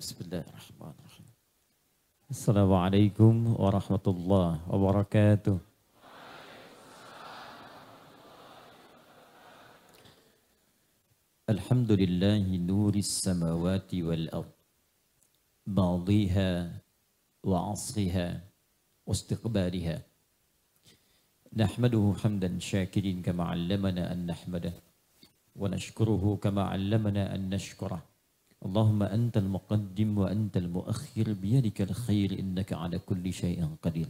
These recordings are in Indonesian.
Bismillahirrahmanirrahim. Assalamualaikum warahmatullahi wabarakatuh. الحمد لله نور السماوات والأرض ماضيها وعصرها واستقبالها نحمده حمدا شاكرين كما علمنا أن نحمده ونشكره كما علمنا أن نشكره اللهم أنت المقدم وأنت المؤخر بيدك الخير إنك على كل شيء قدير.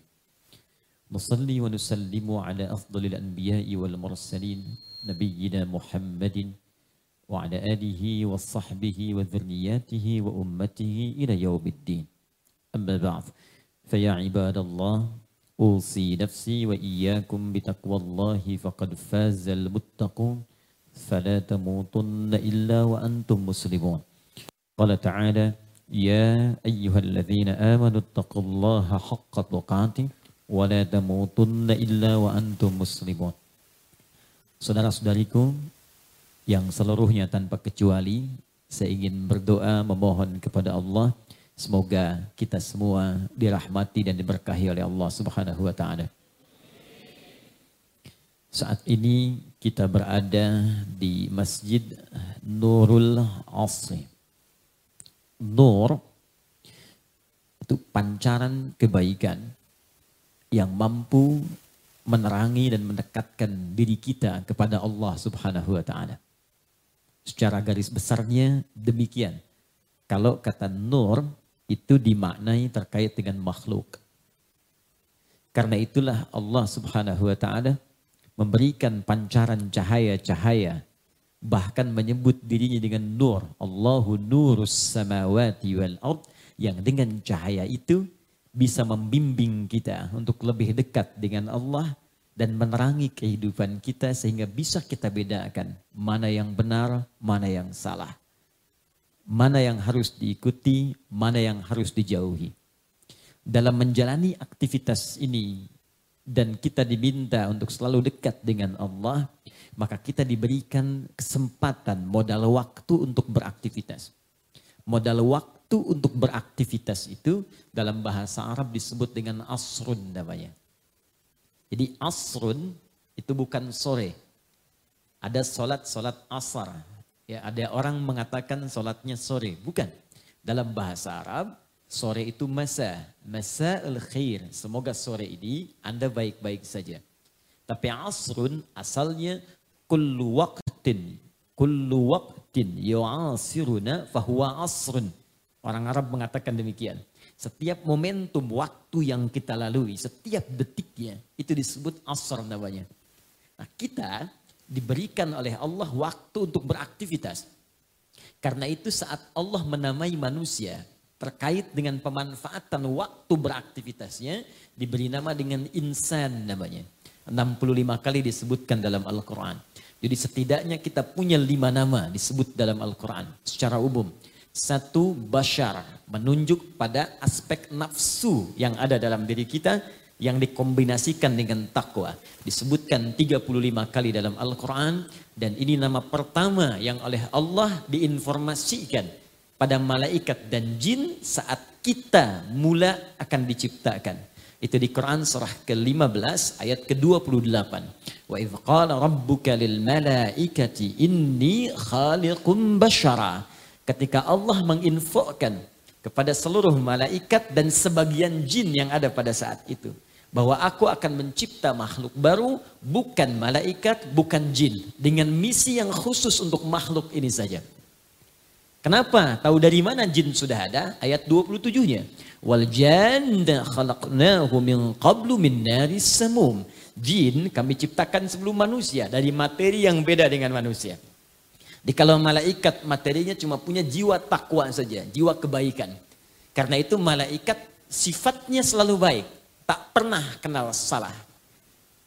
نصلي ونسلم على أفضل الأنبياء والمرسلين نبينا محمد وعلى آله وصحبه وذرياته وأمته إلى يوم الدين. أما بعد فيا عباد الله أوصي نفسي وإياكم بتقوى الله فقد فاز المتقون فلا تموتن إلا وأنتم مسلمون. Qala ta'ala Ya ayyuhalladzina amanu آمنوا haqqa الله wa la tamutunna illa wa antum muslimun. Saudara-saudariku yang seluruhnya tanpa kecuali saya ingin berdoa memohon kepada Allah semoga kita semua dirahmati dan diberkahi oleh Allah Subhanahu wa taala. Saat ini kita berada di Masjid Nurul Asim Nur itu pancaran kebaikan yang mampu menerangi dan mendekatkan diri kita kepada Allah Subhanahu wa taala. Secara garis besarnya demikian. Kalau kata nur itu dimaknai terkait dengan makhluk. Karena itulah Allah Subhanahu wa taala memberikan pancaran cahaya-cahaya bahkan menyebut dirinya dengan nur. Allahu nurus samawati wal ard yang dengan cahaya itu bisa membimbing kita untuk lebih dekat dengan Allah dan menerangi kehidupan kita sehingga bisa kita bedakan mana yang benar, mana yang salah. Mana yang harus diikuti, mana yang harus dijauhi. Dalam menjalani aktivitas ini dan kita diminta untuk selalu dekat dengan Allah, maka kita diberikan kesempatan modal waktu untuk beraktivitas. Modal waktu untuk beraktivitas itu dalam bahasa Arab disebut dengan asrun namanya. Jadi asrun itu bukan sore. Ada solat-solat asar. Ya, ada orang mengatakan solatnya sore. Bukan. Dalam bahasa Arab, sore itu masa. Masa al-khair. Semoga sore ini Anda baik-baik saja. Tapi asrun asalnya kullu waqtin. Kullu waqtin yu'asiruna fahuwa asrun Orang Arab mengatakan demikian. Setiap momentum waktu yang kita lalui, setiap detiknya, itu disebut asr namanya. Nah kita diberikan oleh Allah waktu untuk beraktivitas. Karena itu saat Allah menamai manusia terkait dengan pemanfaatan waktu beraktivitasnya diberi nama dengan insan namanya. 65 kali disebutkan dalam Al-Quran. Jadi setidaknya kita punya lima nama disebut dalam Al-Quran secara umum. Satu bashar menunjuk pada aspek nafsu yang ada dalam diri kita yang dikombinasikan dengan takwa. Disebutkan 35 kali dalam Al-Quran dan ini nama pertama yang oleh Allah diinformasikan pada malaikat dan jin saat kita mula akan diciptakan. Itu di Quran surah ke-15 ayat ke-28. Wa idh qala rabbuka lil malaikati inni khaliqum bashara ketika Allah menginfokan kepada seluruh malaikat dan sebagian jin yang ada pada saat itu bahwa aku akan mencipta makhluk baru bukan malaikat bukan jin dengan misi yang khusus untuk makhluk ini saja. Kenapa? Tahu dari mana jin sudah ada? Ayat 27-nya. Wal janna khalaqnahu min qablu min naris samum. Jin kami ciptakan sebelum manusia dari materi yang beda dengan manusia. Di kalau malaikat materinya cuma punya jiwa takwa saja, jiwa kebaikan. Karena itu malaikat sifatnya selalu baik, tak pernah kenal salah.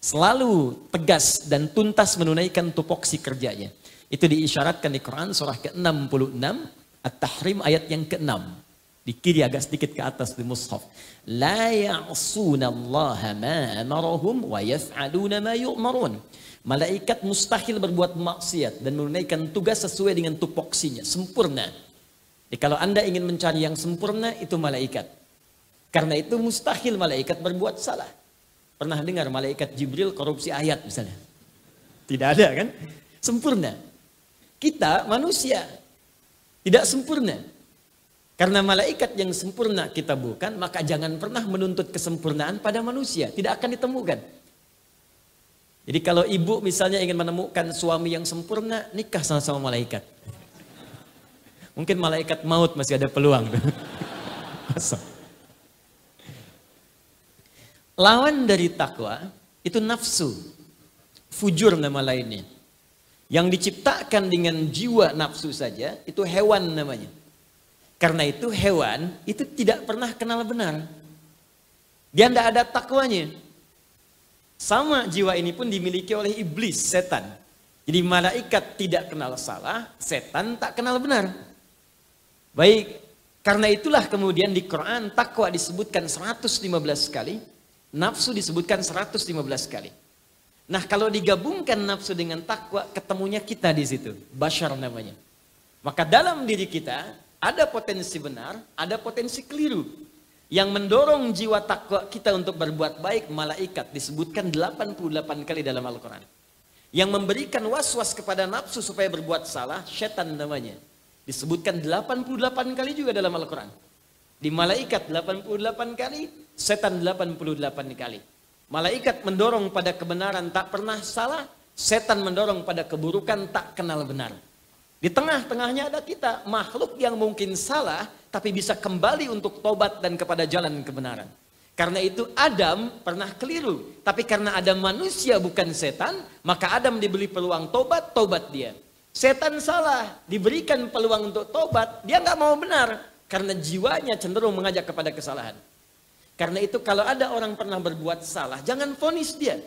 Selalu tegas dan tuntas menunaikan tupoksi kerjanya. Itu diisyaratkan di Quran surah ke-66 At-Tahrim ayat yang ke-6. Di kiri agak sedikit ke atas di mushaf. La ya'suna Allah ma amarahum wa yaf'aluna ma yu'marun. Malaikat mustahil berbuat maksiat dan menunaikan tugas sesuai dengan tupoksinya, sempurna. Jadi kalau Anda ingin mencari yang sempurna itu malaikat. Karena itu mustahil malaikat berbuat salah. Pernah dengar malaikat Jibril korupsi ayat misalnya? Tidak ada kan? Sempurna. Kita manusia tidak sempurna. Karena malaikat yang sempurna kita bukan, maka jangan pernah menuntut kesempurnaan pada manusia. Tidak akan ditemukan. Jadi kalau ibu misalnya ingin menemukan suami yang sempurna, nikah sama-sama malaikat. Mungkin malaikat maut masih ada peluang. Lawan dari takwa itu nafsu. Fujur nama lainnya. Yang diciptakan dengan jiwa nafsu saja itu hewan namanya. Karena itu hewan itu tidak pernah kenal benar. Dia tidak ada takwanya. Sama jiwa ini pun dimiliki oleh iblis, setan. Jadi malaikat tidak kenal salah, setan tak kenal benar. Baik, karena itulah kemudian di Quran takwa disebutkan 115 kali, nafsu disebutkan 115 kali. Nah, kalau digabungkan nafsu dengan takwa, ketemunya kita di situ, bashar namanya. Maka dalam diri kita ada potensi benar, ada potensi keliru. Yang mendorong jiwa takwa kita untuk berbuat baik, malaikat disebutkan 88 kali dalam Al-Quran. Yang memberikan was-was kepada nafsu supaya berbuat salah, setan namanya. Disebutkan 88 kali juga dalam Al-Quran. Di malaikat 88 kali, setan 88 kali. Malaikat mendorong pada kebenaran tak pernah salah, setan mendorong pada keburukan tak kenal benar. Di tengah-tengahnya ada kita, makhluk yang mungkin salah, tapi bisa kembali untuk tobat dan kepada jalan kebenaran. Karena itu Adam pernah keliru. Tapi karena Adam manusia bukan setan, maka Adam diberi peluang tobat, tobat dia. Setan salah, diberikan peluang untuk tobat, dia nggak mau benar karena jiwanya cenderung mengajak kepada kesalahan. Karena itu kalau ada orang pernah berbuat salah, jangan fonis dia.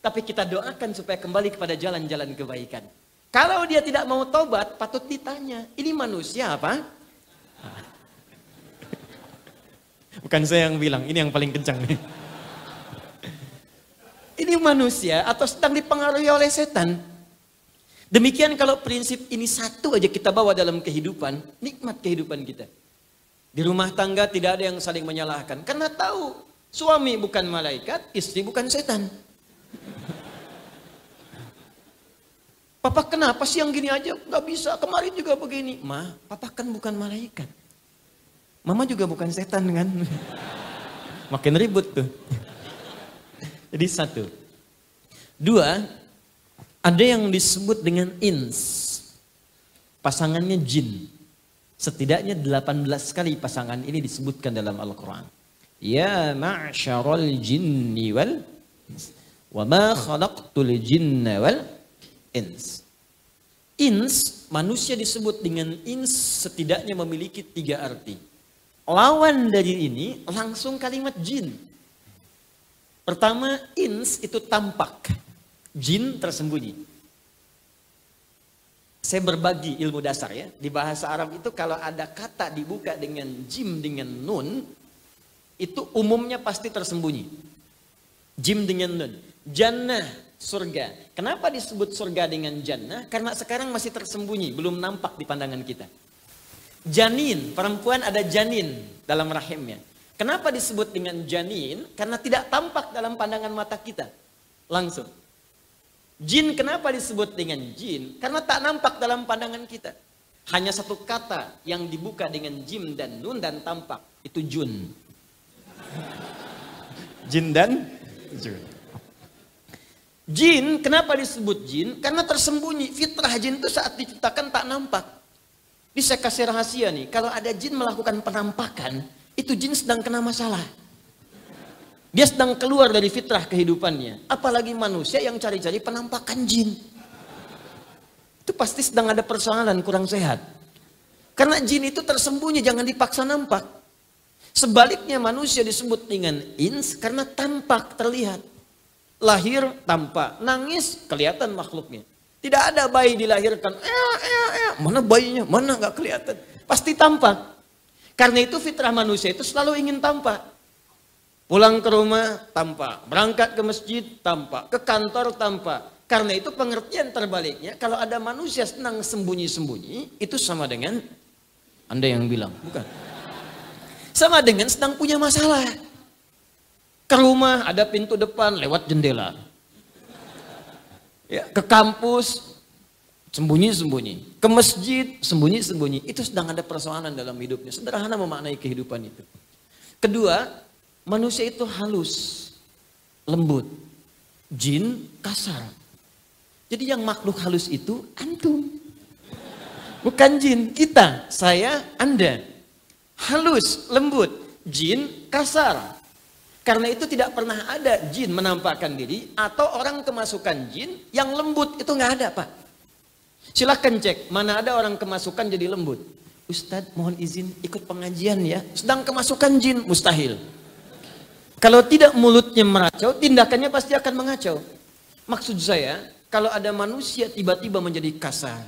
Tapi kita doakan supaya kembali kepada jalan-jalan kebaikan. Kalau dia tidak mau tobat, patut ditanya, ini manusia apa? Bukan saya yang bilang, ini yang paling kencang nih. Ini manusia atau sedang dipengaruhi oleh setan? Demikian kalau prinsip ini satu aja kita bawa dalam kehidupan, nikmat kehidupan kita. Di rumah tangga tidak ada yang saling menyalahkan. Karena tahu suami bukan malaikat, istri bukan setan. Papa kenapa sih yang gini aja? Gak bisa, kemarin juga begini. Ma, papa kan bukan malaikat. Mama juga bukan setan kan? Makin ribut tuh. Jadi satu. Dua, ada yang disebut dengan ins. Pasangannya jin. Setidaknya 18 kali pasangan ini disebutkan dalam Al-Quran. Ya ma'syarul jinni wal wa ma khalaqtul jinna wal ins. Ins, manusia disebut dengan ins setidaknya memiliki tiga arti. Lawan dari ini langsung kalimat jin. Pertama, ins itu tampak jin tersembunyi. Saya berbagi ilmu dasar ya. Di bahasa Arab itu kalau ada kata dibuka dengan jim dengan nun, itu umumnya pasti tersembunyi. Jim dengan nun. Jannah, surga. Kenapa disebut surga dengan jannah? Karena sekarang masih tersembunyi, belum nampak di pandangan kita. Janin, perempuan ada janin dalam rahimnya. Kenapa disebut dengan janin? Karena tidak tampak dalam pandangan mata kita. Langsung. Jin kenapa disebut dengan jin? Karena tak nampak dalam pandangan kita. Hanya satu kata yang dibuka dengan jim dan nun dan tampak. Itu jun. Jin dan jun. Jin kenapa disebut jin? Karena tersembunyi. Fitrah jin itu saat diciptakan tak nampak. Ini saya kasih rahasia nih. Kalau ada jin melakukan penampakan, itu jin sedang kena masalah. Dia sedang keluar dari fitrah kehidupannya. Apalagi manusia yang cari-cari penampakan jin. Itu pasti sedang ada persoalan kurang sehat. Karena jin itu tersembunyi, jangan dipaksa nampak. Sebaliknya manusia disebut dengan ins karena tampak terlihat. Lahir tampak, nangis kelihatan makhluknya. Tidak ada bayi dilahirkan, eh, eh, eh. mana bayinya, mana nggak kelihatan. Pasti tampak. Karena itu fitrah manusia itu selalu ingin tampak. Pulang ke rumah tanpa, berangkat ke masjid tanpa, ke kantor tanpa. Karena itu pengertian terbaliknya, kalau ada manusia senang sembunyi-sembunyi, itu sama dengan Anda yang bilang, bukan. Sama dengan sedang punya masalah. Ke rumah ada pintu depan lewat jendela. Ya, ke kampus sembunyi-sembunyi. Ke masjid sembunyi-sembunyi. Itu sedang ada persoalan dalam hidupnya. Sederhana memaknai kehidupan itu. Kedua, manusia itu halus, lembut. Jin kasar. Jadi yang makhluk halus itu antum. Bukan jin, kita, saya, anda. Halus, lembut. Jin kasar. Karena itu tidak pernah ada jin menampakkan diri atau orang kemasukan jin yang lembut itu nggak ada pak. Silahkan cek mana ada orang kemasukan jadi lembut. Ustadz mohon izin ikut pengajian ya. Sedang kemasukan jin mustahil. Kalau tidak mulutnya meracau, tindakannya pasti akan mengacau. Maksud saya, kalau ada manusia tiba-tiba menjadi kasar,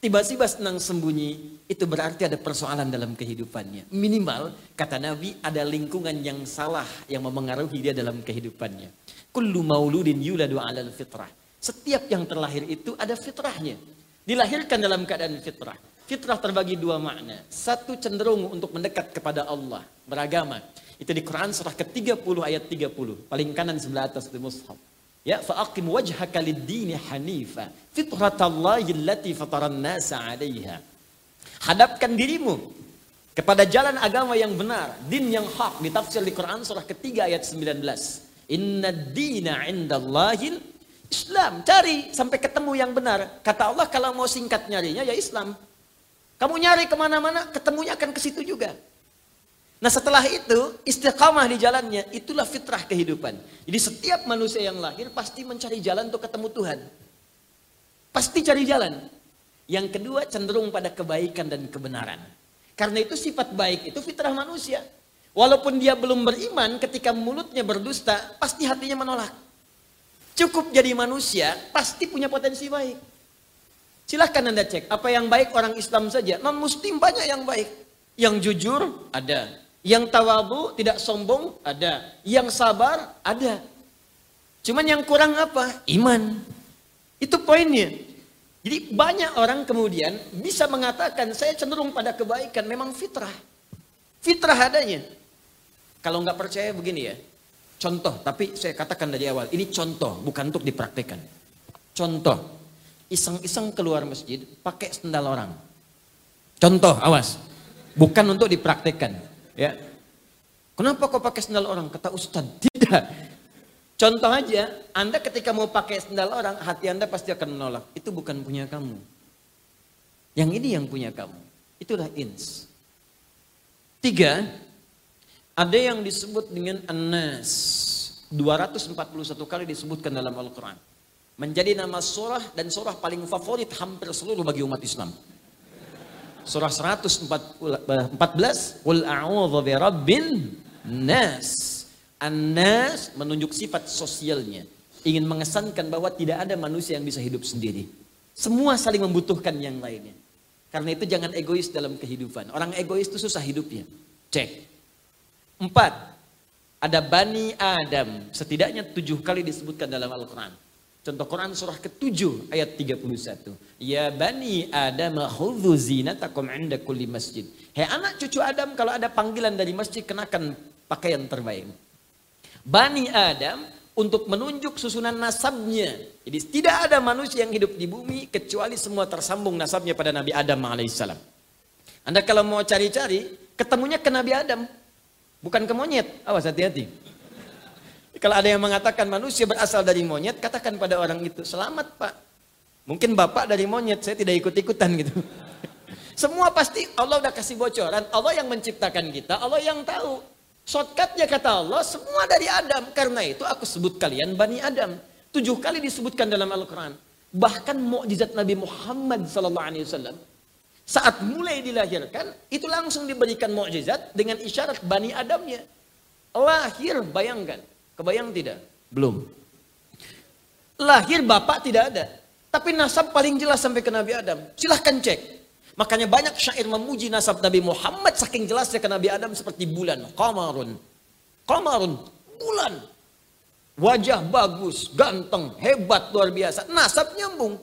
tiba-tiba senang sembunyi, itu berarti ada persoalan dalam kehidupannya. Minimal, kata Nabi, ada lingkungan yang salah yang memengaruhi dia dalam kehidupannya. Kullu mauludin yuladu alal fitrah. Setiap yang terlahir itu ada fitrahnya. Dilahirkan dalam keadaan fitrah. Fitrah terbagi dua makna. Satu cenderung untuk mendekat kepada Allah, beragama. Itu di Quran surah ke-30 ayat 30. Paling kanan sebelah atas di mushaf. Ya, fa'aqim wajhaka lid-dini hanifa. Fitratallahi allati fataran nasa 'alaiha. Hadapkan dirimu kepada jalan agama yang benar, din yang hak ditafsir di Quran surah ketiga ayat 19. Inna dina indallahil Islam. Cari sampai ketemu yang benar. Kata Allah kalau mau singkat nyarinya ya Islam. Kamu nyari ke mana-mana ketemunya akan ke situ juga. Nah setelah itu istiqamah di jalannya itulah fitrah kehidupan. Jadi setiap manusia yang lahir pasti mencari jalan untuk ketemu Tuhan. Pasti cari jalan. Yang kedua cenderung pada kebaikan dan kebenaran. Karena itu sifat baik itu fitrah manusia. Walaupun dia belum beriman ketika mulutnya berdusta pasti hatinya menolak. Cukup jadi manusia pasti punya potensi baik. Silahkan anda cek apa yang baik orang Islam saja. Non muslim banyak yang baik. Yang jujur ada, yang tawabu, tidak sombong, ada. Yang sabar, ada. Cuman yang kurang apa? Iman. Itu poinnya. Jadi banyak orang kemudian bisa mengatakan saya cenderung pada kebaikan, memang fitrah. Fitrah adanya. Kalau nggak percaya begini ya, contoh, tapi saya katakan dari awal, ini contoh, bukan untuk dipraktekkan. Contoh, iseng-iseng keluar masjid pakai sendal orang. Contoh, awas, bukan untuk dipraktekkan. Ya. Kenapa kau pakai sendal orang? Kata Ustaz, tidak. Contoh aja, Anda ketika mau pakai sendal orang, hati Anda pasti akan menolak. Itu bukan punya kamu. Yang ini yang punya kamu. Itulah ins. Tiga, ada yang disebut dengan Anas. 241 kali disebutkan dalam Al-Quran. Menjadi nama surah dan surah paling favorit hampir seluruh bagi umat Islam. Surah 114, Qul a'udzu birabbin nas. An-nas menunjuk sifat sosialnya. Ingin mengesankan bahwa tidak ada manusia yang bisa hidup sendiri. Semua saling membutuhkan yang lainnya. Karena itu jangan egois dalam kehidupan. Orang egois itu susah hidupnya. Cek. Empat. Ada Bani Adam. Setidaknya tujuh kali disebutkan dalam Al-Quran. Contoh Quran surah ke-7 ayat 31. Ya bani Adam khudhu zinatakum 'inda kulli masjid. Hei anak cucu Adam kalau ada panggilan dari masjid kenakan pakaian terbaik. Bani Adam untuk menunjuk susunan nasabnya. Jadi tidak ada manusia yang hidup di bumi kecuali semua tersambung nasabnya pada Nabi Adam alaihissalam. Anda kalau mau cari-cari, ketemunya ke Nabi Adam. Bukan ke monyet. Awas hati-hati. Kalau ada yang mengatakan manusia berasal dari monyet, katakan pada orang itu, selamat pak. Mungkin bapak dari monyet, saya tidak ikut-ikutan gitu. Semua pasti Allah udah kasih bocoran, Allah yang menciptakan kita, Allah yang tahu. Shortcutnya kata Allah, semua dari Adam. Karena itu aku sebut kalian Bani Adam. Tujuh kali disebutkan dalam Al-Quran. Bahkan mukjizat Nabi Muhammad SAW. Saat mulai dilahirkan, itu langsung diberikan mukjizat dengan isyarat Bani Adamnya. Lahir, bayangkan. Kebayang tidak? Belum. Lahir bapak tidak ada. Tapi nasab paling jelas sampai ke Nabi Adam. Silahkan cek. Makanya banyak syair memuji nasab Nabi Muhammad saking jelasnya ke Nabi Adam seperti bulan. Qamarun. Qamarun. Bulan. Wajah bagus, ganteng, hebat, luar biasa. Nasab nyambung.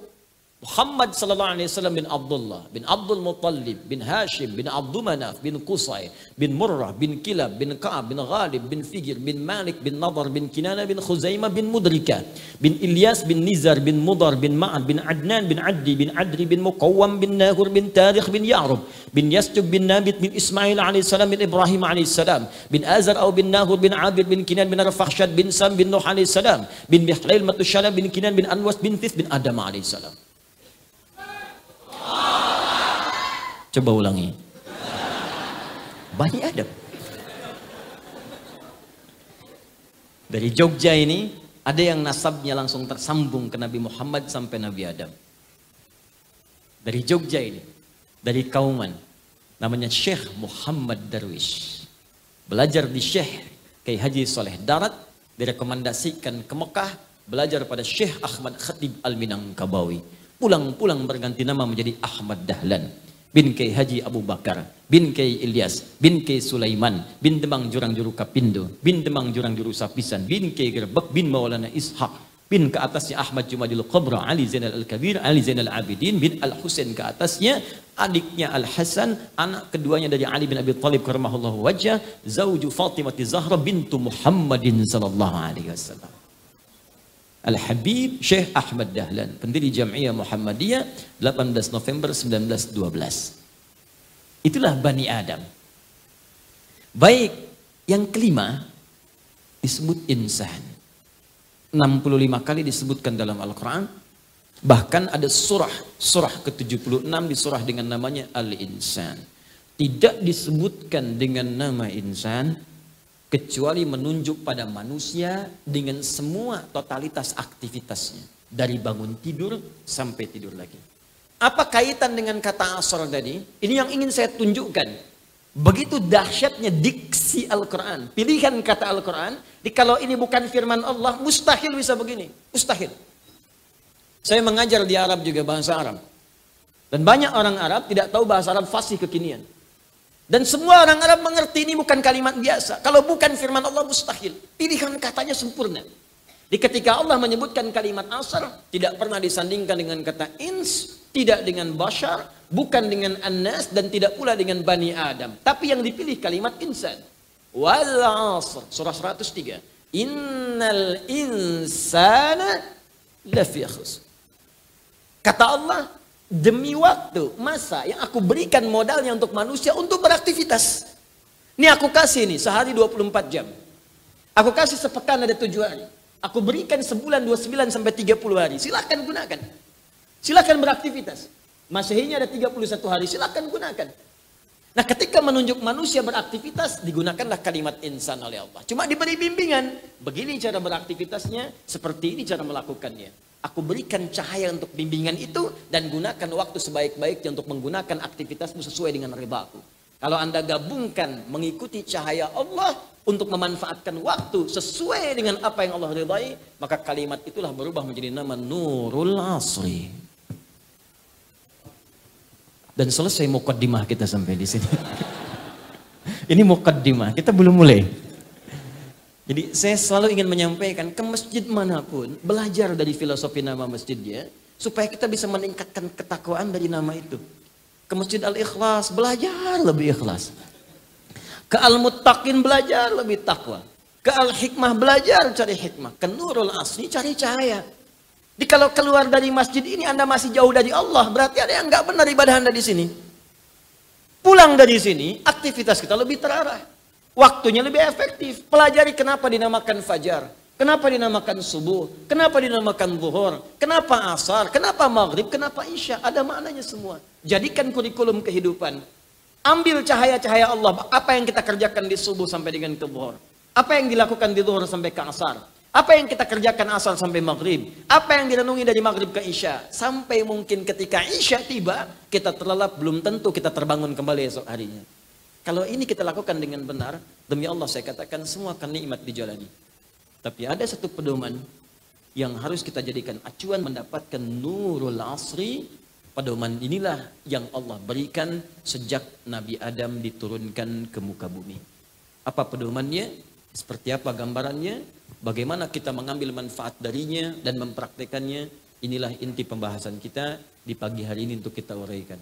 Muhammad sallallahu alaihi wasallam bin Abdullah bin Abdul Muttalib bin Hashim bin Abdul Manaf bin Qusay bin Murrah bin Kilab bin Ka'ab bin Ghalib bin Figir bin Malik bin Nadar bin Kinana bin Khuzaimah bin Mudrika bin Ilyas bin Nizar bin Mudar bin Ma'ad bin Adnan bin Addi bin Adri bin Muqawwam bin Nahur bin Tarikh bin Ya'rub bin Yasjub bin Nabit bin Ismail alaihi salam bin Ibrahim alaihi salam bin Azar atau bin Nahur bin Abid bin Kinan bin Arfakhshad bin Sam bin Nuh alaihi salam bin Mihlail Matushalam bin Kinan bin Anwas bin Thith bin Adam alaihi salam Coba ulangi. Bani Adam. Dari Jogja ini ada yang nasabnya langsung tersambung ke Nabi Muhammad sampai Nabi Adam. Dari Jogja ini, dari Kauman, namanya Syekh Muhammad Darwish. Belajar di Syekh Kiai Haji Soleh Darat, direkomendasikan ke Mekah, belajar pada Syekh Ahmad Khatib Al-Minangkabawi. Pulang-pulang berganti nama menjadi Ahmad Dahlan bin Kiai Haji Abu Bakar, bin Kiai Ilyas, bin Kiai Sulaiman, bin Demang Jurang Juru Kapindo, bin Demang Jurang Juru Sapisan, bin Kiai Gerbek, bin Maulana Ishaq, bin ke atasnya Ahmad Jumadil Qabra, Ali Zainal Al-Kabir, Ali Zainal Abidin, bin Al-Husain ke atasnya, adiknya Al-Hasan, anak keduanya dari Ali bin Abi Thalib karamahullahu wajah, zauju Fatimah Zahra bintu Muhammadin sallallahu alaihi wasallam. Al-Habib Syekh Ahmad Dahlan, pendiri Jamiah Muhammadiyah 18 November 1912. Itulah Bani Adam. Baik, yang kelima disebut insan. 65 kali disebutkan dalam Al-Quran. Bahkan ada surah, surah ke-76 di surah dengan namanya Al-Insan. Tidak disebutkan dengan nama insan, kecuali menunjuk pada manusia dengan semua totalitas aktivitasnya dari bangun tidur sampai tidur lagi. Apa kaitan dengan kata asar tadi? Ini yang ingin saya tunjukkan. Begitu dahsyatnya diksi Al-Quran. Pilihan kata Al-Quran. Kalau ini bukan firman Allah, mustahil bisa begini. Mustahil. Saya mengajar di Arab juga bahasa Arab. Dan banyak orang Arab tidak tahu bahasa Arab fasih kekinian. Dan semua orang Arab mengerti ini bukan kalimat biasa. Kalau bukan firman Allah mustahil. Pilihan katanya sempurna. Di ketika Allah menyebutkan kalimat asar, tidak pernah disandingkan dengan kata ins, tidak dengan bashar, bukan dengan annas, dan tidak pula dengan bani Adam. Tapi yang dipilih kalimat insan. Wal asr, surah 103. Innal insana lafi khusr. Kata Allah, demi waktu, masa yang aku berikan modalnya untuk manusia untuk beraktivitas. Ini aku kasih nih sehari 24 jam. Aku kasih sepekan ada 7 hari. Aku berikan sebulan 29 sampai 30 hari. Silahkan gunakan. Silahkan beraktivitas. Masehinya ada 31 hari. Silahkan gunakan. Nah ketika menunjuk manusia beraktivitas, digunakanlah kalimat insan oleh Allah. Cuma diberi bimbingan. Begini cara beraktivitasnya, seperti ini cara melakukannya. Aku berikan cahaya untuk bimbingan itu dan gunakan waktu sebaik-baiknya untuk menggunakan aktivitasmu sesuai dengan ribaku. Kalau Anda gabungkan mengikuti cahaya Allah untuk memanfaatkan waktu sesuai dengan apa yang Allah ridai, maka kalimat itulah berubah menjadi nama Nurul Asri. Dan selesai mukaddimah kita sampai di sini. Ini mukaddimah, kita belum mulai. Jadi saya selalu ingin menyampaikan ke masjid mana pun, belajar dari filosofi nama masjidnya, supaya kita bisa meningkatkan ketakwaan dari nama itu. Ke Masjid Al-Ikhlas, belajar lebih ikhlas. Ke Al-Muttaqin, belajar lebih takwa. Ke Al-Hikmah, belajar cari hikmah. Ke Nurul Asli, cari cahaya. Jadi kalau keluar dari masjid ini Anda masih jauh dari Allah, berarti ada yang nggak benar ibadah Anda di sini. Pulang dari sini, aktivitas kita lebih terarah. Waktunya lebih efektif. Pelajari kenapa dinamakan fajar. Kenapa dinamakan subuh. Kenapa dinamakan zuhur. Kenapa asar. Kenapa maghrib. Kenapa isya. Ada maknanya semua. Jadikan kurikulum kehidupan. Ambil cahaya-cahaya Allah. Apa yang kita kerjakan di subuh sampai dengan ke zuhur. Apa yang dilakukan di zuhur sampai ke asar. Apa yang kita kerjakan asar sampai maghrib. Apa yang direnungi dari maghrib ke isya. Sampai mungkin ketika isya tiba. Kita terlelap belum tentu kita terbangun kembali esok harinya. Kalau ini kita lakukan dengan benar, demi Allah saya katakan semua akan nikmat dijalani. Tapi ada satu pedoman yang harus kita jadikan acuan mendapatkan nurul asri. Pedoman inilah yang Allah berikan sejak Nabi Adam diturunkan ke muka bumi. Apa pedomannya? Seperti apa gambarannya? Bagaimana kita mengambil manfaat darinya dan mempraktekannya? inilah inti pembahasan kita di pagi hari ini untuk kita uraikan.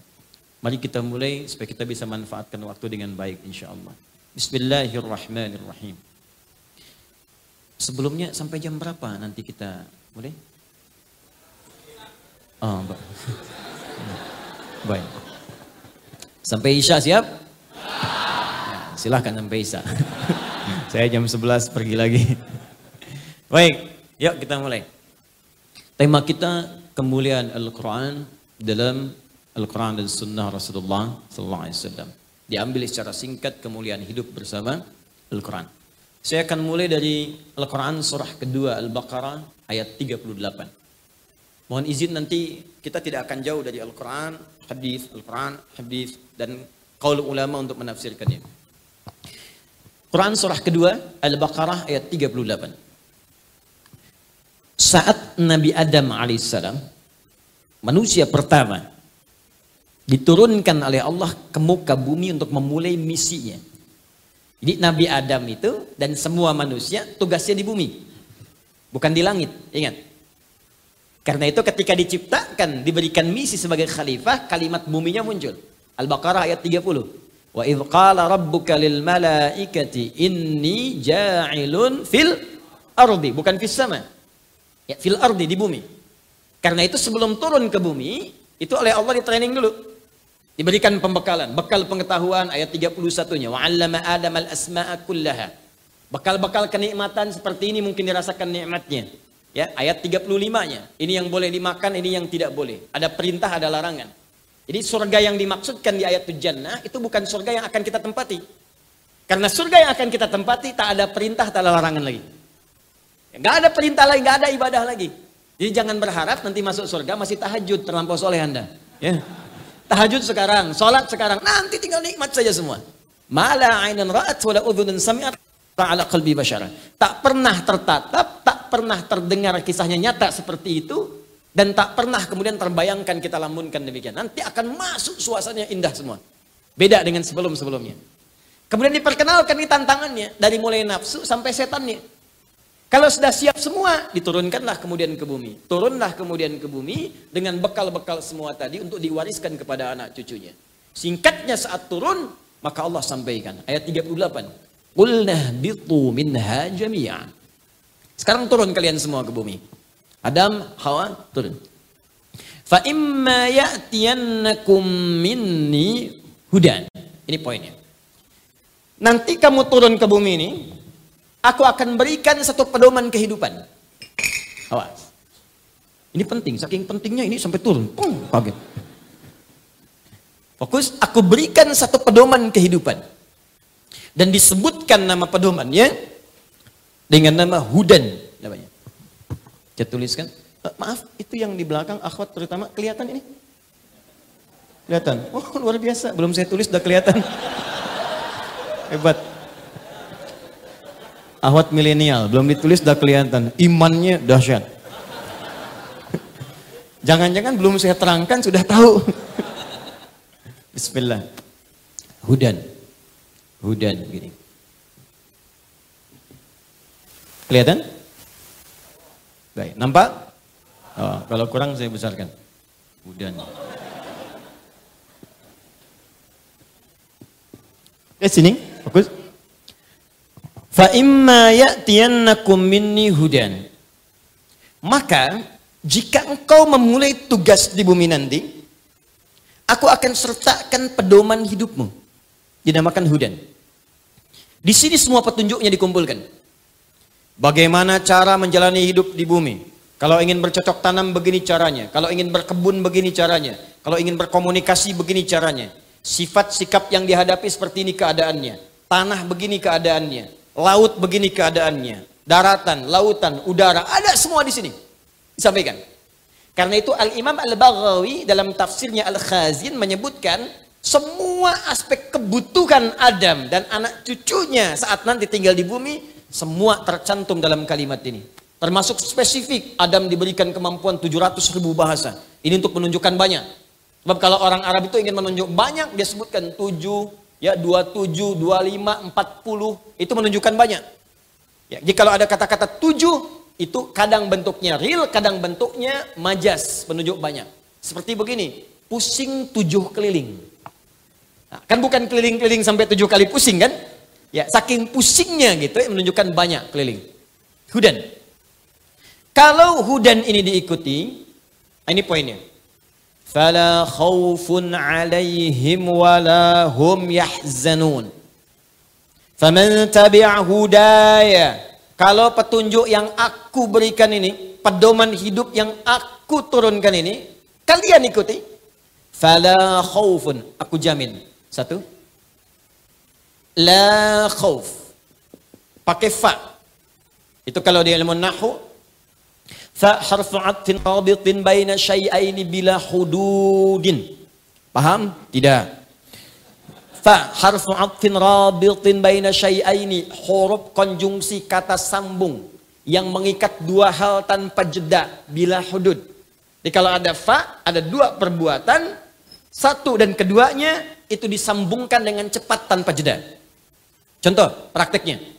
Mari kita mulai supaya kita bisa manfaatkan waktu dengan baik insya Allah. Bismillahirrahmanirrahim. Sebelumnya sampai jam berapa nanti kita mulai? Oh, baik. Sampai Isya siap? Ya, silahkan sampai Isya. Saya jam 11 pergi lagi. Baik, yuk kita mulai. Tema kita kemuliaan Al-Quran dalam Al-Quran dan Sunnah Rasulullah Sallallahu Alaihi Wasallam. Diambil secara singkat kemuliaan hidup bersama Al-Quran. Saya akan mulai dari Al-Quran surah kedua Al-Baqarah ayat 38. Mohon izin nanti kita tidak akan jauh dari Al-Quran, hadis, Al-Quran, hadis dan kaul ulama untuk menafsirkannya. Quran surah kedua Al-Baqarah ayat 38. Saat Nabi Adam alaihissalam, manusia pertama, diturunkan oleh Allah ke muka bumi untuk memulai misinya. Jadi Nabi Adam itu dan semua manusia tugasnya di bumi. Bukan di langit, ingat. Karena itu ketika diciptakan, diberikan misi sebagai khalifah, kalimat buminya muncul. Al-Baqarah ayat 30. Wa idh qala rabbuka lil malaikati inni ja'ilun fil ardi, bukan fis sama. Ya, fil ardi di bumi. Karena itu sebelum turun ke bumi, itu oleh Allah di training dulu. Diberikan pembekalan, bekal pengetahuan ayat 31-nya. Wa 'allama Adam al-asma'a kullaha. Bekal-bekal kenikmatan seperti ini mungkin dirasakan nikmatnya. Ya, ayat 35-nya. Ini yang boleh dimakan, ini yang tidak boleh. Ada perintah, ada larangan. Jadi surga yang dimaksudkan di ayat jannah itu bukan surga yang akan kita tempati. Karena surga yang akan kita tempati tak ada perintah, tak ada larangan lagi. Gak ada perintah lagi, gak ada ibadah lagi. Jadi jangan berharap nanti masuk surga masih tahajud terlampau soleh anda. Ya. Tahajud sekarang, sholat sekarang, nanti tinggal nikmat saja semua. Mala ainan ra'at wala udhunun sami'at ta'ala qalbi basyara. Tak pernah tertatap, tak pernah terdengar kisahnya nyata seperti itu dan tak pernah kemudian terbayangkan kita lamunkan demikian. Nanti akan masuk suasananya indah semua. Beda dengan sebelum-sebelumnya. Kemudian diperkenalkan ini tantangannya dari mulai nafsu sampai setannya. Kalau sudah siap semua, diturunkanlah kemudian ke bumi. Turunlah kemudian ke bumi dengan bekal-bekal semua tadi untuk diwariskan kepada anak cucunya. Singkatnya saat turun, maka Allah sampaikan. Ayat 38. Qulna bitu minha jami'an. Sekarang turun kalian semua ke bumi. Adam, Hawa, turun. Fa imma ya'tiyannakum minni hudan. Ini poinnya. Nanti kamu turun ke bumi ini, Aku akan berikan satu pedoman kehidupan. Awas. Ini penting, saking pentingnya ini sampai turun. Pung, kaget. Fokus, aku berikan satu pedoman kehidupan. Dan disebutkan nama pedomannya dengan nama Hudan namanya. Saya tuliskan. Uh, maaf, itu yang di belakang akhwat terutama kelihatan ini? Kelihatan. Oh, luar biasa. Belum saya tulis udah kelihatan. Hebat. Ahwat milenial, belum ditulis udah kelihatan. Imannya dahsyat. Jangan-jangan belum saya terangkan sudah tahu. Bismillah. Hudan. Hudan gini. Kelihatan? Baik, nampak? Oh, kalau kurang saya besarkan. Hudan. Eh sini, fokus. Fa imma ya'tiyannakum minni hudan. Maka jika engkau memulai tugas di bumi nanti, aku akan sertakan pedoman hidupmu. Dinamakan hudan. Di sini semua petunjuknya dikumpulkan. Bagaimana cara menjalani hidup di bumi? Kalau ingin bercocok tanam begini caranya, kalau ingin berkebun begini caranya, kalau ingin berkomunikasi begini caranya. Sifat sikap yang dihadapi seperti ini keadaannya. Tanah begini keadaannya Laut begini keadaannya. Daratan, lautan, udara, ada semua di sini. Disampaikan. Karena itu Al-Imam Al-Baghawi dalam tafsirnya Al-Khazin menyebutkan semua aspek kebutuhan Adam dan anak cucunya saat nanti tinggal di bumi semua tercantum dalam kalimat ini. Termasuk spesifik Adam diberikan kemampuan 700 ribu bahasa. Ini untuk menunjukkan banyak. Sebab kalau orang Arab itu ingin menunjuk banyak dia sebutkan 7, ya 27, 25, 40 itu menunjukkan banyak. Ya, jika kalau ada kata-kata tujuh itu kadang bentuknya real, kadang bentuknya majas, penunjuk banyak. Seperti begini, pusing tujuh keliling. Nah, kan bukan keliling-keliling sampai tujuh kali pusing kan? Ya, saking pusingnya gitu ya, menunjukkan banyak keliling. Hudan. Kalau hudan ini diikuti, nah ini poinnya. Fala khawfun alaihim wala hum yahzanun. Faman tabi'a hudaya. Kalau petunjuk yang aku berikan ini, pedoman hidup yang aku turunkan ini, kalian ikuti. Fala khawfun. Aku jamin. Satu. La khawf. Pakai fa. Itu kalau di ilmu nahu Fa harfu atfin rabitin baina syai'aini bila hududin. Paham? Tidak. Fa harfu atfin rabitin baina syai'aini. Huruf konjungsi kata sambung. Yang mengikat dua hal tanpa jeda. Bila hudud. Jadi kalau ada fa, ada dua perbuatan. Satu dan keduanya itu disambungkan dengan cepat tanpa jeda. Contoh prakteknya.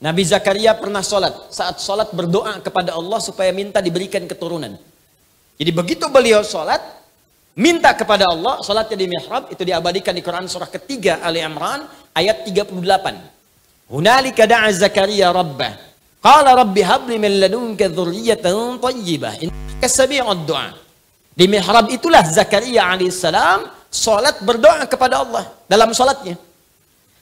Nabi Zakaria pernah sholat. Saat sholat berdoa kepada Allah supaya minta diberikan keturunan. Jadi begitu beliau sholat, minta kepada Allah, sholatnya di mihrab, itu diabadikan di Quran surah ketiga Ali Imran, ayat 38. Hunalika da'a Zakaria rabbah. Qala rabbi habli min ladunka dhurriyatan tayyibah. Du'a. Di mihrab itulah Zakaria alaihissalam sholat berdoa kepada Allah dalam sholatnya.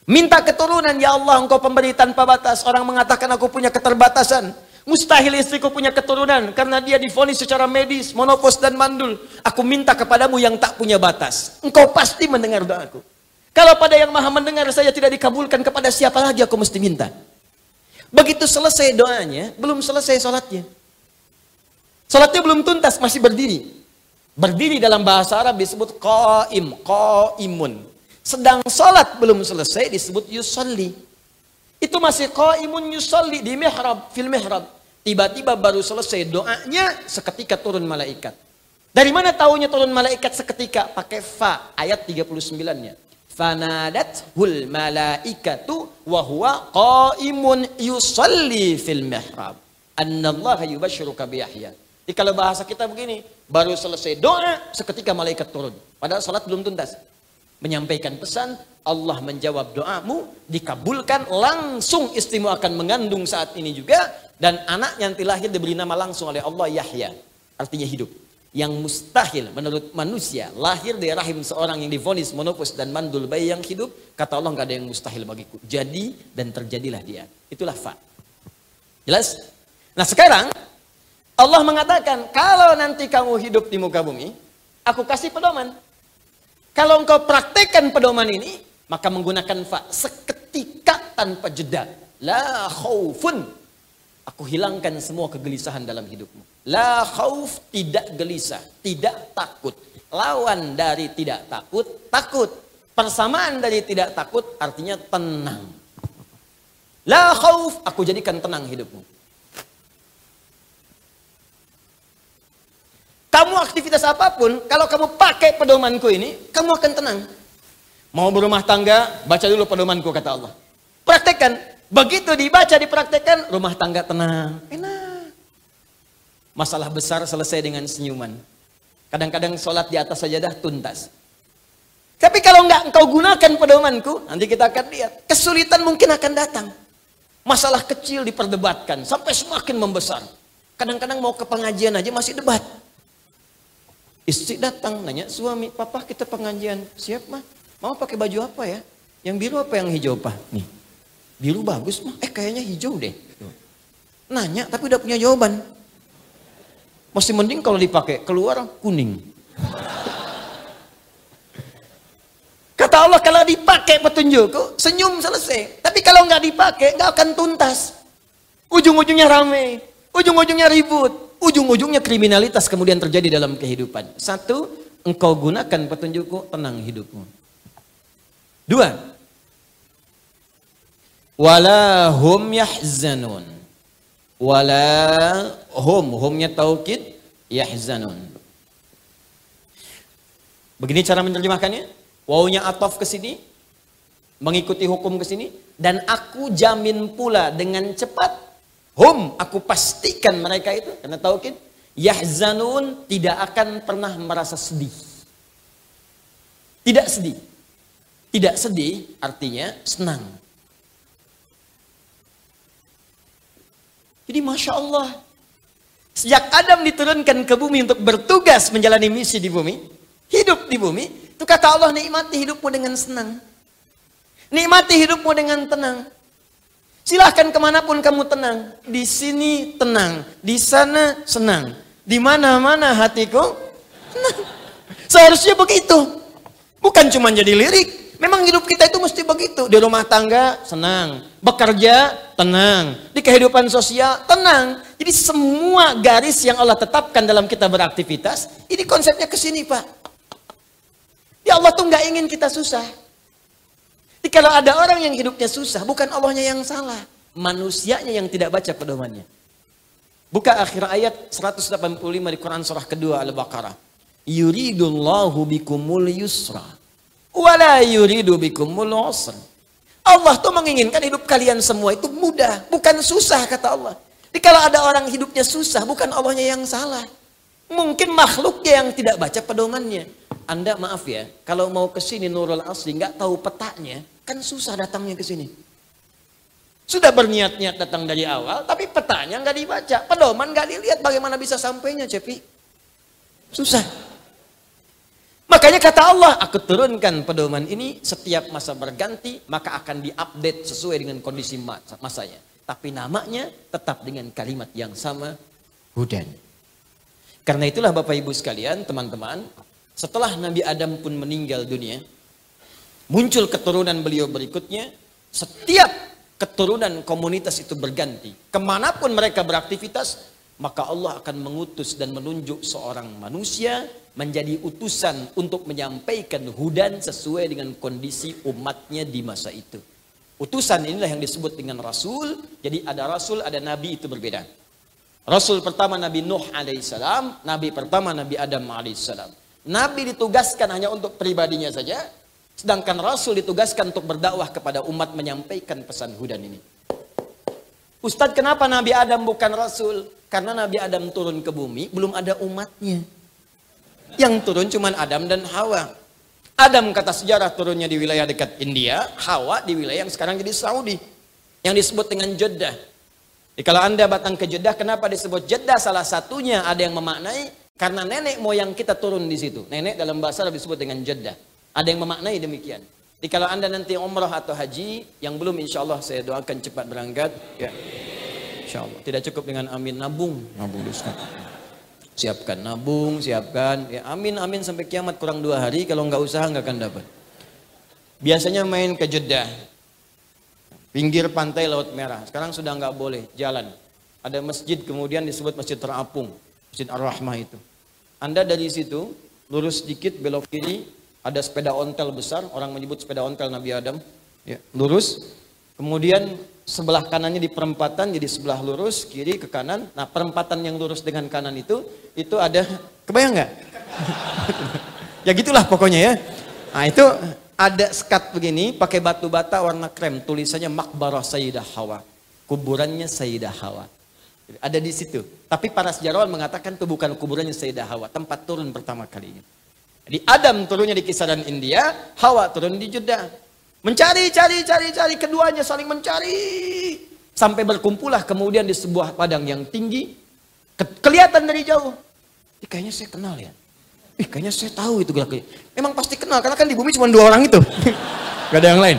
Minta keturunan, ya Allah engkau pemberi tanpa batas. Orang mengatakan aku punya keterbatasan. Mustahil istriku punya keturunan karena dia difonis secara medis, monopos dan mandul. Aku minta kepadamu yang tak punya batas. Engkau pasti mendengar doaku. Kalau pada yang maha mendengar saya tidak dikabulkan kepada siapa lagi aku mesti minta. Begitu selesai doanya, belum selesai sholatnya. Sholatnya belum tuntas, masih berdiri. Berdiri dalam bahasa Arab disebut qaim, qaimun. Sedang sholat belum selesai disebut yusalli. Itu masih qaimun yusalli di mihrab, fil mihrab. Tiba-tiba baru selesai doanya seketika turun malaikat. Dari mana tahunya turun malaikat seketika? Pakai fa ayat 39-nya. Fanadat hul malaikatu wa huwa qaimun yusalli fil mihrab. Annallaha yubashiruka biyahya. Jadi kalau bahasa kita begini, baru selesai doa seketika malaikat turun. Padahal salat belum tuntas menyampaikan pesan, Allah menjawab doamu, dikabulkan, langsung istrimu akan mengandung saat ini juga, dan anak yang lahir diberi nama langsung oleh Allah Yahya, artinya hidup. Yang mustahil menurut manusia, lahir dari rahim seorang yang divonis monopus dan mandul bayi yang hidup, kata Allah nggak ada yang mustahil bagiku. Jadi dan terjadilah dia. Itulah fa. Jelas? Nah sekarang, Allah mengatakan, kalau nanti kamu hidup di muka bumi, aku kasih pedoman. Kalau engkau praktekkan pedoman ini, maka menggunakan fa seketika tanpa jeda. La khaufun. Aku hilangkan semua kegelisahan dalam hidupmu. La khauf tidak gelisah, tidak takut. Lawan dari tidak takut, takut. Persamaan dari tidak takut artinya tenang. La khauf, aku jadikan tenang hidupmu. Kamu aktivitas apa pun, kalau kamu pakai pedomanku ini, kamu akan tenang. Mau berumah tangga, baca dulu pedomanku kata Allah. Praktekkan. Begitu dibaca, dipraktekkan, rumah tangga tenang. Enak. Masalah besar selesai dengan senyuman. Kadang-kadang sholat di atas sajadah tuntas. Tapi kalau enggak engkau gunakan pedomanku, nanti kita akan lihat. Kesulitan mungkin akan datang. Masalah kecil diperdebatkan sampai semakin membesar. Kadang-kadang mau ke pengajian aja masih debat. Istri datang nanya suami, papa kita pengajian. Siap mah? Mau pakai baju apa ya? Yang biru apa yang hijau pak? Nih, biru bagus mah. Eh kayaknya hijau deh. Nanya tapi udah punya jawaban. Masih mending kalau dipakai keluar kuning. Kata Allah kalau dipakai petunjukku, senyum selesai. Tapi kalau nggak dipakai, nggak akan tuntas. Ujung-ujungnya rame, ujung-ujungnya ribut. Ujung-ujungnya kriminalitas kemudian terjadi dalam kehidupan. Satu, engkau gunakan petunjukku, tenang hidupmu. Dua, wala hum yahzanun. Wala hum, humnya taukid, yahzanun. Begini cara menerjemahkannya. Wawunya atof ke sini, mengikuti hukum ke sini, dan aku jamin pula dengan cepat Hum, aku pastikan mereka itu, karena tauhid, yahzanun tidak akan pernah merasa sedih. Tidak sedih. Tidak sedih artinya senang. Jadi Masya Allah. Sejak Adam diturunkan ke bumi untuk bertugas menjalani misi di bumi. Hidup di bumi. Itu kata Allah nikmati hidupmu dengan senang. Nikmati hidupmu dengan tenang. Silahkan ke mana pun kamu tenang. Di sini tenang. Di sana senang. Di mana-mana hatiku tenang. Seharusnya begitu. Bukan cuma jadi lirik. Memang hidup kita itu mesti begitu. Di rumah tangga senang, bekerja tenang, di kehidupan sosial tenang. Jadi semua garis yang Allah tetapkan dalam kita beraktivitas, ini konsepnya ke sini Pak. Ya Allah tuh nggak ingin kita susah. Jadi kalau ada orang yang hidupnya susah, bukan Allahnya yang salah. Manusianya yang tidak baca pedomannya. Buka akhir ayat 185 di Quran surah kedua Al-Baqarah. Yuridullahu bikumul yusra wala yuridu bikumul usr. Allah tuh menginginkan hidup kalian semua itu mudah, bukan susah kata Allah. Jadi kalau ada orang hidupnya susah, bukan Allahnya yang salah. Mungkin makhluknya yang tidak baca pedomannya. Anda maaf ya, kalau mau ke sini Nurul Asli nggak tahu petanya, kan susah datangnya ke sini. Sudah berniat-niat datang dari awal, tapi petanya nggak dibaca, pedoman nggak dilihat, bagaimana bisa sampainya, Cepi? Susah. Makanya kata Allah, aku turunkan pedoman ini setiap masa berganti, maka akan diupdate sesuai dengan kondisi masanya. Tapi namanya tetap dengan kalimat yang sama, hudan. Karena itulah Bapak Ibu sekalian, teman-teman, setelah Nabi Adam pun meninggal dunia, muncul keturunan beliau berikutnya, setiap keturunan komunitas itu berganti. Ke mana pun mereka beraktivitas, maka Allah akan mengutus dan menunjuk seorang manusia menjadi utusan untuk menyampaikan hudan sesuai dengan kondisi umatnya di masa itu. Utusan inilah yang disebut dengan rasul. Jadi ada rasul, ada nabi itu berbeda. Rasul pertama Nabi Nuh alaihissalam, nabi pertama Nabi Adam alaihissalam. Nabi ditugaskan hanya untuk pribadinya saja, sedangkan rasul ditugaskan untuk berdakwah kepada umat menyampaikan pesan hudan ini. Ustadz kenapa Nabi Adam bukan rasul? Karena Nabi Adam turun ke bumi, belum ada umatnya. Yang turun cuma Adam dan Hawa. Adam kata sejarah turunnya di wilayah dekat India, Hawa di wilayah yang sekarang jadi Saudi. Yang disebut dengan Jeddah. Jadi kalau anda datang ke Jeddah, kenapa disebut Jeddah? Salah satunya ada yang memaknai, karena nenek moyang kita turun di situ. Nenek dalam bahasa Arab disebut dengan Jeddah. Ada yang memaknai demikian. Jadi kalau anda nanti umrah atau haji, yang belum insya Allah saya doakan cepat berangkat. Ya. Insya Allah. Tidak cukup dengan amin nabung. Nabung Ustaz. Siapkan nabung, siapkan. Ya, amin amin sampai kiamat kurang dua hari. Kalau nggak usaha nggak akan dapat. Biasanya main ke Jeddah. Pinggir pantai Laut Merah. Sekarang sudah nggak boleh jalan. Ada masjid kemudian disebut Masjid Terapung. Masjid Ar-Rahmah itu. Anda dari situ lurus sedikit belok kiri ada sepeda ontel besar orang menyebut sepeda ontel Nabi Adam ya, lurus kemudian sebelah kanannya di perempatan jadi sebelah lurus kiri ke kanan nah perempatan yang lurus dengan kanan itu itu ada kebayang nggak ya gitulah pokoknya ya nah itu ada sekat begini pakai batu bata warna krem tulisannya makbarah Sayyidah Hawa kuburannya Sayyidah Hawa ada di situ tapi para sejarawan mengatakan itu bukan kuburannya Sayyidah Hawa tempat turun pertama kalinya jadi Adam turunnya di kisaran India Hawa turun di Jeddah Mencari, cari, cari, cari. Keduanya saling mencari. Sampai berkumpullah kemudian di sebuah padang yang tinggi. Ke kelihatan dari jauh. Kayaknya saya kenal ya. Ih, kayaknya saya tahu itu gerak Memang pasti kenal, karena kan di bumi cuma dua orang itu. Gak ada yang lain.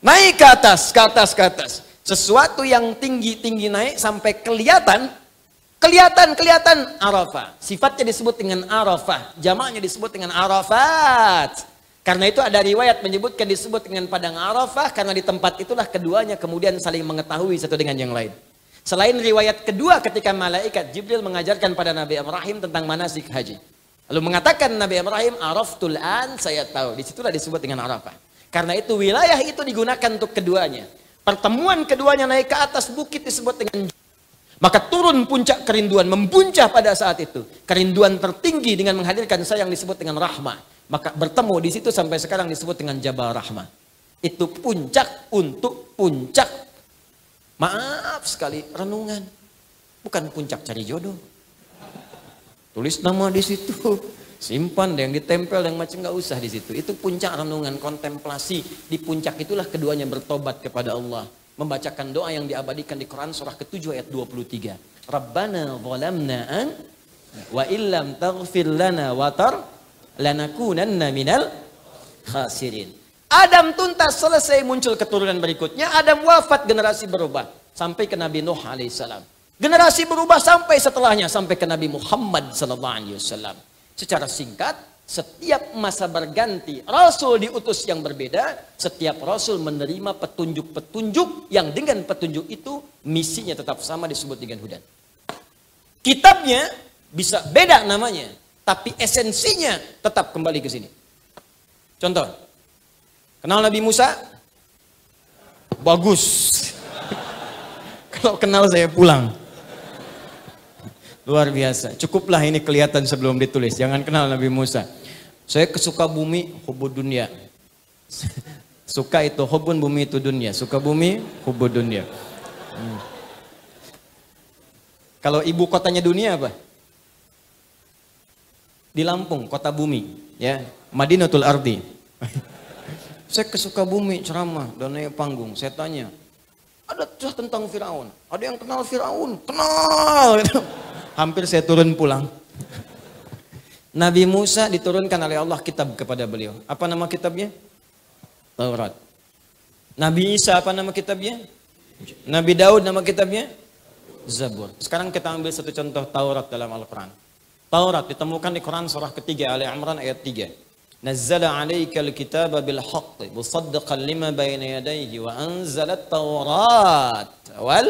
Naik ke atas, ke atas, ke atas. Sesuatu yang tinggi-tinggi naik sampai kelihatan Kelihatan, kelihatan Arafah. Sifatnya disebut dengan Arafah. Jamaknya disebut dengan Arafat. Karena itu ada riwayat menyebutkan disebut dengan padang Arafah. Karena di tempat itulah keduanya kemudian saling mengetahui satu dengan yang lain. Selain riwayat kedua ketika malaikat Jibril mengajarkan pada Nabi Ibrahim tentang manasik haji. Lalu mengatakan Nabi Ibrahim, Araftul an, saya tahu. Di situlah disebut dengan Arafah. Karena itu wilayah itu digunakan untuk keduanya. Pertemuan keduanya naik ke atas bukit disebut dengan maka turun puncak kerinduan, membuncah pada saat itu. Kerinduan tertinggi dengan menghadirkan saya yang disebut dengan rahmah. Maka bertemu di situ sampai sekarang disebut dengan Jabal Rahmah. Itu puncak untuk puncak. Maaf sekali, renungan. Bukan puncak cari jodoh. Tulis nama di situ. Simpan yang ditempel yang macam nggak usah di situ. Itu puncak renungan kontemplasi. Di puncak itulah keduanya bertobat kepada Allah. Membacakan doa yang diabadikan di Quran surah ke-7 ayat 23. Rabbana zalamna an wa illam taghfir lana wa tar lanakunanna minal khasirin. Adam tuntas selesai muncul keturunan berikutnya. Adam wafat generasi berubah. Sampai ke Nabi Nuh alaihissalam. Generasi berubah sampai setelahnya. Sampai ke Nabi Muhammad sallallahu alaihi wasallam. Secara singkat, setiap masa berganti, Rasul diutus yang berbeda, setiap Rasul menerima petunjuk-petunjuk yang dengan petunjuk itu misinya tetap sama disebut dengan hudan. Kitabnya bisa beda namanya, tapi esensinya tetap kembali ke sini. Contoh, kenal Nabi Musa? Bagus. Kalau kenal saya pulang. Luar biasa. Cukuplah ini kelihatan sebelum ditulis. Jangan kenal Nabi Musa. Saya kesuka bumi, hubud dunia. Suka itu, hubun bumi itu dunia. Suka bumi, hubud dunia. Hmm. Kalau ibu kotanya dunia apa? Di Lampung, kota bumi. ya Madinatul Ardi. Saya kesuka bumi ceramah dan naik panggung. Saya tanya, ada tentang Firaun. Ada yang kenal Firaun? Kenal. hampir saya turun pulang. Nabi Musa diturunkan oleh Allah kitab kepada beliau. Apa nama kitabnya? Taurat. Nabi Isa apa nama kitabnya? Nabi Daud nama kitabnya? Zabur. Sekarang kita ambil satu contoh Taurat dalam Al-Quran. Taurat ditemukan di Quran surah ketiga Ali Imran ayat 3. Bil haqqi musaddiqan lima bayna yadayhi wa anzala taurat wal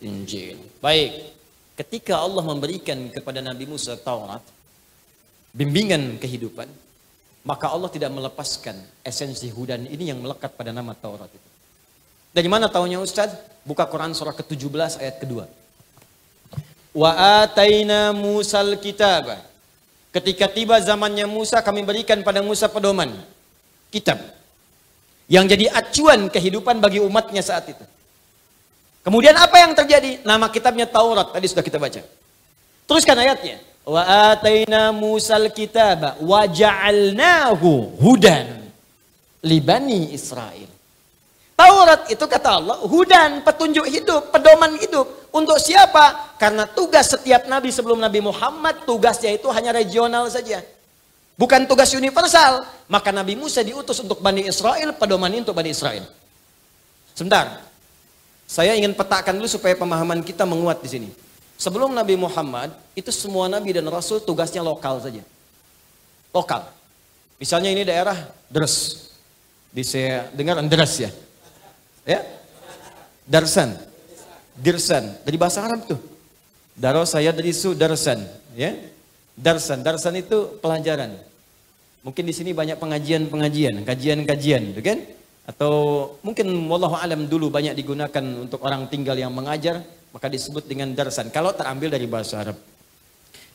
injil. Baik. Ketika Allah memberikan kepada Nabi Musa Taurat, bimbingan kehidupan, maka Allah tidak melepaskan esensi hudan ini yang melekat pada nama Taurat itu. Dari mana tahunya Ustaz? Buka Quran surah ke-17 ayat kedua. Wa ataina Musal kitab. Ketika tiba zamannya Musa, kami berikan pada Musa pedoman. Kitab. Yang jadi acuan kehidupan bagi umatnya saat itu. Kemudian apa yang terjadi? Nama kitabnya Taurat. Tadi sudah kita baca. Teruskan ayatnya. Wa ataina Musal kitab wa ja'alnahu hudan libani Israel. Taurat itu kata Allah, hudan, petunjuk hidup, pedoman hidup. Untuk siapa? Karena tugas setiap nabi sebelum Nabi Muhammad, tugasnya itu hanya regional saja. Bukan tugas universal. Maka Nabi Musa diutus untuk Bani Israel, pedoman untuk Bani Israel. Sebentar, saya ingin petakan dulu supaya pemahaman kita menguat di sini. Sebelum Nabi Muhammad, itu semua nabi dan rasul tugasnya lokal saja. Lokal. Misalnya ini daerah Dres. Di saya dengar Dres ya. Ya? Darsan. Dirsan. Dari bahasa Arab tuh. Daro saya dari su darsan. Ya? Darsan. Darsan itu pelajaran. Mungkin di sini banyak pengajian-pengajian, kajian-kajian, gitu kan? atau mungkin wallahu alam dulu banyak digunakan untuk orang tinggal yang mengajar maka disebut dengan darsan kalau terambil dari bahasa Arab.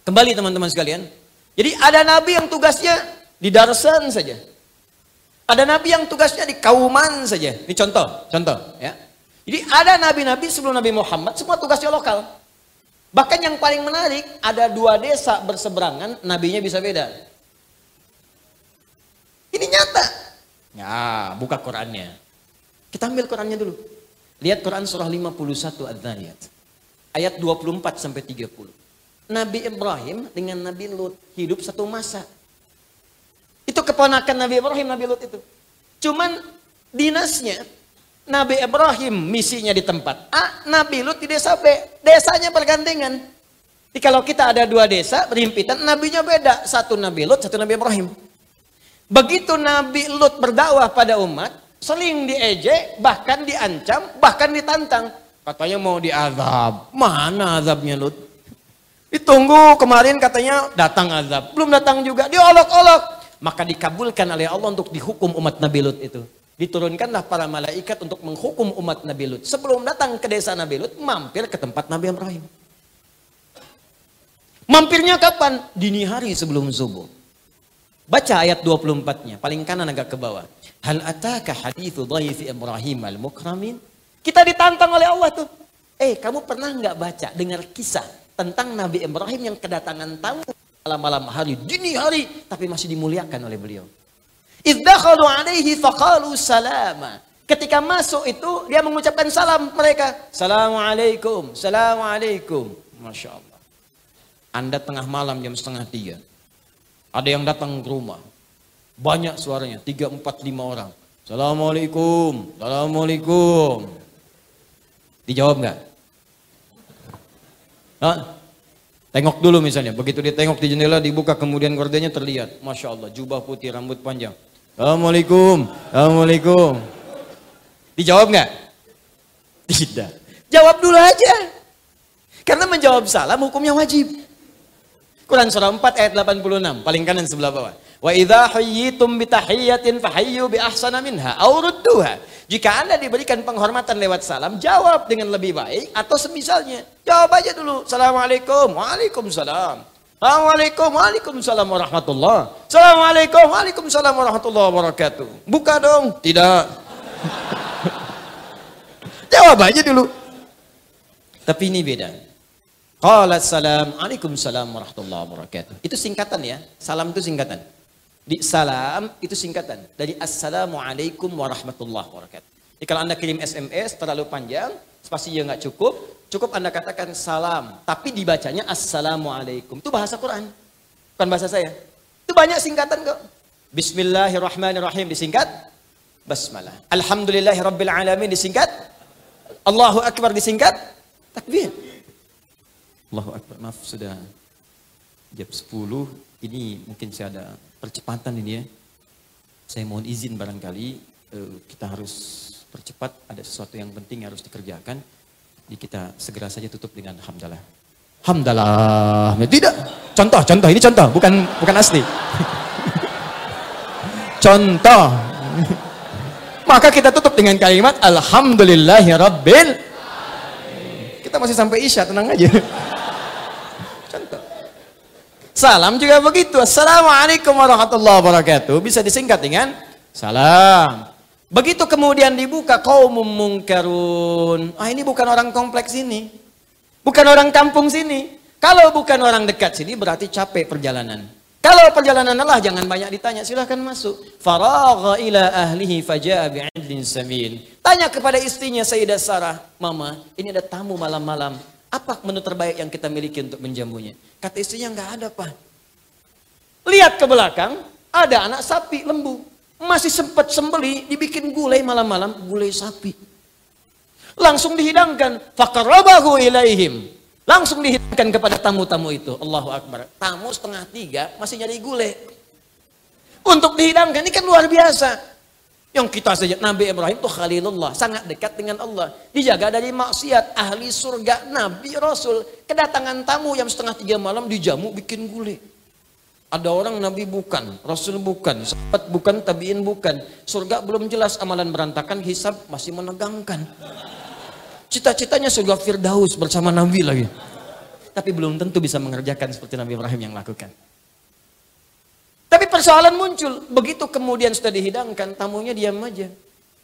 Kembali teman-teman sekalian. Jadi ada nabi yang tugasnya di darsan saja. Ada nabi yang tugasnya di kauman saja. Ini contoh, contoh ya. Jadi ada nabi-nabi sebelum Nabi Muhammad semua tugasnya lokal. Bahkan yang paling menarik ada dua desa berseberangan nabinya bisa beda. Ini nyata. Ya, buka Qurannya. Kita ambil Qurannya dulu. Lihat Quran surah 51 Ad-Dhariyat. Ayat 24 sampai 30. Nabi Ibrahim dengan Nabi Lut hidup satu masa. Keponakan Nabi Ibrahim, Nabi Lut itu. Cuman dinasnya Nabi Ibrahim misinya di tempat A, Nabi Lut di desa B. Desanya bergandengan. Jadi kalau kita ada dua desa berhimpitan, nabinya beda. Satu Nabi Lut, satu Nabi Ibrahim. Begitu Nabi Lut berdakwah pada umat, seling diejek, bahkan diancam, bahkan ditantang. Katanya mau diazab. Mana azabnya Lut? Ditunggu kemarin katanya datang azab. Belum datang juga, diolok-olok. Maka dikabulkan oleh Allah untuk dihukum umat Nabi Lut itu. Diturunkanlah para malaikat untuk menghukum umat Nabi Lut. Sebelum datang ke desa Nabi Lut, mampir ke tempat Nabi Ibrahim. Mampirnya kapan? Dini hari sebelum subuh. Baca ayat 24-nya, paling kanan agak ke bawah. Hal ataka hadithu dhaifi Ibrahim al-mukramin? Kita ditantang oleh Allah tuh. Eh, kamu pernah nggak baca, dengar kisah tentang Nabi Ibrahim yang kedatangan tamu malam-malam hari, dini hari, tapi masih dimuliakan oleh beliau. Izdakhalu alaihi faqalu salama. Ketika masuk itu, dia mengucapkan salam mereka. Assalamualaikum, Assalamualaikum. Masya Allah. Anda tengah malam jam setengah tiga. Ada yang datang ke rumah. Banyak suaranya, tiga, empat, lima orang. Assalamualaikum, Assalamualaikum. Dijawab nggak? Tengok dulu misalnya, begitu dia tengok di jendela dibuka kemudian gordennya terlihat. Masya Allah, jubah putih, rambut panjang. Assalamualaikum, Assalamualaikum. Dijawab nggak? Tidak. Jawab dulu aja. Karena menjawab salam hukumnya wajib. Quran surah 4 ayat 86, paling kanan sebelah bawah. Wa idza hayyitum bi tahiyyatin fahayyu bi ahsana minha aw rudduha. Jika Anda diberikan penghormatan lewat salam, jawab dengan lebih baik atau semisalnya. Jawab aja dulu. Assalamualaikum. Waalaikumsalam. Assalamualaikum. Waalaikumsalam warahmatullah. Assalamualaikum. Waalaikumsalam warahmatullahi wabarakatuh. Buka dong. Tidak. jawab aja dulu. Tapi ini beda. Qala salam. Waalaikumsalam warahmatullahi wabarakatuh. Itu singkatan ya. Salam itu singkatan. Di salam itu singkatan dari assalamualaikum warahmatullahi wabarakatuh. Jadi kalau anda kirim SMS terlalu panjang, spasinya nggak cukup, cukup anda katakan salam, tapi dibacanya assalamualaikum. Itu bahasa Quran, bukan bahasa saya. Itu banyak singkatan kok. Bismillahirrahmanirrahim disingkat, basmalah. Alhamdulillahirabbil alamin disingkat, Allahu akbar disingkat, takbir. Allahu akbar. Maaf sudah jam 10 ini mungkin saya ada percepatan ini ya. Saya mohon izin barangkali uh, kita harus percepat, ada sesuatu yang penting yang harus dikerjakan. Jadi kita segera saja tutup dengan hamdalah. Hamdalah. Tidak. Contoh, contoh. Ini contoh, bukan bukan asli. contoh. Maka kita tutup dengan kalimat Alhamdulillahirabbil Kita masih sampai Isya, tenang aja. Salam juga begitu. Assalamualaikum warahmatullahi wabarakatuh. Bisa disingkat dengan salam. Begitu kemudian dibuka kaum mungkarun. Ah ini bukan orang kompleks ini. Bukan orang kampung sini. Kalau bukan orang dekat sini berarti capek perjalanan. Kalau perjalanan Allah jangan banyak ditanya, silahkan masuk. Faragha ila ahlihi faja'a bi'adlin samin. Tanya kepada istrinya Sayyidah Sarah, "Mama, ini ada tamu malam-malam. Apa menu terbaik yang kita miliki untuk menjamunya? Kata istrinya nggak ada pak. Lihat ke belakang, ada anak sapi lembu. Masih sempat sembeli, dibikin gulai malam-malam, gulai sapi. Langsung dihidangkan. Fakarabahu ilaihim. Langsung dihidangkan kepada tamu-tamu itu. Allahu Akbar. Tamu setengah tiga masih nyari gulai. Untuk dihidangkan, ini kan luar biasa. Yang kita saja Nabi Ibrahim itu Khalilullah, sangat dekat dengan Allah. Dijaga dari maksiat, ahli surga, Nabi Rasul. Kedatangan tamu yang setengah tiga malam dijamu bikin gulai. Ada orang Nabi bukan, Rasul bukan, sahabat bukan, tabiin bukan. Surga belum jelas, amalan berantakan, hisab masih menegangkan. Cita-citanya surga Firdaus bersama Nabi lagi. Tapi belum tentu bisa mengerjakan seperti Nabi Ibrahim yang lakukan. Tapi persoalan muncul. Begitu kemudian sudah dihidangkan, tamunya diam aja.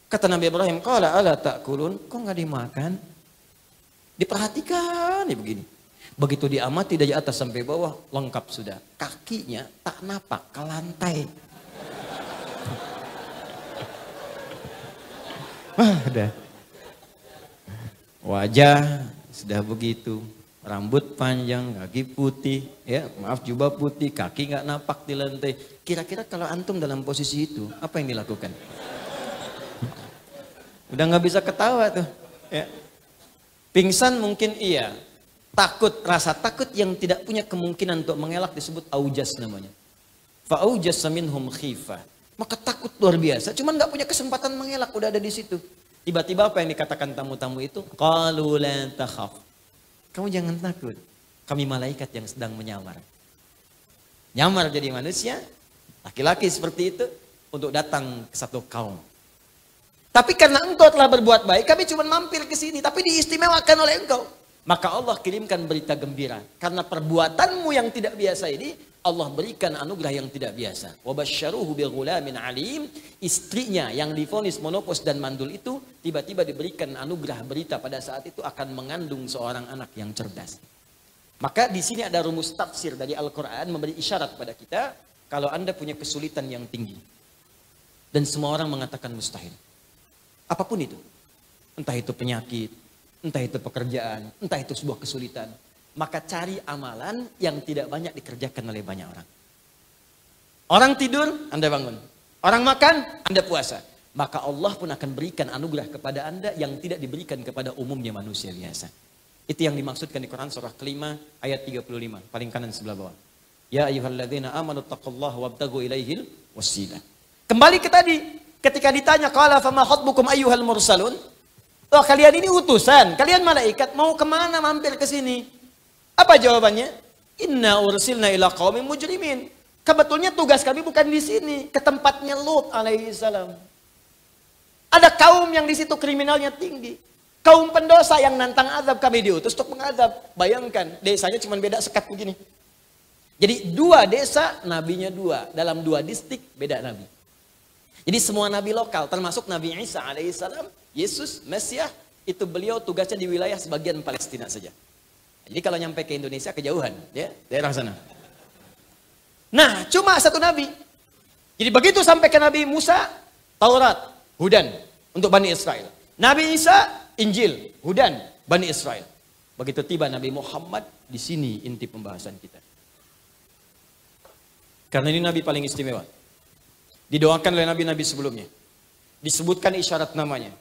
Kata Nabi Ibrahim, Kala ala tak kulun, kok nggak dimakan? Diperhatikan ya begini. Begitu diamati dari atas sampai bawah, lengkap sudah. Kakinya tak napak ke lantai. Wah, udah. Wajah sudah begitu rambut panjang, kaki putih, ya maaf jubah putih, kaki nggak napak di lantai. Kira-kira kalau antum dalam posisi itu, apa yang dilakukan? Udah nggak bisa ketawa tuh. Ya. Pingsan mungkin iya, takut, rasa takut yang tidak punya kemungkinan untuk mengelak disebut aujas namanya. Fa'aujas minhum khifah. Maka takut luar biasa, cuman nggak punya kesempatan mengelak, udah ada di situ. Tiba-tiba apa yang dikatakan tamu-tamu itu? Qalu la takhaf. Kamu jangan takut. Kami malaikat yang sedang menyamar. Nyamar jadi manusia, laki-laki seperti itu, untuk datang ke satu kaum. Tapi karena engkau telah berbuat baik, kami cuma mampir ke sini, tapi diistimewakan oleh engkau. Maka Allah kirimkan berita gembira. Karena perbuatanmu yang tidak biasa ini, Allah berikan anugerah yang tidak biasa. Wabasyaruhu bighulamin alim. Istrinya yang difonis monopos dan mandul itu tiba-tiba diberikan anugerah berita pada saat itu akan mengandung seorang anak yang cerdas. Maka di sini ada rumus tafsir dari Al-Quran memberi isyarat pada kita kalau Anda punya kesulitan yang tinggi. Dan semua orang mengatakan mustahil. Apa pun itu. Entah itu penyakit, entah itu pekerjaan, entah itu sebuah kesulitan. Maka cari amalan yang tidak banyak dikerjakan oleh banyak orang. Orang tidur, Anda bangun. Orang makan, Anda puasa. Maka Allah pun akan berikan anugerah kepada Anda yang tidak diberikan kepada umumnya manusia biasa. Itu yang dimaksudkan di Quran surah kelima ayat 35. Paling kanan sebelah bawah. Ya ayuhalladzina amanu taqallah wabtagu ilaihil wasilah. Kembali ke tadi. Ketika ditanya, Qala fama khutbukum ayyuhal mursalun. Oh kalian ini utusan, kalian malaikat mau ke mana mampir ke sini? Apa jawabannya? Inna ursilna ila qaumin mujrimin. Kebetulnya tugas kami bukan di sini, ke tempatnya Lut alaihi salam. Ada kaum yang di situ kriminalnya tinggi. Kaum pendosa yang nantang azab kami diutus untuk mengadab. Bayangkan, desanya cuma beda sekat begini. Jadi dua desa, nabinya dua. Dalam dua distrik, beda nabi. Jadi semua nabi lokal, termasuk Nabi Isa alaihissalam, Yesus, Mesias, itu beliau tugasnya di wilayah sebagian Palestina saja. Jadi kalau nyampe ke Indonesia kejauhan, ya daerah sana. Nah, cuma satu nabi. Jadi begitu sampai ke Nabi Musa, Taurat, Hudan untuk Bani Israel. Nabi Isa, Injil, Hudan, Bani Israel. Begitu tiba Nabi Muhammad, di sini inti pembahasan kita. Karena ini Nabi paling istimewa. Didoakan oleh Nabi-Nabi sebelumnya. Disebutkan isyarat namanya.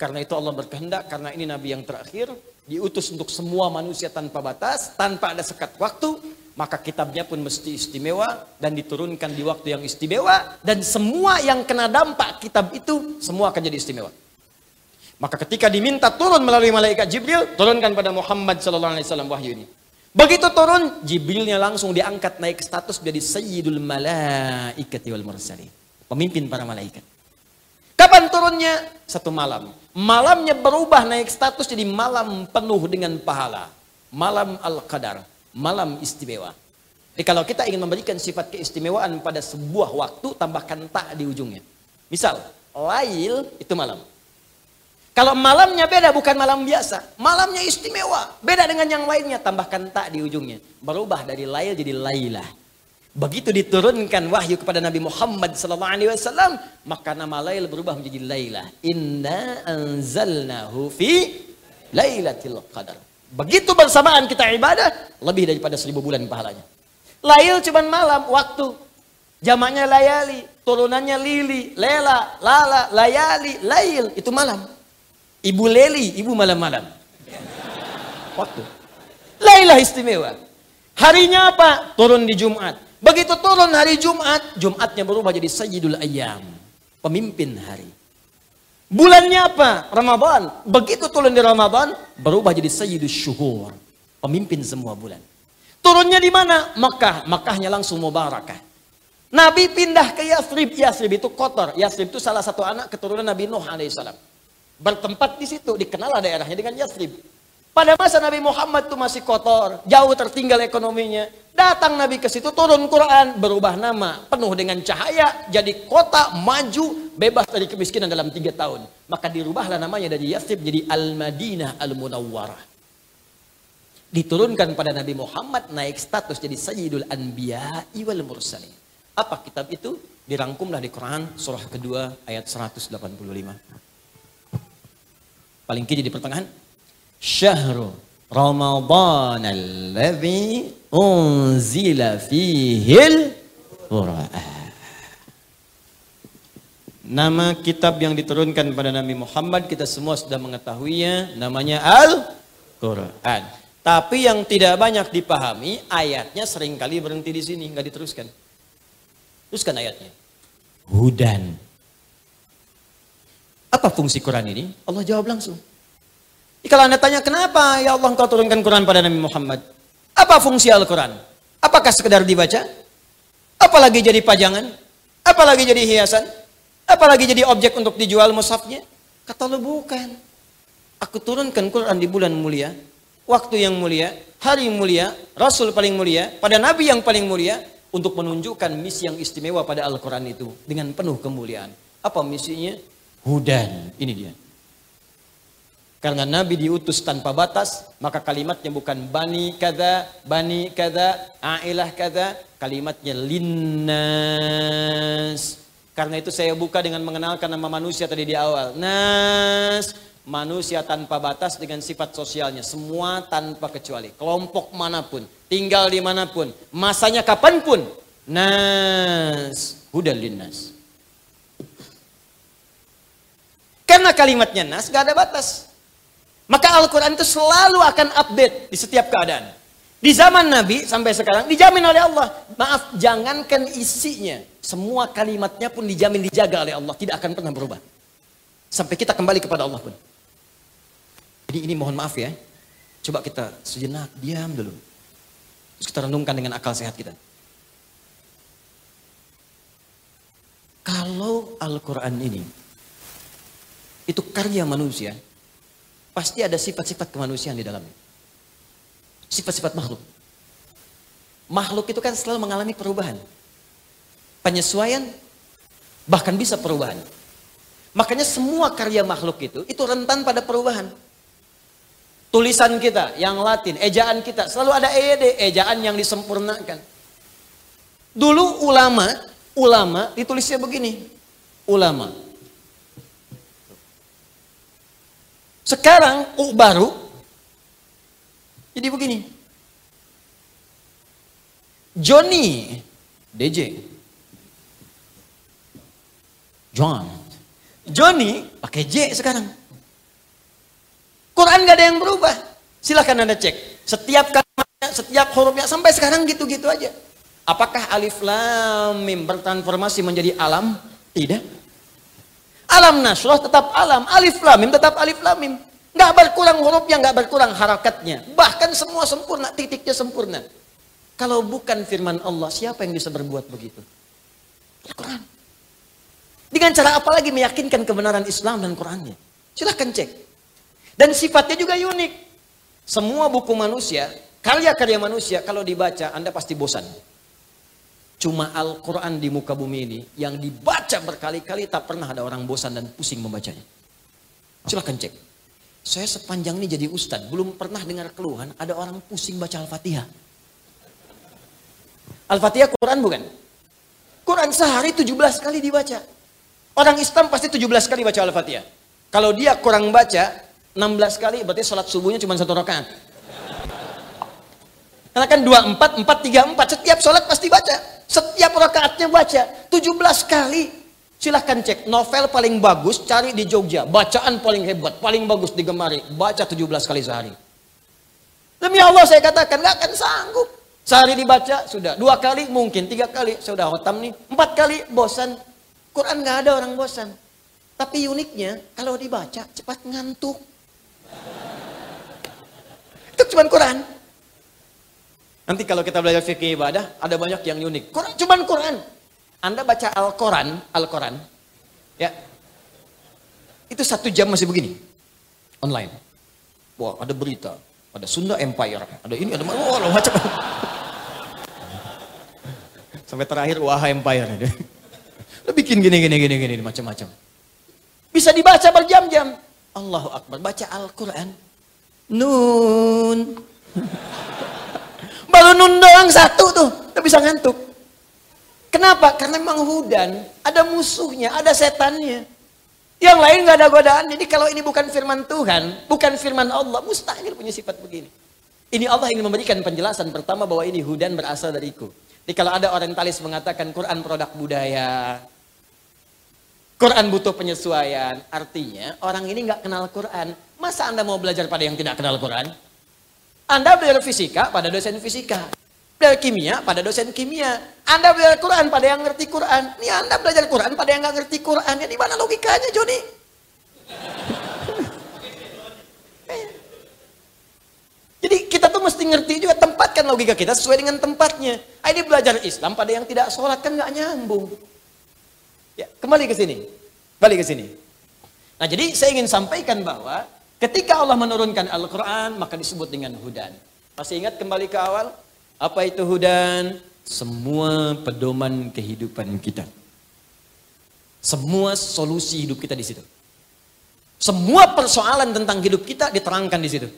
Karena itu Allah berkehendak, karena ini Nabi yang terakhir, diutus untuk semua manusia tanpa batas, tanpa ada sekat waktu, maka kitabnya pun mesti istimewa dan diturunkan di waktu yang istimewa dan semua yang kena dampak kitab itu semua akan jadi istimewa. Maka ketika diminta turun melalui malaikat Jibril, turunkan pada Muhammad sallallahu alaihi wasallam wahyu ini. Begitu turun, Jibrilnya langsung diangkat naik status menjadi Sayyidul Malaikati wal Mursalin. Pemimpin para malaikat. Kapan turunnya? Satu malam. Malamnya berubah naik status jadi malam penuh dengan pahala. Malam Al-Qadar. Malam istimewa. Jadi kalau kita ingin memberikan sifat keistimewaan pada sebuah waktu, tambahkan tak di ujungnya. Misal, lail itu malam. Kalau malamnya beda, bukan malam biasa. Malamnya istimewa. Beda dengan yang lainnya, tambahkan tak di ujungnya. Berubah dari lail jadi lailah. Begitu diturunkan wahyu kepada Nabi Muhammad SAW, maka nama lail berubah menjadi lailah. Inna anzalnahu fi lailatul qadar. Begitu bersamaan kita ibadah, lebih daripada seribu bulan pahalanya. Lail cuma malam, waktu. Jamaknya layali, turunannya lili, lela, lala, layali, lail, itu malam. Ibu Leli, ibu malam-malam. Waktu. Lailah istimewa. Harinya apa? Turun di Jumat. Begitu turun hari Jumat, Jumatnya berubah jadi Sayyidul Ayyam. Pemimpin hari. Bulannya apa? Ramadan. Begitu turun di Ramadan, berubah jadi Sayyidul Syuhur. Pemimpin semua bulan. Turunnya di mana? Makkah. Makkahnya langsung mubarakah. Nabi pindah ke Yasrib. Yasrib itu kotor. Yasrib itu salah satu anak keturunan Nabi Nuh alaihissalam bertempat di situ, dikenal daerahnya dengan Yathrib. Pada masa Nabi Muhammad itu masih kotor, jauh tertinggal ekonominya. Datang Nabi ke situ, turun Quran, berubah nama, penuh dengan cahaya, jadi kota maju, bebas dari kemiskinan dalam tiga tahun. Maka dirubahlah namanya dari Yathrib jadi Al-Madinah Al-Munawwarah. Diturunkan pada Nabi Muhammad, naik status jadi Sayyidul Anbiya wal Mursalin. Apa kitab itu? Dirangkumlah di Quran surah kedua ayat 185. Paling kiri di pertengahan. Syahrul Ramadan alladhi unzila fihil. Nama kitab yang diturunkan pada Nabi Muhammad kita semua sudah mengetahuinya namanya Al-Quran. Tapi yang tidak banyak dipahami ayatnya sering kali berhenti di sini nggak diteruskan. Teruskan ayatnya. Hudan apa fungsi Quran ini? Allah jawab langsung. Kalau anda tanya kenapa ya Allah engkau turunkan Quran pada Nabi Muhammad? Apa fungsi Al-Quran? Apakah sekedar dibaca? Apalagi jadi pajangan? Apalagi jadi hiasan? Apalagi jadi objek untuk dijual mushafnya? Kata Allah bukan. Aku turunkan Quran di bulan mulia, waktu yang mulia, hari mulia, Rasul paling mulia, pada Nabi yang paling mulia, untuk menunjukkan misi yang istimewa pada Al-Quran itu dengan penuh kemuliaan. Apa misinya? Hudan. Ini dia. Karena Nabi diutus tanpa batas, maka kalimatnya bukan bani kada, bani kada, ailah kada, kalimatnya linnas. Karena itu saya buka dengan mengenalkan nama manusia tadi di awal. Nas, manusia tanpa batas dengan sifat sosialnya. Semua tanpa kecuali. Kelompok mana pun, tinggal di mana pun, masanya kapan pun. Nas, hudal linnas. Karena kalimatnya nas, gak ada batas. Maka Al-Quran itu selalu akan update di setiap keadaan. Di zaman Nabi sampai sekarang dijamin oleh Allah. Maaf, jangankan isinya. Semua kalimatnya pun dijamin dijaga oleh Allah. Tidak akan pernah berubah. Sampai kita kembali kepada Allah pun. Jadi ini mohon maaf ya. Coba kita sejenak, diam dulu. Terus kita renungkan dengan akal sehat kita. Kalau Al-Quran ini, itu karya manusia, Pasti ada sifat-sifat kemanusiaan di dalamnya. Sifat-sifat makhluk. Makhluk itu kan selalu mengalami perubahan. Penyesuaian, bahkan bisa perubahan. Makanya semua karya makhluk itu, itu rentan pada perubahan. Tulisan kita yang latin, ejaan kita, selalu ada EYD, ejaan yang disempurnakan. Dulu ulama, ulama ditulisnya begini. Ulama, Sekarang U baru jadi begini. Johnny DJ John Johnny pakai J sekarang. Quran gak ada yang berubah. Silahkan Anda cek. Setiap kalimatnya, setiap hurufnya sampai sekarang gitu-gitu aja. Apakah alif lam mim bertransformasi menjadi alam? Tidak. Alam nasroh tetap alam, alif lamim tetap alif lamim. Nggak berkurang hurufnya, nggak berkurang harakatnya. Bahkan semua sempurna, titiknya sempurna. Kalau bukan firman Allah, siapa yang bisa berbuat begitu? Al-Quran. Dengan cara apa lagi meyakinkan kebenaran Islam dan Qurannya? Silahkan cek. Dan sifatnya juga unik. Semua buku manusia, karya-karya manusia, kalau dibaca, Anda pasti bosan. Cuma Al-Quran di muka bumi ini yang dibaca berkali-kali tak pernah ada orang bosan dan pusing membacanya. Silahkan cek. Saya sepanjang ini jadi ustadz, belum pernah dengar keluhan ada orang pusing baca Al-Fatihah. Al-Fatihah Quran bukan? Quran sehari 17 kali dibaca. Orang Islam pasti 17 kali baca Al-Fatihah. Kalau dia kurang baca 16 kali berarti sholat subuhnya cuma satu rakaat. Karena kan 24, 4, 3, 4. Setiap sholat pasti baca. Setiap rakaatnya baca. 17 kali. Silahkan cek. Novel paling bagus cari di Jogja. Bacaan paling hebat. Paling bagus digemari. Baca 17 kali sehari. Demi Allah saya katakan gak akan sanggup. Sehari dibaca sudah. Dua kali mungkin. Tiga kali. Saya udah hotam nih. Empat kali bosan. Quran gak ada orang bosan. Tapi uniknya kalau dibaca cepat ngantuk. Itu cuma Quran. Nanti kalau kita belajar fikih ibadah, ada banyak yang unik. Quran, cuman Quran. Anda baca Al-Quran, Al-Quran, ya, itu satu jam masih begini, online. Wah, ada berita, ada Sunda Empire, ada ini, ada wah, macam. Sampai terakhir Wah Empire. Dia bikin gini, gini, gini, gini, macam-macam. Bisa dibaca berjam-jam. Allahu Akbar, baca Al-Quran. Nun. Baru doang satu tuh, udah bisa ngantuk. Kenapa? Karena memang hudan, ada musuhnya, ada setannya. Yang lain gak ada godaan. Jadi kalau ini bukan firman Tuhan, bukan firman Allah, mustahil punya sifat begini. Ini Allah ingin memberikan penjelasan pertama bahwa ini hudan berasal dariku. Jadi kalau ada orientalis mengatakan Quran produk budaya, Quran butuh penyesuaian, artinya orang ini nggak kenal Quran. Masa Anda mau belajar pada yang tidak kenal Quran? Anda belajar fisika pada dosen fisika. Belajar kimia pada dosen kimia. Anda belajar Quran pada yang ngerti Quran. Ini Anda belajar Quran pada yang nggak ngerti Quran. Ya di mana logikanya, Joni? Jadi kita tuh mesti ngerti juga tempatkan logika kita sesuai dengan tempatnya. Ah, ini belajar Islam pada yang tidak sholat kan nggak nyambung. Ya, kembali ke sini. Balik ke sini. Nah, jadi saya ingin sampaikan bahwa Ketika Allah menurunkan Al-Quran, maka disebut dengan hudan. Masih ingat kembali ke awal? Apa itu hudan? semua pedoman kehidupan kita. Semua solusi hidup kita di situ. Semua persoalan tentang hidup kita diterangkan di situ.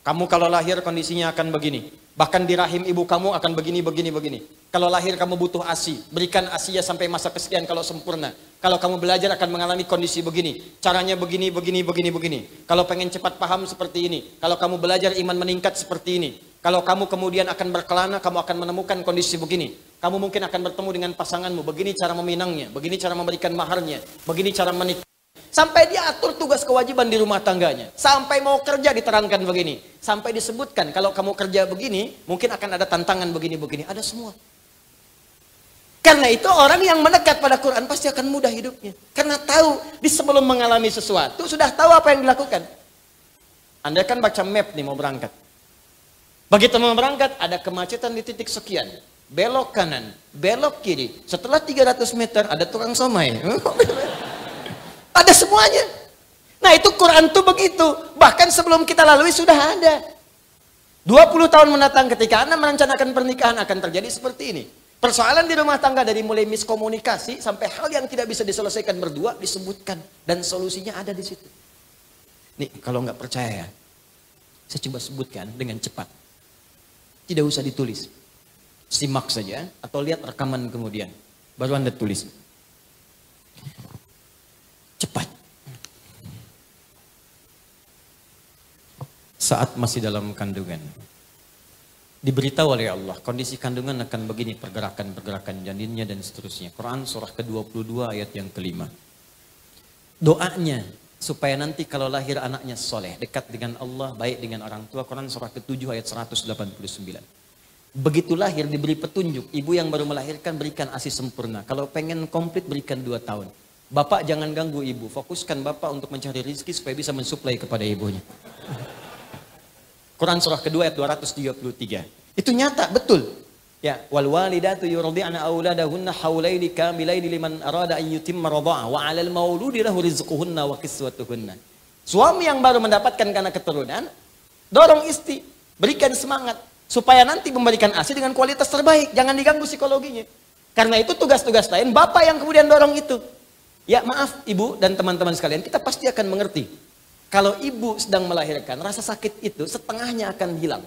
Kamu kalau lahir kondisinya akan begini. Bahkan di rahim ibu kamu akan begini, begini, begini. Kalau lahir kamu butuh ASI. Berikan ASI ya sampai masa kesekian kalau sempurna. Kalau kamu belajar akan mengalami kondisi begini. Caranya begini, begini, begini, begini. Kalau pengen cepat paham seperti ini. Kalau kamu belajar iman meningkat seperti ini. Kalau kamu kemudian akan berkelana, kamu akan menemukan kondisi begini. Kamu mungkin akan bertemu dengan pasanganmu. Begini cara meminangnya. Begini cara memberikan maharnya. Begini cara menikah. Sampai dia atur tugas kewajiban di rumah tangganya. Sampai mau kerja diterangkan begini. Sampai disebutkan kalau kamu kerja begini, mungkin akan ada tantangan begini-begini. Ada semua. Karena itu orang yang mendekat pada Quran pasti akan mudah hidupnya. Karena tahu di sebelum mengalami sesuatu sudah tahu apa yang dilakukan. Anda kan baca map nih mau berangkat. Begitu mau berangkat ada kemacetan di titik sekian. Belok kanan, belok kiri. Setelah 300 meter ada tukang somai. Ada semuanya. Nah itu Quran tuh begitu. Bahkan sebelum kita lalui sudah ada. 20 tahun mendatang ketika Anda merencanakan pernikahan akan terjadi seperti ini. Persoalan di rumah tangga dari mulai miskomunikasi sampai hal yang tidak bisa diselesaikan berdua disebutkan. Dan solusinya ada di situ. Nih kalau nggak percaya ya, saya coba sebutkan dengan cepat. Tidak usah ditulis. Simak saja atau lihat rekaman kemudian. Baru Anda tulis cepat. Saat masih dalam kandungan. Diberitahu oleh Allah, kondisi kandungan akan begini pergerakan-pergerakan janinnya dan seterusnya. Quran surah ke-22 ayat yang kelima. Doanya supaya nanti kalau lahir anaknya soleh, dekat dengan Allah, baik dengan orang tua. Quran surah ke-7 ayat 189. Begitu lahir diberi petunjuk, ibu yang baru melahirkan berikan asih sempurna. Kalau pengen komplit berikan dua tahun. Bapak jangan ganggu ibu, fokuskan bapak untuk mencari rizki supaya bisa mensuplai kepada ibunya. Quran surah kedua ayat 233. Itu nyata, betul. Ya, wal walidatu yurdi'na auladahunna haulaini kamilaini liman arada an yutimma radha'a wa 'alal mauludi lahu rizquhunna wa kiswatuhunna. Suami yang baru mendapatkan karena keturunan, dorong istri, berikan semangat supaya nanti memberikan ASI dengan kualitas terbaik, jangan diganggu psikologinya. Karena itu tugas-tugas lain bapak yang kemudian dorong itu. Ya maaf ibu dan teman-teman sekalian, kita pasti akan mengerti. Kalau ibu sedang melahirkan, rasa sakit itu setengahnya akan hilang.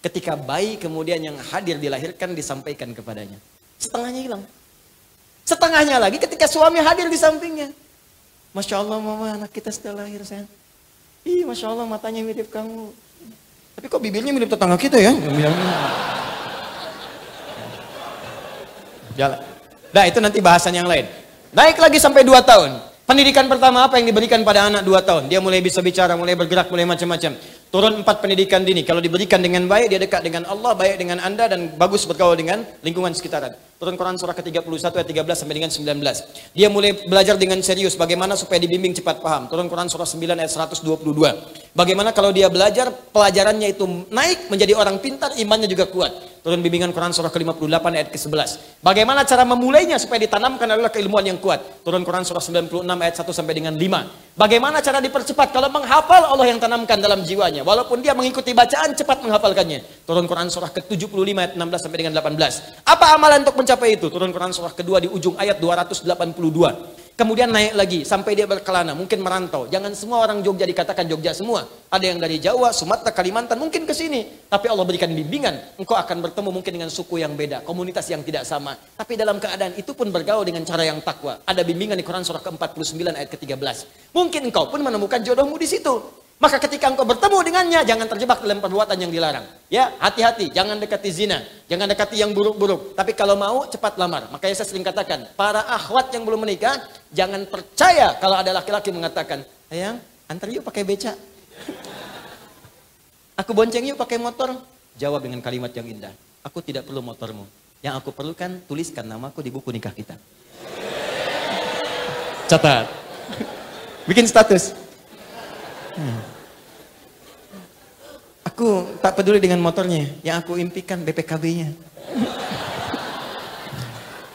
Ketika bayi kemudian yang hadir dilahirkan disampaikan kepadanya. Setengahnya hilang. Setengahnya lagi ketika suami hadir di sampingnya. Masya Allah mama anak kita sudah lahir sayang. Ih Masya Allah matanya mirip kamu. Tapi kok bibirnya mirip tetangga kita ya? Jalan. Nah itu nanti bahasan yang lain. Naik lagi sampai 2 tahun. Pendidikan pertama apa yang diberikan pada anak 2 tahun? Dia mulai bisa bicara, mulai bergerak, mulai macam-macam. Turun empat pendidikan dini. Kalau diberikan dengan baik, dia dekat dengan Allah, baik dengan anda, dan bagus bergaul dengan lingkungan sekitaran. Turun Quran surah ke-31 ayat 13 sampai dengan 19. Dia mulai belajar dengan serius bagaimana supaya dibimbing cepat paham. Turun Quran surah 9 ayat 122. Bagaimana kalau dia belajar, pelajarannya itu naik menjadi orang pintar, imannya juga kuat. Turun bimbingan Quran surah ke-58 ayat ke-11. Bagaimana cara memulainya supaya ditanamkan adalah keilmuan yang kuat. Turun Quran surah 96 ayat 1 sampai dengan 5. Bagaimana cara dipercepat kalau menghafal Allah yang tanamkan dalam jiwanya. Walaupun dia mengikuti bacaan cepat menghafalkannya. Turun Quran surah ke-75 ayat 16 sampai dengan 18. Apa amalan untuk mencapai itu? Turun Quran surah kedua di ujung ayat 282. Kemudian naik lagi sampai dia berkelana, mungkin merantau. Jangan semua orang Jogja dikatakan Jogja semua. Ada yang dari Jawa, Sumatera, Kalimantan, mungkin ke sini. Tapi Allah berikan bimbingan. Engkau akan bertemu mungkin dengan suku yang beda, komunitas yang tidak sama. Tapi dalam keadaan itu pun bergaul dengan cara yang takwa. Ada bimbingan di Quran surah ke-49 ayat ke-13. Mungkin engkau pun menemukan jodohmu di situ. Maka ketika engkau bertemu dengannya, jangan terjebak dalam perbuatan yang dilarang. Ya, hati-hati, jangan dekati zina, jangan dekati yang buruk-buruk. Tapi kalau mau, cepat lamar. Makanya saya sering katakan, para akhwat yang belum menikah, jangan percaya kalau ada laki-laki mengatakan, sayang, antar yuk pakai beca. Aku bonceng yuk pakai motor. Jawab dengan kalimat yang indah. Aku tidak perlu motormu. Yang aku perlukan, tuliskan namaku di buku nikah kita. Catat. Bikin status. Hmm. Aku tak peduli dengan motornya, yang aku impikan BPKB-nya.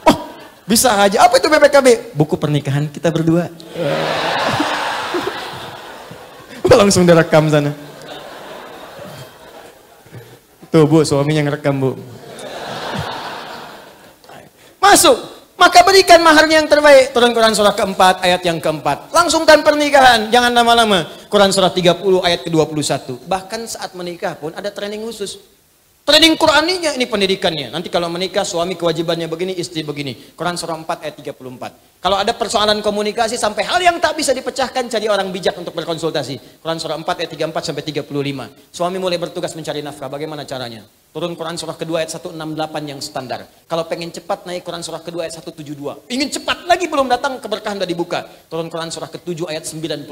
oh, bisa aja. Apa itu BPKB? Buku pernikahan kita berdua. Langsung direkam sana. Tuh bu, suaminya ngerekam bu. masuk. Maka berikan maharnya yang terbaik. Turun Quran surah keempat, ayat yang keempat. Langsungkan pernikahan, jangan lama-lama. Quran surah 30, ayat ke-21. Bahkan saat menikah pun ada training khusus. Training Quraninya ini pendidikannya. Nanti kalau menikah suami kewajibannya begini, istri begini. Quran surah 4 ayat 34. Kalau ada persoalan komunikasi sampai hal yang tak bisa dipecahkan cari orang bijak untuk berkonsultasi. Quran surah 4 ayat 34 sampai 35. Suami mulai bertugas mencari nafkah. Bagaimana caranya? Turun Quran surah kedua ayat 168 yang standar. Kalau pengen cepat naik Quran surah kedua ayat 172. Ingin cepat lagi belum datang keberkahan sudah dibuka. Turun Quran surah ketujuh ayat 96.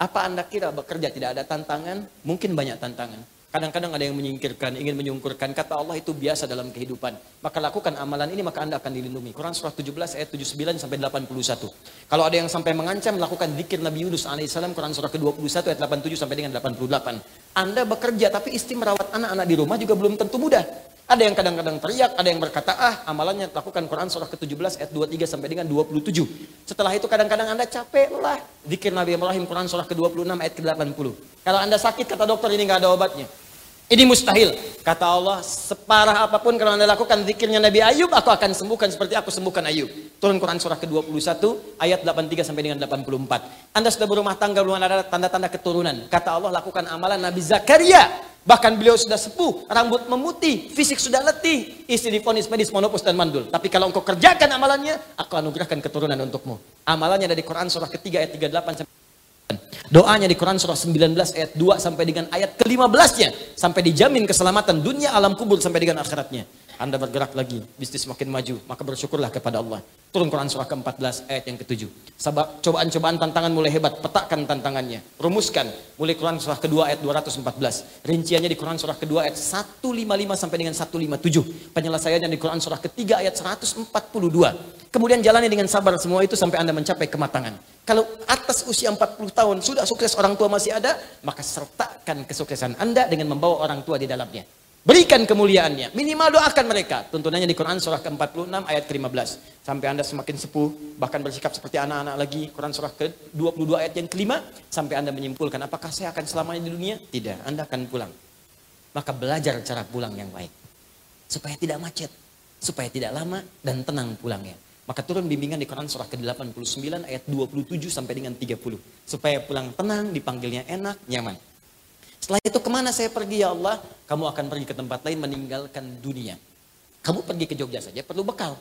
Apa Anda kira bekerja tidak ada tantangan? Mungkin banyak tantangan. Kadang-kadang ada yang menyingkirkan, ingin menyungkurkan. Kata Allah itu biasa dalam kehidupan. Maka lakukan amalan ini, maka Anda akan dilindungi. Quran surah 17 ayat 79 sampai 81. Kalau ada yang sampai mengancam, lakukan zikir Nabi Yunus alaihissalam. Quran surah ke-21 ayat 87 sampai dengan 88. Anda bekerja, tapi istri merawat anak-anak di rumah juga belum tentu mudah. Ada yang kadang-kadang teriak, ada yang berkata, ah amalannya lakukan Quran surah ke-17 ayat 23 sampai dengan 27. Setelah itu kadang-kadang Anda capek lah. Zikir Nabi Ibrahim Quran surah ke-26 ayat ke-80. Kalau Anda sakit, kata dokter ini nggak ada obatnya. Ini mustahil. Kata Allah, separah apa pun kalau anda lakukan zikirnya Nabi Ayub, aku akan sembuhkan seperti aku sembuhkan Ayub. Turun Quran surah ke-21, ayat 83 sampai dengan 84. Anda sudah berumah tangga, belum ada tanda-tanda keturunan. Kata Allah, lakukan amalan Nabi Zakaria. Bahkan beliau sudah sepuh, rambut memutih, fisik sudah letih. Istri difonis medis, monopus dan mandul. Tapi kalau engkau kerjakan amalannya, aku anugerahkan keturunan untukmu. Amalannya dari Quran surah ketiga ayat 38 sampai Doanya di Quran surah 19 ayat 2 sampai dengan ayat ke-15-nya. Sampai dijamin keselamatan dunia alam kubur sampai dengan akhiratnya. Anda bergerak lagi, bisnis makin maju, maka bersyukurlah kepada Allah. Turun Quran surah ke-14 ayat yang ke-7. Cobaan-cobaan tantangan mulai hebat, petakan tantangannya. Rumuskan, mulai Quran surah kedua ayat 214. Rinciannya di Quran surah kedua ayat 155 sampai dengan 157. Penyelesaiannya di Quran surah ketiga ayat 142. Kemudian jalani dengan sabar semua itu sampai Anda mencapai kematangan. Kalau atas usia 40 tahun sudah sukses orang tua masih ada, maka sertakan kesuksesan Anda dengan membawa orang tua di dalamnya. Berikan kemuliaannya. Minimal doakan mereka. Tuntunannya di Quran surah ke-46 ayat ke-15. Sampai Anda semakin sepuh, bahkan bersikap seperti anak-anak lagi. Quran surah ke-22 ayat yang kelima. Sampai Anda menyimpulkan, apakah saya akan selamanya di dunia? Tidak, Anda akan pulang. Maka belajar cara pulang yang baik. Supaya tidak macet. Supaya tidak lama dan tenang pulangnya. Maka turun bimbingan di Quran surah ke-89 ayat 27 sampai dengan 30. Supaya pulang tenang, dipanggilnya enak, nyaman. Setelah itu ke mana saya pergi ya Allah? Kamu akan pergi ke tempat lain meninggalkan dunia. Kamu pergi ke Jogja saja perlu bekal.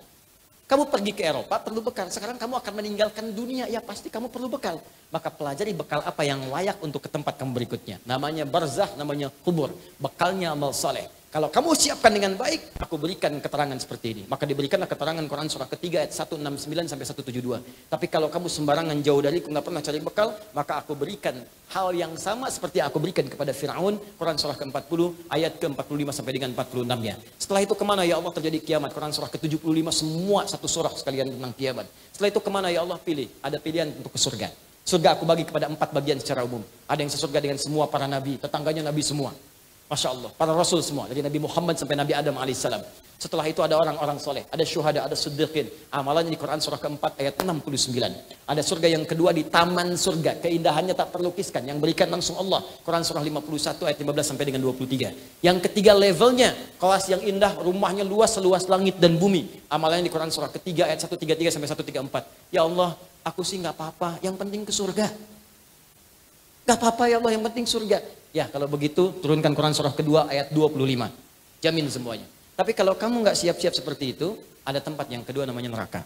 Kamu pergi ke Eropa perlu bekal. Sekarang kamu akan meninggalkan dunia. Ya pasti kamu perlu bekal. Maka pelajari bekal apa yang layak untuk ke tempat kamu berikutnya. Namanya barzah, namanya kubur. Bekalnya amal saleh. Kalau kamu siapkan dengan baik, aku berikan keterangan seperti ini. Maka diberikanlah keterangan Quran surah ketiga ayat 169 sampai 172. Tapi kalau kamu sembarangan jauh dari nggak pernah cari bekal, maka aku berikan hal yang sama seperti aku berikan kepada Fir'aun. Quran surah ke-40 ayat ke-45 sampai dengan 46-nya. Setelah itu ke mana ya Allah terjadi kiamat? Quran surah ke-75 semua satu surah sekalian tentang kiamat. Setelah itu ke mana ya Allah pilih? Ada pilihan untuk ke surga. Surga aku bagi kepada empat bagian secara umum. Ada yang sesurga dengan semua para nabi, tetangganya nabi semua. Masya Allah, para rasul semua, dari Nabi Muhammad sampai Nabi Adam alaihissalam. Setelah itu ada orang-orang soleh, ada syuhada, ada siddiqin. Amalannya di Quran surah keempat ayat 69. Ada surga yang kedua di taman surga, keindahannya tak terlukiskan, yang berikan langsung Allah. Quran surah 51 ayat 15 sampai dengan 23. Yang ketiga levelnya, kelas yang indah, rumahnya luas seluas langit dan bumi. Amalannya di Quran surah ketiga ayat 133 sampai 134. Ya Allah, aku sih nggak apa-apa, yang penting ke surga. Gak apa-apa ya Allah, yang penting surga. Ya kalau begitu turunkan Quran surah kedua ayat 25. Jamin semuanya. Tapi kalau kamu nggak siap-siap seperti itu, ada tempat yang kedua namanya neraka.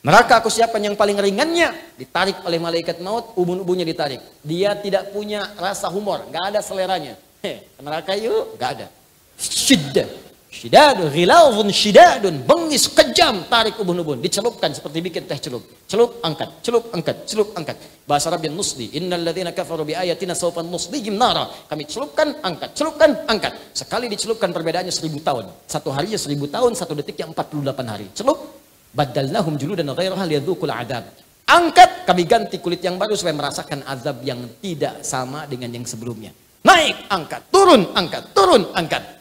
Neraka aku siapkan yang paling ringannya, ditarik oleh malaikat maut, ubun-ubunnya ditarik. Dia tidak punya rasa humor, nggak ada seleranya. Heh, neraka yuk, nggak ada. Syiddah. Syidadun, ghilawun syidadun, bengis, kejam, tarik ubun-ubun, dicelupkan seperti bikin teh celup. Celup, angkat, celup, angkat, celup, angkat. Bahasa Arab yang nusli, innal ladzina kafaru bi ayatina sawfa nuslihim nara. Kami celupkan, angkat, celupkan, angkat. Sekali dicelupkan perbedaannya seribu tahun. Satu harinya seribu tahun, satu detiknya 48 hari. Celup, badalnahum juludan ghairaha liyadzuqul adab. Angkat, kami ganti kulit yang baru supaya merasakan azab yang tidak sama dengan yang sebelumnya. Naik, angkat, turun, angkat, turun, angkat.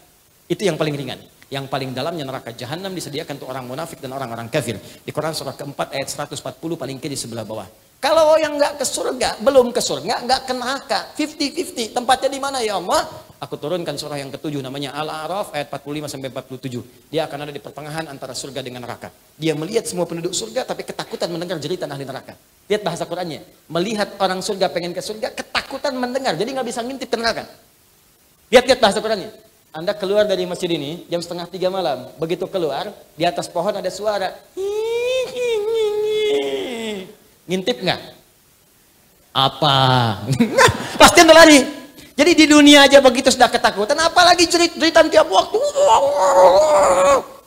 Itu yang paling ringan. Yang paling dalamnya neraka jahanam disediakan untuk orang munafik dan orang-orang kafir. Di Quran surah keempat ayat 140 paling kiri sebelah bawah. Kalau yang nggak ke surga, belum ke surga, nggak ke neraka, 50-50. Tempatnya di mana ya Allah? aku turunkan surah yang ketujuh namanya Al-A'raf ayat 45 sampai 47. Dia akan ada di pertengahan antara surga dengan neraka. Dia melihat semua penduduk surga tapi ketakutan mendengar jeritan ahli neraka. Lihat bahasa Qurannya. Melihat orang surga pengen ke surga, ketakutan mendengar. Jadi nggak bisa ngintip ke neraka. Lihat-lihat bahasa Qurannya. Anda keluar dari masjid ini jam setengah tiga malam. Begitu keluar, di atas pohon ada suara. Ngintip nggak? Apa? Pasti anda lari. Jadi di dunia aja begitu sudah ketakutan, apalagi cerit-ceritan tiap waktu.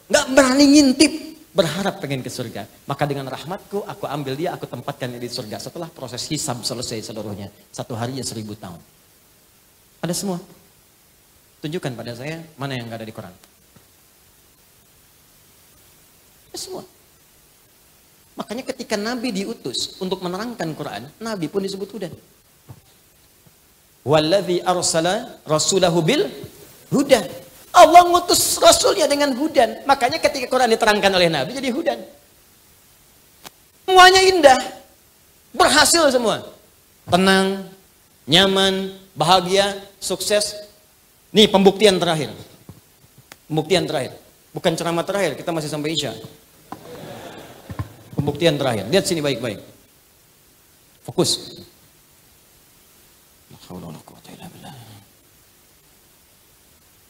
Nggak berani ngintip. Berharap pengen ke surga. Maka dengan rahmatku, aku ambil dia, aku tempatkan di surga. Setelah proses hisab selesai seluruhnya. Satu hari ya seribu tahun. Ada semua. Tunjukkan pada saya, mana yang nggak ada di Quran. Ada semua. Makanya ketika Nabi diutus untuk menerangkan Quran, Nabi pun disebut hudan. Walladhi arsala rasulahu bil hudan. Allah ngutus rasulnya dengan hudan. Makanya ketika Quran diterangkan oleh Nabi jadi hudan. Semuanya indah. Berhasil semua. Tenang, nyaman, bahagia, sukses. Nih pembuktian terakhir. Pembuktian terakhir. Bukan ceramah terakhir, kita masih sampai Isya. Pembuktian terakhir. Lihat sini baik-baik. Fokus.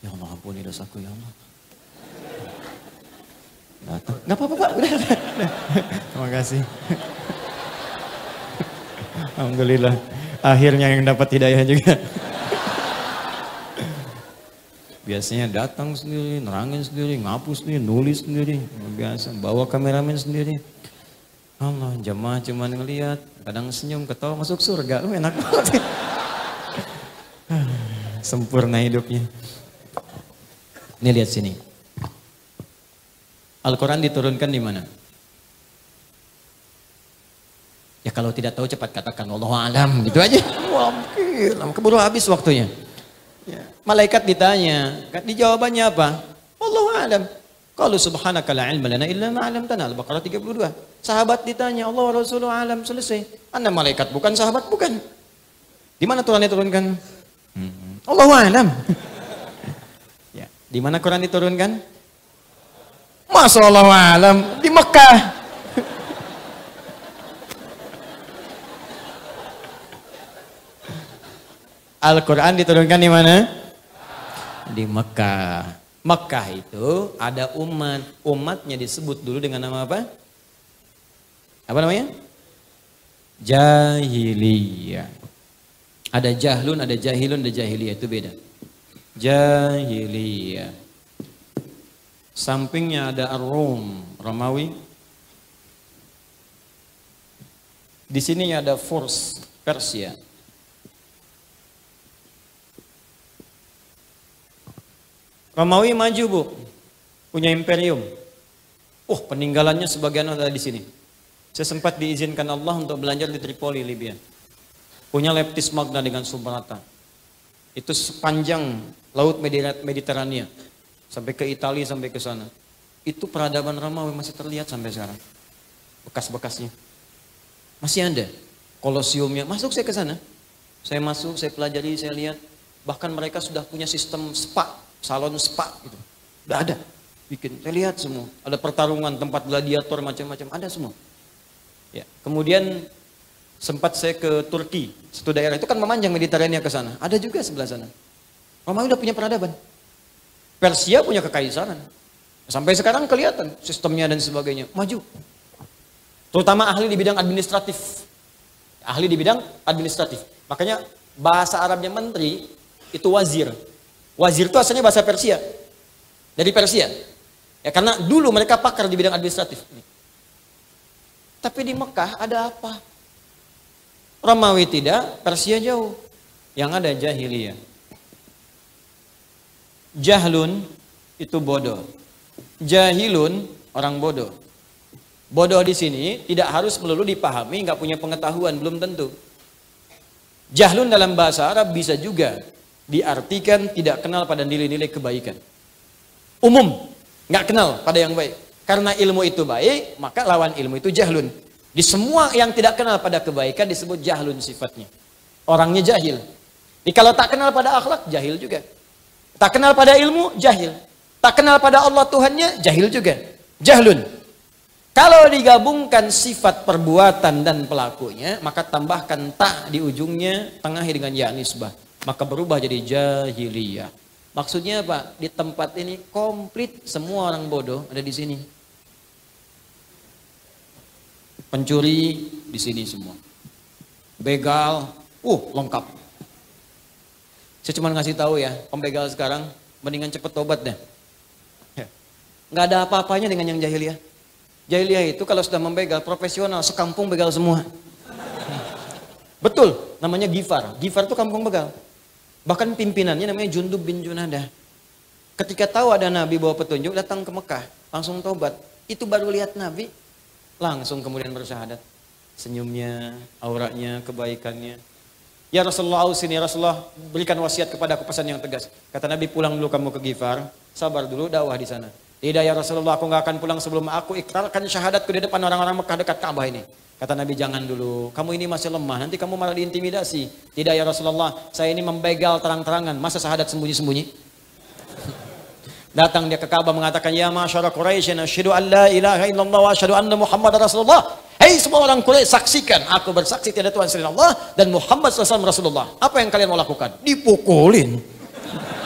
Ya Allah ampuni dosaku ya Allah. Gak apa-apa Pak. Udah. Terima kasih. Alhamdulillah. Akhirnya yang dapat hidayah juga. Biasanya datang sendiri, nerangin sendiri, ngapus sendiri, nulis sendiri. Biasa, bawa kameramen sendiri. Allah jemaah cuma ngeliat kadang senyum ketawa masuk surga. Lu enak banget. Sempurna hidupnya. Ini lihat sini. Al-Quran diturunkan di mana? Ya kalau tidak tahu cepat katakan Allah alam gitu aja. Wah keburu habis waktunya ya. malaikat ditanya di jawabannya apa Allah alam kalau subhanaka la ilma lana illa ma 'allamtana. Al-Baqarah 32. Sahabat ditanya, Allah Rasulullah alam selesai. Anda malaikat bukan sahabat bukan. Di mana Quran diturunkan? Hmm. Allah alam. ya, di mana Quran diturunkan? Masya Allah alam di Mekah. Al-Quran diturunkan di mana? Di Mekah. Mekah itu ada umat, umatnya disebut dulu dengan nama apa? Apa namanya? Jahiliyah. Ada jahlun, ada jahilun, ada jahiliyah itu beda. Jahiliyah. Sampingnya ada Ar-Rum, Romawi. Di sini ada Furs, Persia. Romawi maju bu, punya imperium. Oh peninggalannya sebagian ada di sini. Saya sempat diizinkan Allah untuk belajar di Tripoli, Libya. Punya leptis magna dengan Subrata. Itu sepanjang laut Mediterania. Sampai ke Italia, sampai ke sana. Itu peradaban Romawi masih terlihat sampai sekarang. Bekas-bekasnya. Masih ada. Kolosiumnya. Masuk saya ke sana. Saya masuk, saya pelajari, saya lihat. Bahkan mereka sudah punya sistem spa salon spa gitu. Udah ada. Bikin. Saya lihat semua. Ada pertarungan, tempat gladiator macam-macam, ada semua. Ya. Kemudian sempat saya ke Turki, satu daerah itu kan memanjang Mediterania ke sana. Ada juga sebelah sana. Romawi udah punya peradaban. Persia punya kekaisaran. Sampai sekarang kelihatan sistemnya dan sebagainya. Maju. Terutama ahli di bidang administratif. Ahli di bidang administratif. Makanya bahasa Arabnya menteri itu wazir. Wazir itu asalnya bahasa Persia. Dari Persia. Ya karena dulu mereka pakar di bidang administratif. Tapi di Mekah ada apa? Romawi tidak, Persia jauh. Yang ada jahiliyah. Jahlun itu bodoh. Jahilun orang bodoh. Bodoh di sini tidak harus melulu dipahami, nggak punya pengetahuan, belum tentu. Jahlun dalam bahasa Arab bisa juga diartikan tidak kenal pada nilai-nilai kebaikan. Umum, nggak kenal pada yang baik. Karena ilmu itu baik, maka lawan ilmu itu jahlun. Di semua yang tidak kenal pada kebaikan disebut jahlun sifatnya. Orangnya jahil. Jadi kalau tak kenal pada akhlak, jahil juga. Tak kenal pada ilmu, jahil. Tak kenal pada Allah Tuhannya, jahil juga. Jahlun. Kalau digabungkan sifat perbuatan dan pelakunya, maka tambahkan tak di ujungnya, tengahi dengan ya nisbah. Maka berubah jadi jahiliyah. Maksudnya apa? Di tempat ini komplit semua orang bodoh ada di sini. Pencuri di sini semua. Begal, uh lengkap. Saya cuma ngasih tahu ya, pembegal sekarang mendingan cepet tobat deh. Nggak ada apa-apanya dengan yang jahiliyah. Jahiliyah itu kalau sudah membegal profesional, sekampung begal semua. Betul, namanya Gifar. Gifar itu kampung begal. Bahkan pimpinannya namanya Jundub bin Junada. Ketika tahu ada Nabi bawa petunjuk, datang ke Mekah, langsung tobat. Itu baru lihat Nabi, langsung kemudian bersyahadat. Senyumnya, auranya, kebaikannya. Ya Rasulullah sini ya Rasulullah berikan wasiat kepada aku pesan yang tegas. Kata Nabi pulang dulu kamu ke Gifar, sabar dulu dakwah di sana. Tidak ya Rasulullah, aku nggak akan pulang sebelum aku ikrarkan syahadatku di depan orang-orang Mekah dekat Ka'bah ini. Kata Nabi, jangan dulu. Kamu ini masih lemah, nanti kamu malah diintimidasi. Tidak ya Rasulullah, saya ini membegal terang-terangan. Masa syahadat sembunyi-sembunyi? Datang dia ke Ka'bah mengatakan, Ya masyarakat Quraisy, asyhadu an la ilaha illallah wa asyhadu anna Muhammad Rasulullah. Hei semua orang Quraisy, saksikan. Aku bersaksi tidak Tuhan selain Allah dan Muhammad SAW Rasulullah. Apa yang kalian mau lakukan? Dipukulin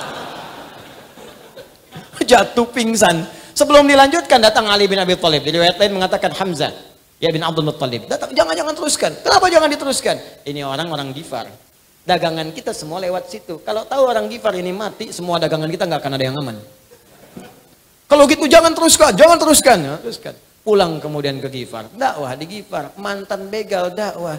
jatuh pingsan. Sebelum dilanjutkan datang Ali bin Abi Thalib. Di riwayat lain mengatakan Hamzah. Ya bin Abdul Muttalib. Datang, jangan-jangan teruskan. Kenapa jangan diteruskan? Ini orang-orang Gifar. Dagangan kita semua lewat situ. Kalau tahu orang Gifar ini mati, semua dagangan kita nggak akan ada yang aman. Kalau gitu jangan teruskan, jangan teruskan. Ya, teruskan. Pulang kemudian ke Gifar. Dakwah di Gifar. Mantan begal dakwah.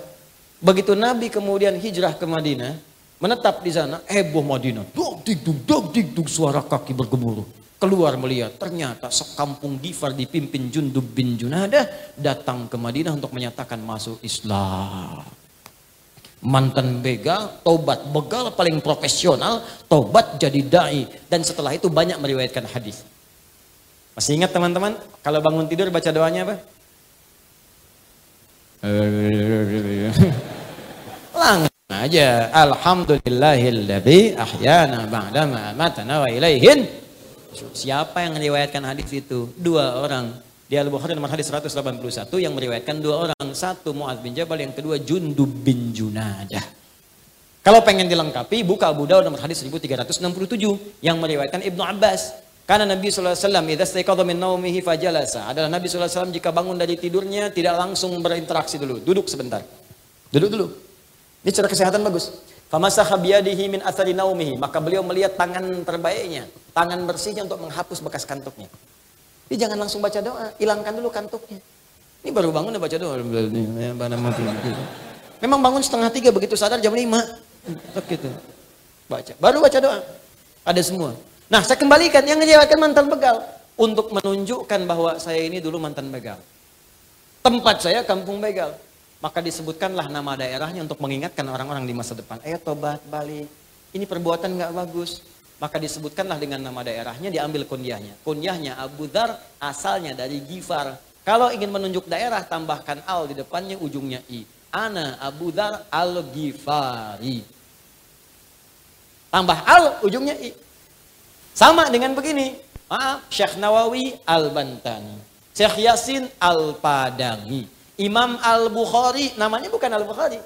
Begitu Nabi kemudian hijrah ke Madinah, menetap di sana, heboh Madinah. Dog dikduk, dog dikduk, suara kaki bergemuruh keluar melihat ternyata sekampung Gifar dipimpin Jundub bin Junadah datang ke Madinah untuk menyatakan masuk Islam. Mantan begal, tobat, begal paling profesional, tobat jadi dai dan setelah itu banyak meriwayatkan hadis. Masih ingat teman-teman kalau bangun tidur baca doanya apa? Langsung aja. Alhamdulillahilladzi ahyana ba'dama matana wa ilaihin Siapa yang meriwayatkan hadis itu? Dua orang. Di Al-Bukhari nomor hadis 181 yang meriwayatkan dua orang. Satu Mu'ad bin Jabal, yang kedua Jundub bin Junadah. Kalau pengen dilengkapi, buka Abu Dawud nomor hadis 1367 yang meriwayatkan Ibnu Abbas. Karena Nabi SAW, idza staiqadha min naumihi fajalasa. Adalah Nabi SAW jika bangun dari tidurnya tidak langsung berinteraksi dulu, duduk sebentar. Duduk dulu. Ini cara kesehatan bagus. Famasaha biyadihi min athari naumihi. Maka beliau melihat tangan terbaiknya, tangan bersihnya untuk menghapus bekas kantuknya. Jadi jangan langsung baca doa, hilangkan dulu kantuknya. Ini baru bangun udah baca doa. Memang bangun setengah tiga begitu sadar jam lima. Gitu. Baca. Baru baca doa. Ada semua. Nah saya kembalikan yang ngejawabkan mantan begal. Untuk menunjukkan bahwa saya ini dulu mantan begal. Tempat saya kampung begal. Maka disebutkanlah nama daerahnya untuk mengingatkan orang-orang di masa depan. Ayo tobat, balik. Ini perbuatan nggak bagus. Maka disebutkanlah dengan nama daerahnya, diambil kunyahnya. Kunyahnya Abu Dhar asalnya dari Gifar. Kalau ingin menunjuk daerah, tambahkan al di depannya, ujungnya i. Ana Abu Dhar al-Gifari. Tambah al, ujungnya i. Sama dengan begini. Maaf, Syekh Nawawi al-Bantani. Syekh Yasin al-Padangi. Imam Al-Bukhari, namanya bukan Al-Bukhari.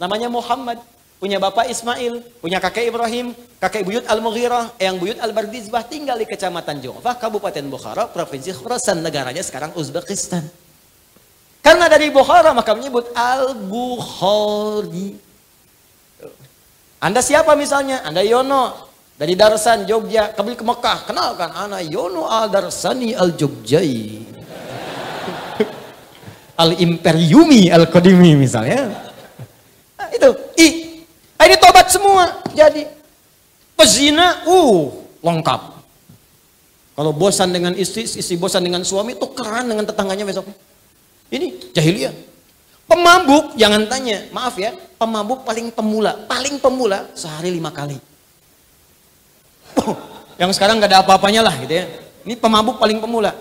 Namanya Muhammad. Punya bapak Ismail, punya kakek Ibrahim, kakek buyut Al-Mughirah, yang buyut Al-Bardizbah tinggal di kecamatan Jongfah, Kabupaten Bukhara, Provinsi Khurasan, negaranya sekarang Uzbekistan. Karena dari Bukhara maka menyebut Al-Bukhari. Anda siapa misalnya? Anda Yono, dari Darsan, Jogja, kembali ke Mekah. Kenalkan, anak Yono Al-Darsani Al-Jogjai al-imperiumi al-qadimi misalnya. Nah, itu. I. Ah, ini tobat semua. Jadi pezina, uh, lengkap. Kalau bosan dengan istri, istri bosan dengan suami, itu keren dengan tetangganya besok. Ini jahiliyah. Pemabuk, jangan tanya, maaf ya, pemabuk paling pemula, paling pemula sehari lima kali. Yang sekarang gak ada apa-apanya lah gitu ya. Ini pemabuk paling pemula.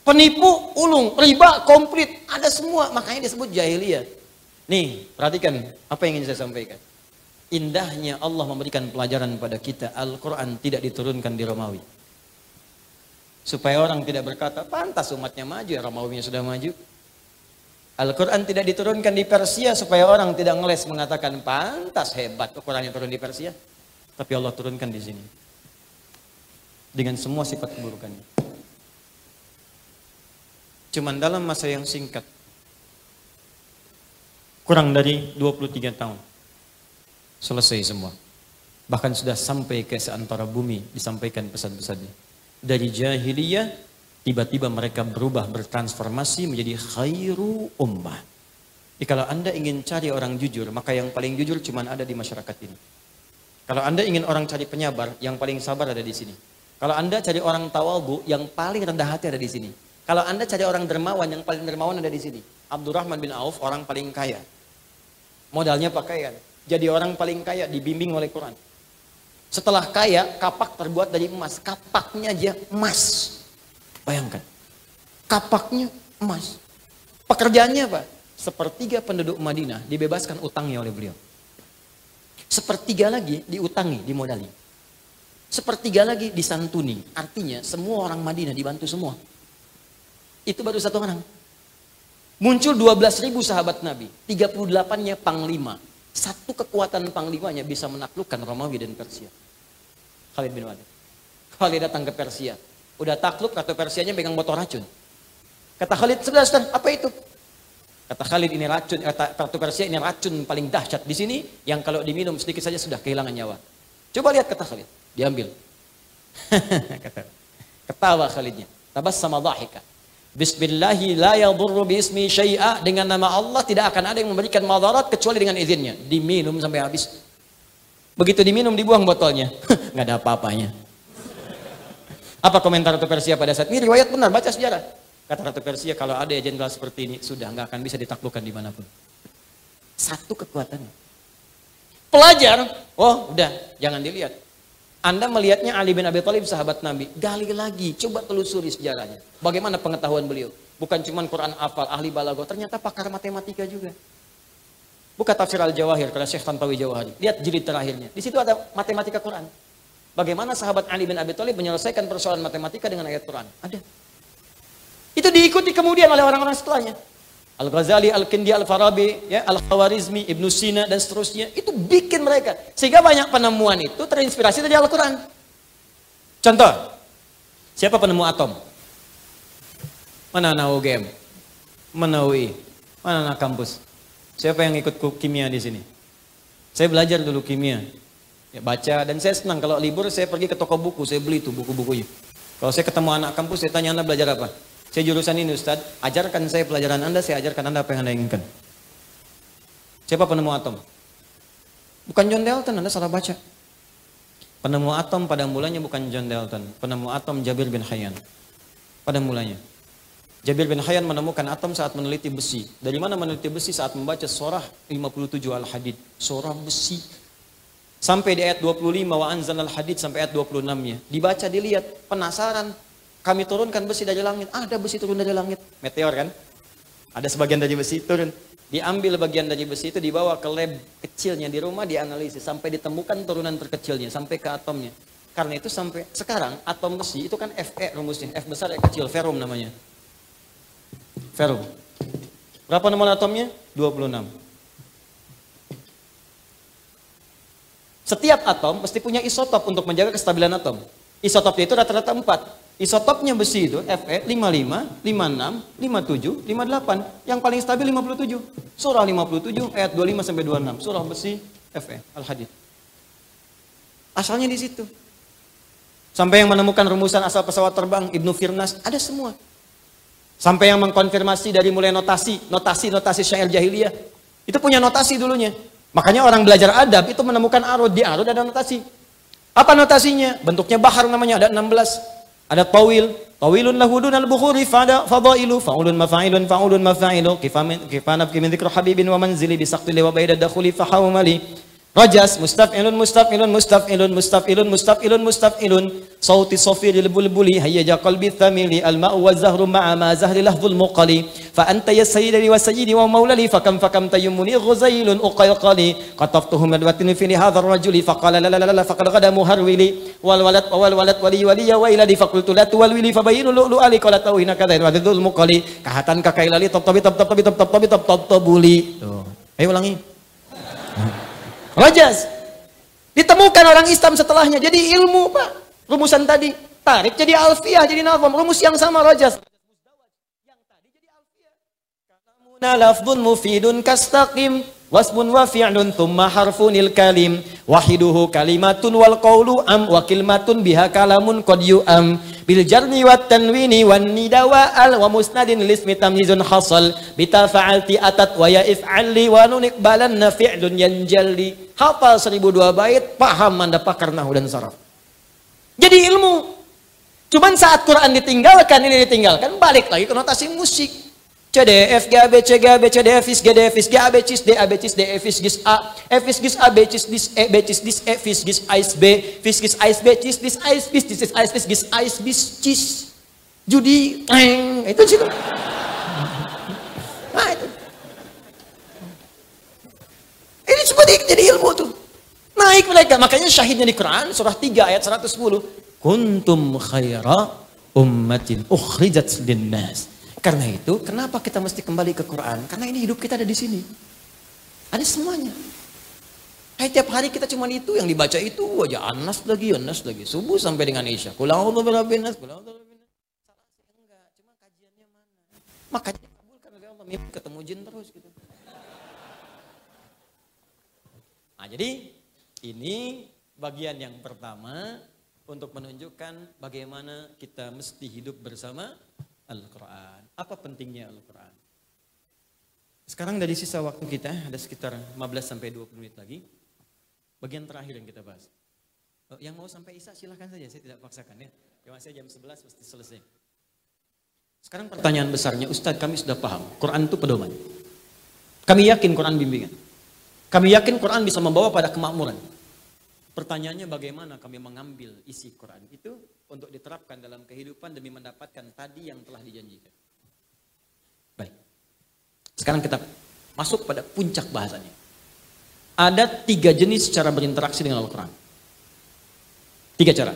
Penipu, ulung, riba, komplit, ada semua. Makanya disebut jahiliyah. Nih, perhatikan apa yang ingin saya sampaikan. Indahnya Allah memberikan pelajaran pada kita. Al-Quran tidak diturunkan di Romawi. Supaya orang tidak berkata, pantas umatnya maju, ya Romawinya sudah maju. Al-Quran tidak diturunkan di Persia supaya orang tidak ngeles mengatakan pantas hebat Al-Quran yang turun di Persia. Tapi Allah turunkan di sini. Dengan semua sifat keburukannya. Cuman dalam masa yang singkat. Kurang dari 23 tahun. Selesai semua. Bahkan sudah sampai ke seantara bumi disampaikan pesan-pesannya. Dari jahiliyah tiba-tiba mereka berubah bertransformasi menjadi khairu ummah. Kalau Anda ingin cari orang jujur, maka yang paling jujur cuma ada di masyarakat ini. Kalau Anda ingin orang cari penyabar, yang paling sabar ada di sini. Kalau Anda cari orang tawabu, yang paling rendah hati ada di sini. Kalau Anda cari orang dermawan, yang paling dermawan ada di sini. Abdurrahman bin Auf, orang paling kaya. Modalnya pakaian. Jadi orang paling kaya, dibimbing oleh Quran. Setelah kaya, kapak terbuat dari emas. Kapaknya aja emas. Bayangkan. Kapaknya emas. Pekerjaannya apa? Sepertiga penduduk Madinah dibebaskan utangnya oleh beliau. Sepertiga lagi diutangi, dimodali. Sepertiga lagi disantuni. Artinya semua orang Madinah dibantu semua. Itu baru satu orang. Muncul 12 ribu sahabat Nabi. 38-nya panglima. Satu kekuatan panglimanya bisa menaklukkan Romawi dan Persia. Khalid bin Walid. Khalid datang ke Persia. Udah takluk kata Persianya pegang botol racun. Kata Khalid, sudah, sudah, apa itu? Kata Khalid ini racun, kata Persia ini racun paling dahsyat di sini yang kalau diminum sedikit saja sudah kehilangan nyawa. Coba lihat kata Khalid, diambil. Ketawa Khalidnya. Tabas sama dhahika. Bismillahi la yadurru bismi syai'a. Dengan nama Allah tidak akan ada yang memberikan madarat kecuali dengan izinnya. Diminum sampai habis. Begitu diminum dibuang botolnya. Nggak ada apa-apanya. Apa komentar Ratu Persia pada saat ini? Riwayat benar, baca sejarah. Kata Ratu Persia, kalau ada jenderal seperti ini, sudah nggak akan bisa ditaklukkan di mana pun. Satu kekuatan. Pelajar, oh udah, jangan dilihat. Anda melihatnya Ali bin Abi Thalib sahabat Nabi. Gali lagi, coba telusuri sejarahnya. Bagaimana pengetahuan beliau? Bukan cuma Quran hafal, ahli balago, ternyata pakar matematika juga. Buka tafsir Al-Jawahir karena Syekh Tantawi Jawahari. Lihat jilid terakhirnya. Di situ ada matematika Quran. Bagaimana sahabat Ali bin Abi Thalib menyelesaikan persoalan matematika dengan ayat Quran? Ada. Itu diikuti kemudian oleh orang-orang setelahnya. Al-Ghazali, Al-Kindi, Al-Farabi, ya, Al-Khawarizmi, Ibnu Sina, dan seterusnya. Itu bikin mereka. Sehingga banyak penemuan itu terinspirasi dari Al-Quran. Contoh, siapa penemu atom? Mana anak UGM? Mana UI? Mana anak kampus? Siapa yang ikut kimia di sini? Saya belajar dulu kimia. Ya, baca dan saya senang kalau libur saya pergi ke toko buku, saya beli tuh buku-bukunya. Kalau saya ketemu anak kampus, saya tanya Anda belajar apa? Saya jurusan ini Ustaz, ajarkan saya pelajaran Anda, saya ajarkan Anda apa yang Anda inginkan. Siapa penemu atom? Bukan John Dalton, Anda salah baca. Penemu atom pada mulanya bukan John Dalton, penemu atom Jabir bin Hayyan. Pada mulanya. Jabir bin Hayyan menemukan atom saat meneliti besi. Dari mana meneliti besi? Saat membaca surah 57 Al-Hadid. Surah besi Sampai di ayat 25 wa anzalal hadid sampai ayat 26-nya. Dibaca dilihat, penasaran. Kami turunkan besi dari langit. Ada besi turun dari langit. Meteor kan? Ada sebagian dari besi turun. Diambil bagian dari besi itu dibawa ke lab kecilnya di rumah dianalisis sampai ditemukan turunan terkecilnya sampai ke atomnya. Karena itu sampai sekarang atom besi itu kan Fe rumusnya. F besar E kecil, ferum namanya. Ferum. Berapa nomor atomnya? 26. Setiap atom mesti punya isotop untuk menjaga kestabilan atom. Isotopnya itu rata-rata 4. Isotopnya besi itu Fe 55, 56, 57, 58. Yang paling stabil 57. Surah 57 ayat 25 sampai 26. Surah besi Fe Al-Hadid. Asalnya di situ. Sampai yang menemukan rumusan asal pesawat terbang Ibnu Firnas ada semua. Sampai yang mengkonfirmasi dari mulai notasi, notasi-notasi syair jahiliyah. Itu punya notasi dulunya. Makanya orang belajar adab itu menemukan arud. Di arud ada notasi. Apa notasinya? Bentuknya bahar namanya, ada 16. Ada tawil. Tawilun lahudun al-bukhuri fada fadailu. Fa'ulun mafa'ilun fa'ulun mafa'ilu. Kifanab kimin dhikru habibin wa manzili bisaqtili wa baida dakhuli fahawmali. Rajas, mustaf'ilun, mustaf'ilun, mustaf'ilun, mustaf'ilun, mustaf'ilun, mustaf'ilun. Sauti sofir bulbuli, hayyaja qalbi thamili, al-ma'u wa zahru ma'a ma zahri lahzul muqali. Fa anta ya sayyidari wa sayyidi wa maulali, fakam fakam tayyumuni ghuzailun uqayqali. Qataftuhu madwatin fi hadhar rajuli, faqala la la la la faqad ghada muharwili. Wal walad wal walad wali waliya wa iladi faqultu la tuwalwili fabayinu lu'lu ali qala tawhina kadha wa dhul muqali. Kahatan kakailali tab tabi tab tab tabi tab tabi tab tab tabuli. Ayo ulangi. Rajas. Ditemukan orang Islam setelahnya. Jadi ilmu Pak. Rumusan tadi. Tarik jadi alfiah, jadi nazam. Rumus yang sama Rajas. Yang tadi jadi alfiah. Mufidun kastaqim. Wasbun wa fi'lun thumma harfunil kalim. Wahiduhu kalimatun wal qawlu am. Wa kilmatun biha kalamun qad yu'am. Bil jarni wa tanwini wa nida wa al. Wa musnadin lismi tamyizun hasal. Bita fa'alti atat wa ya if'alli. Wa nunik balanna fi'lun yanjalli. Hafal seribu dua bait. Paham anda pakar nahu dan saraf. Jadi ilmu. Cuman saat Quran ditinggalkan, ini ditinggalkan. Balik lagi ke notasi musik. C D F G A B C G A B C D F Is G D F Is G A B Cis D A B Cis D F Is Gis A F Is Gis A B Cis Dis E B Cis Dis E Fis Gis Ais B Fis Gis Ais B Cis Dis Ais Bis Dis Is Ais Bis Gis Ais Bis Cis judi eng itu situ nah itu ini seperti jadi ilmu tuh naik mereka makanya syahidnya di Quran surah 3 ayat 110 kuntum khaira ummatin ukhrijat linnas karena itu, kenapa kita mesti kembali ke Quran? Karena ini hidup kita ada di sini. Ada semuanya. Kayak tiap hari kita cuma itu yang dibaca itu aja anas lagi, anas lagi. Subuh sampai dengan Isya. Kulaudu berabinas, berabinas. Salah sih enggak, cuma kajiannya mana. Makanya kabulkan oleh Allah, mimpi ketemu jin terus gitu. Nah, jadi ini bagian yang pertama untuk menunjukkan bagaimana kita mesti hidup bersama Al-Quran. Apa pentingnya Al-Quran? Sekarang dari sisa waktu kita, ada sekitar 15 sampai 20 menit lagi. Bagian terakhir yang kita bahas. Oh, yang mau sampai Isa silahkan saja, saya tidak paksakan ya. Cuma saya jam 11 pasti selesai. Sekarang pertanyaan besarnya, Ustadz kami sudah paham, Quran itu pedoman. Kami yakin Quran bimbingan. Kami yakin Quran bisa membawa pada kemakmuran. Pertanyaannya bagaimana kami mengambil isi Quran itu untuk diterapkan dalam kehidupan demi mendapatkan tadi yang telah dijanjikan. Sekarang kita masuk pada puncak bahasanya. Ada tiga jenis cara berinteraksi dengan Al-Quran. Tiga cara.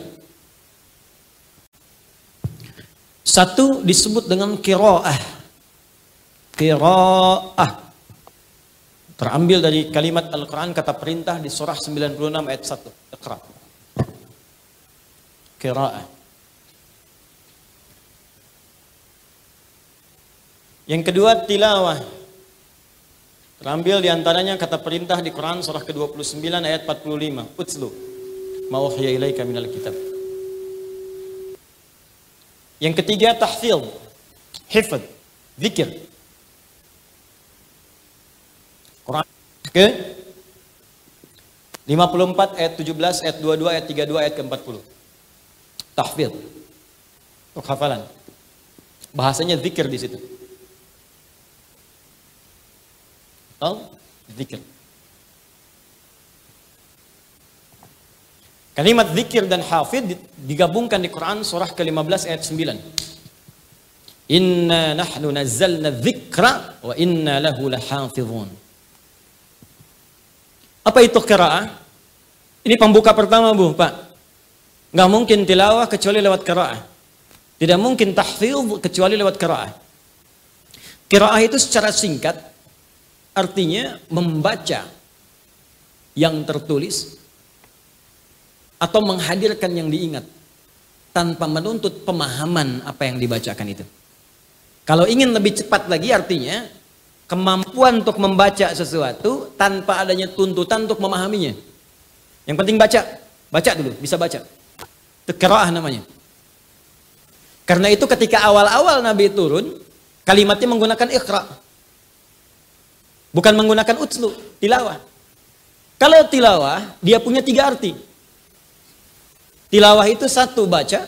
Satu disebut dengan kiro'ah. Kiro'ah. Terambil dari kalimat Al-Quran kata perintah di surah 96 ayat 1. Iqra. Kira'ah. Yang kedua tilawah. Terambil di antaranya kata perintah di Quran surah ke-29 ayat 45. Utslu. Ma'uhya ilaika minal kitab. Yang ketiga tahfil. Hifad. Zikir. Quran ke 54 ayat 17 ayat 22 ayat 32 ayat ke-40. Tahfil. Untuk hafalan. Bahasanya zikir di situ. Al zikir. Kalimat zikir dan hafid digabungkan di Quran surah ke-15 ayat 9. Inna nahnu nazzalna dzikra wa inna lahu lahafizun. Apa itu qiraah? Ini pembuka pertama, Bu, Pak. Nggak mungkin tilawah kecuali lewat qiraah. Tidak mungkin tahfidz kecuali lewat qiraah. Qiraah itu secara singkat artinya membaca yang tertulis atau menghadirkan yang diingat tanpa menuntut pemahaman apa yang dibacakan itu. Kalau ingin lebih cepat lagi artinya kemampuan untuk membaca sesuatu tanpa adanya tuntutan untuk memahaminya. Yang penting baca, baca dulu, bisa baca. Itu kiraah namanya. Karena itu ketika awal-awal Nabi turun, kalimatnya menggunakan ikhra. Bukan menggunakan utslu, tilawah. Kalau tilawah, dia punya tiga arti. Tilawah itu satu baca,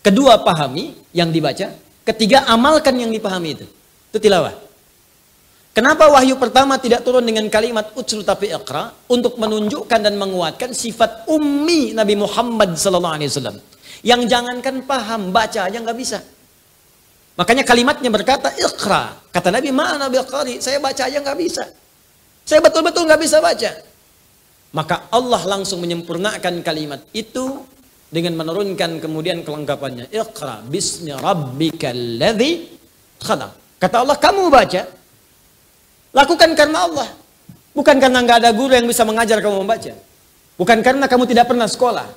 kedua pahami yang dibaca, ketiga amalkan yang dipahami itu. Itu tilawah. Kenapa wahyu pertama tidak turun dengan kalimat utslu tapi iqra untuk menunjukkan dan menguatkan sifat ummi Nabi Muhammad wasallam. Yang jangankan paham baca aja nggak bisa. Makanya kalimatnya berkata iqra. Kata Nabi, "Ma'ana biqari." Saya baca aja nggak bisa. Saya betul-betul nggak bisa baca. Maka Allah langsung menyempurnakan kalimat itu dengan menurunkan kemudian kelengkapannya. Iqra bismi rabbikal ladzi khalaq. Kata Allah, kamu baca Lakukan karena Allah. Bukan karena nggak ada guru yang bisa mengajar kamu membaca. Bukan karena kamu tidak pernah sekolah.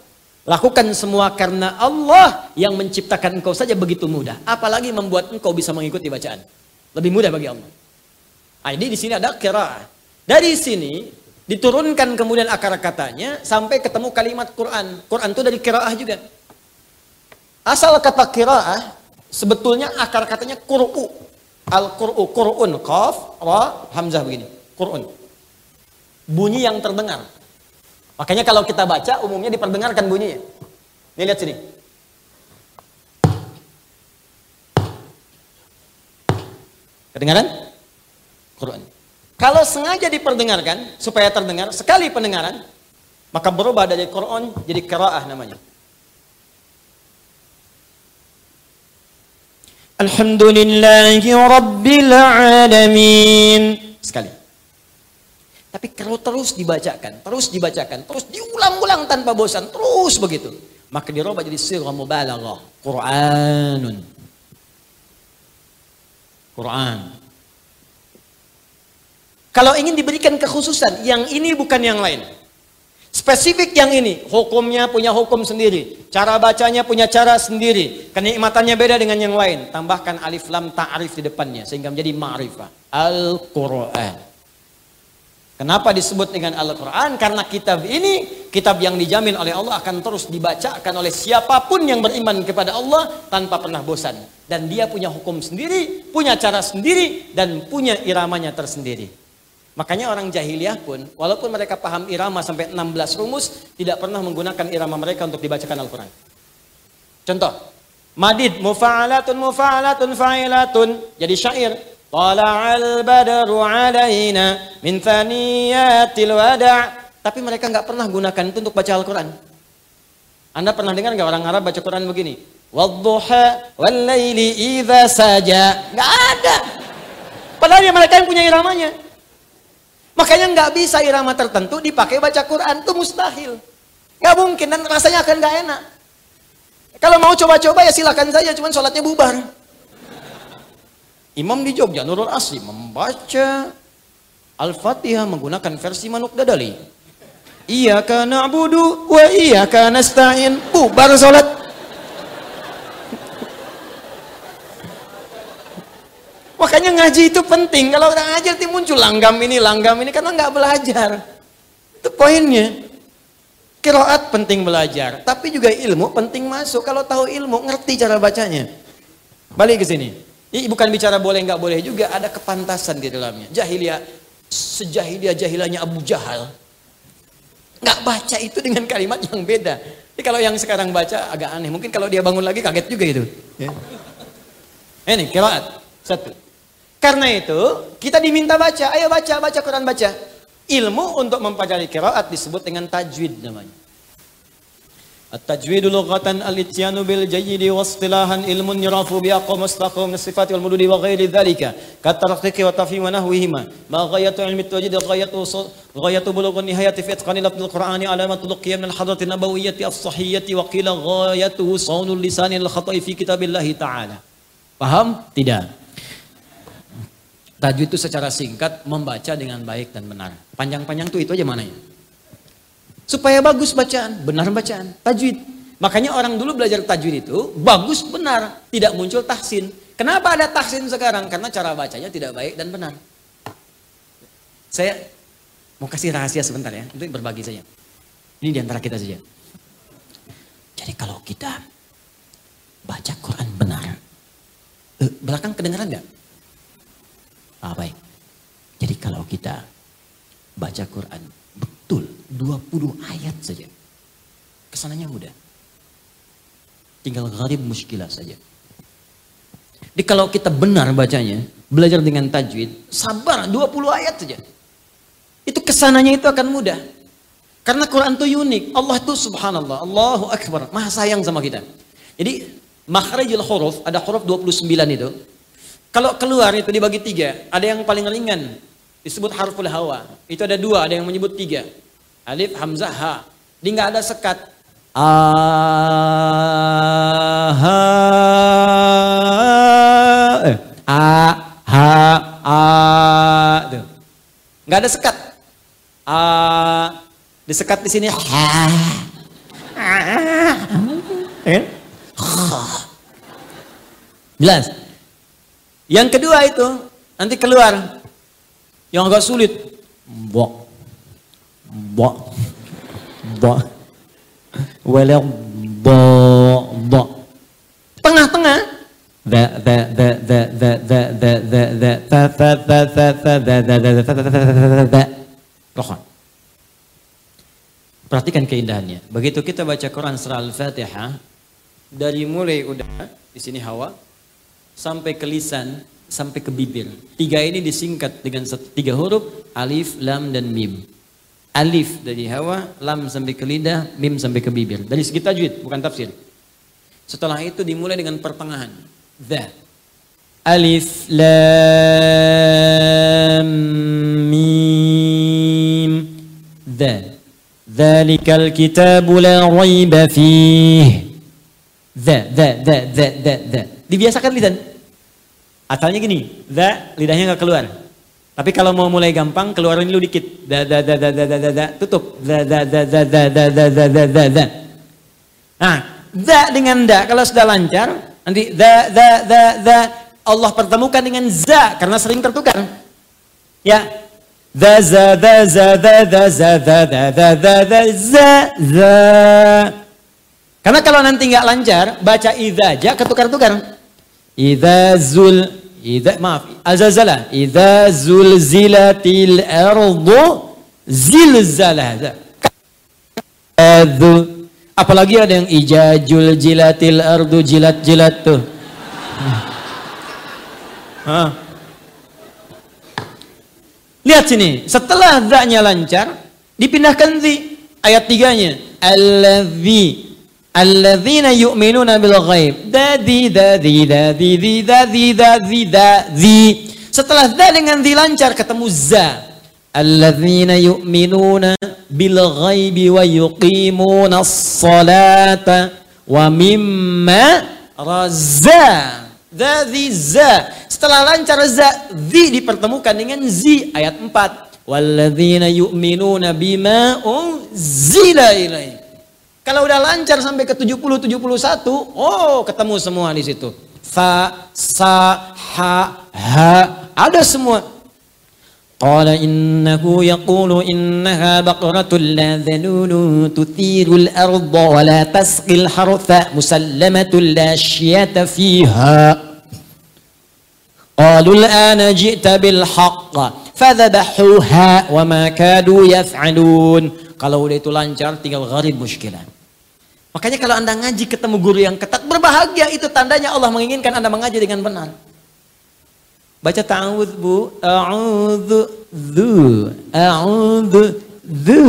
Lakukan semua karena Allah yang menciptakan engkau saja begitu mudah. Apalagi membuat engkau bisa mengikuti bacaan. Lebih mudah bagi Allah. Nah, ini di sini ada kira. Dari sini diturunkan kemudian akar katanya sampai ketemu kalimat Quran. Quran itu dari kiraah juga. Asal kata kiraah sebetulnya akar katanya kur'u. Al-Qur'u, Qur'un, Qaf, Ra, Hamzah begini. Qur'un. Bunyi yang terdengar. Makanya kalau kita baca umumnya diperdengarkan bunyinya. Ini lihat sini. Kedengaran? Quran. Kalau sengaja diperdengarkan supaya terdengar sekali pendengaran, maka berubah dari Quran jadi qiraah namanya. Alhamdulillahi Rabbil Alamin. Sekali. Tapi kalau terus dibacakan, terus dibacakan, terus diulang-ulang tanpa bosan, terus begitu. Maka dirubah jadi sirah mubalaghah. Quranun. Quran. Kalau ingin diberikan kekhususan, yang ini bukan yang lain. Spesifik yang ini, hukumnya punya hukum sendiri, cara bacanya punya cara sendiri, kenikmatannya beda dengan yang lain. Tambahkan alif lam ta'rif di depannya sehingga menjadi ma'rifah. Al-Qur'an. Kenapa disebut dengan Al-Quran? Karena kitab ini, kitab yang dijamin oleh Allah akan terus dibacakan oleh siapa pun yang beriman kepada Allah tanpa pernah bosan. Dan dia punya hukum sendiri, punya cara sendiri, dan punya iramanya tersendiri. Makanya orang jahiliyah pun, walaupun mereka paham irama sampai 16 rumus, tidak pernah menggunakan irama mereka untuk dibacakan Al-Quran. Contoh, madid, mufa'alatun, mufa'alatun, fa'ilatun. Jadi syair. Tala'al badru alaina min thaniyatil wada' Tapi mereka nggak pernah gunakan itu untuk baca Al-Quran. Anda pernah dengar nggak orang Arab baca Quran begini? Wadduha wal laili idza saja. Nggak ada. Padahal ya mereka yang punya iramanya. Makanya nggak bisa irama tertentu dipakai baca Quran itu mustahil. Nggak mungkin dan rasanya akan nggak enak. Kalau mau coba-coba ya silakan saja, cuman sholatnya bubar. Imam di Jogja Nurul Asli membaca Al-Fatihah menggunakan versi Manuk Dadali. Iya karena abudu wa iya karena stain bubar sholat. Makanya ngaji itu penting. Kalau orang ngaji nanti muncul langgam ini, langgam ini karena nggak belajar. Itu poinnya. Kiroat penting belajar, tapi juga ilmu penting masuk. Kalau tahu ilmu, ngerti cara bacanya. Balik ke sini. Ini bukan bicara boleh nggak boleh juga, ada kepantasan di dalamnya. Jahiliyah, sejahiliyah jahilanya Abu Jahal. Nggak baca itu dengan kalimat yang beda. Jadi kalau yang sekarang baca agak aneh. Mungkin kalau dia bangun lagi kaget juga itu. Ya. Ini kiraat. Satu. Karena itu, kita diminta baca. Ayo baca, baca Quran baca. Ilmu untuk mempelajari kiraat disebut dengan tajwid namanya. At-tajwidu lughatan al-ityanu bil jayyidi wa istilahan ilmun yurafu bi aqwa mustaqim sifati wal mududi wa ghairi dhalika wa wa nahwihima ma ghayatu ilmi at-tajwid ghayatu ghayatu bulughun nihayati fi itqani lafdh al-qur'ani alamatu luqiyya min al-hadrati nabawiyyati as-sahiyyati wa qila sawnul lisani al-khata'i fi kitabillahi ta'ala paham tidak Tajwid itu secara singkat membaca dengan baik dan benar. Panjang-panjang tuh itu aja mana ya? Supaya bagus bacaan, benar bacaan, tajwid. Makanya orang dulu belajar tajwid itu bagus benar, tidak muncul tahsin. Kenapa ada tahsin sekarang? Karena cara bacanya tidak baik dan benar. Saya mau kasih rahasia sebentar ya, untuk berbagi saja. Ini di antara kita saja. Jadi kalau kita baca Quran benar, eh, belakang kedengaran nggak? Ah, baik. Jadi kalau kita baca Quran betul 20 ayat saja. Ke sananya mudah. Tinggal gharib muskilah saja. Jadi kalau kita benar bacanya, belajar dengan tajwid, sabar 20 ayat saja. Itu ke sananya itu akan mudah. Karena Quran itu unik. Allah itu subhanallah, Allahu Akbar, maha sayang sama kita. Jadi makhrajul huruf, ada huruf 29 itu. Kalau keluar itu dibagi tiga, ada yang paling ringan, disebut harful hawa. Itu ada dua, ada yang menyebut tiga. Alif, hamzah, ha. Dia nggak ada sekat. Ah, ha, eh, a, ha, a, tuh. Nggak ada sekat. A, disekat di sini. Ha. Eh? Jelas. Yang kedua itu nanti keluar yang agak sulit. Bok. Bok. Bok. Walau bo bo. Tengah-tengah. The the the the the the the the the the the the the the the the Perhatikan keindahannya. Begitu kita baca Quran surah Al-Fatihah, dari mulai udah di sini hawa, sampai ke lisan, sampai ke bibir. Tiga ini disingkat dengan tiga huruf, alif, lam, dan mim. Alif dari hawa, lam sampai ke lidah, mim sampai ke bibir. Dari segi tajwid, bukan tafsir. Setelah itu dimulai dengan pertengahan. The. Alif, lam, mim. The. Dhalikal kitabu la raiba fih. The, the, the, the, the, the. Dibiasakan lisan. Asalnya gini, the, lidahnya nggak keluar. Tapi kalau mau mulai gampang, keluarin dulu dikit. Da, da, da, da, da, da, da, da. Tutup. Da, da, da, da, da, da, da, da, da, da, da. Nah, da dengan da, kalau sudah lancar, nanti da, da, da, da, Allah pertemukan dengan za, karena sering tertukar. Ya, Za za za za za za za za za za za za za za. Karena kalau nanti nggak lancar, baca idza aja ketukar-tukar. Idza zul idza maaf, azazala. Idza zulzilatil ardu zilzalaha. Adu. Apalagi ada yang ijajul jilatil ardu jilat-jilat tuh. Hah. Lihat sini, setelah zaknya lancar, dipindahkan zi ayat tiganya. Alladzi alladzina yu'minuna bil ghaib. Dadi dadi dadi dadi dadi dadi dadi. Setelah za dengan zi lancar ketemu za. Alladzina yu'minuna bil ghaibi wa yuqimuna as-salata wa mimma razza. Dadi za. Setelah lancar za, zi dipertemukan dengan zi ayat 4. Walladzina yu'minuna bima unzila ilaih. Kalau udah lancar sampai ke 70 71, oh ketemu semua di situ. Fa, sa, ha, ha, ada semua. Qala innahu yaqulu innaha baqaratul la dhalulu tuthirul arda wa la tasqil hartha musallamatul la syiyata fiha. قالوا الآن جئت بالحق فذبحوها وما كادوا يفعلون kalau udah itu lancar tinggal gharib muskilah makanya kalau anda ngaji ketemu guru yang ketat berbahagia. Itu tandanya Allah menginginkan anda mengaji dengan benar. Baca ta'awudz bu. A'udzu dzu. A'udzu dzu.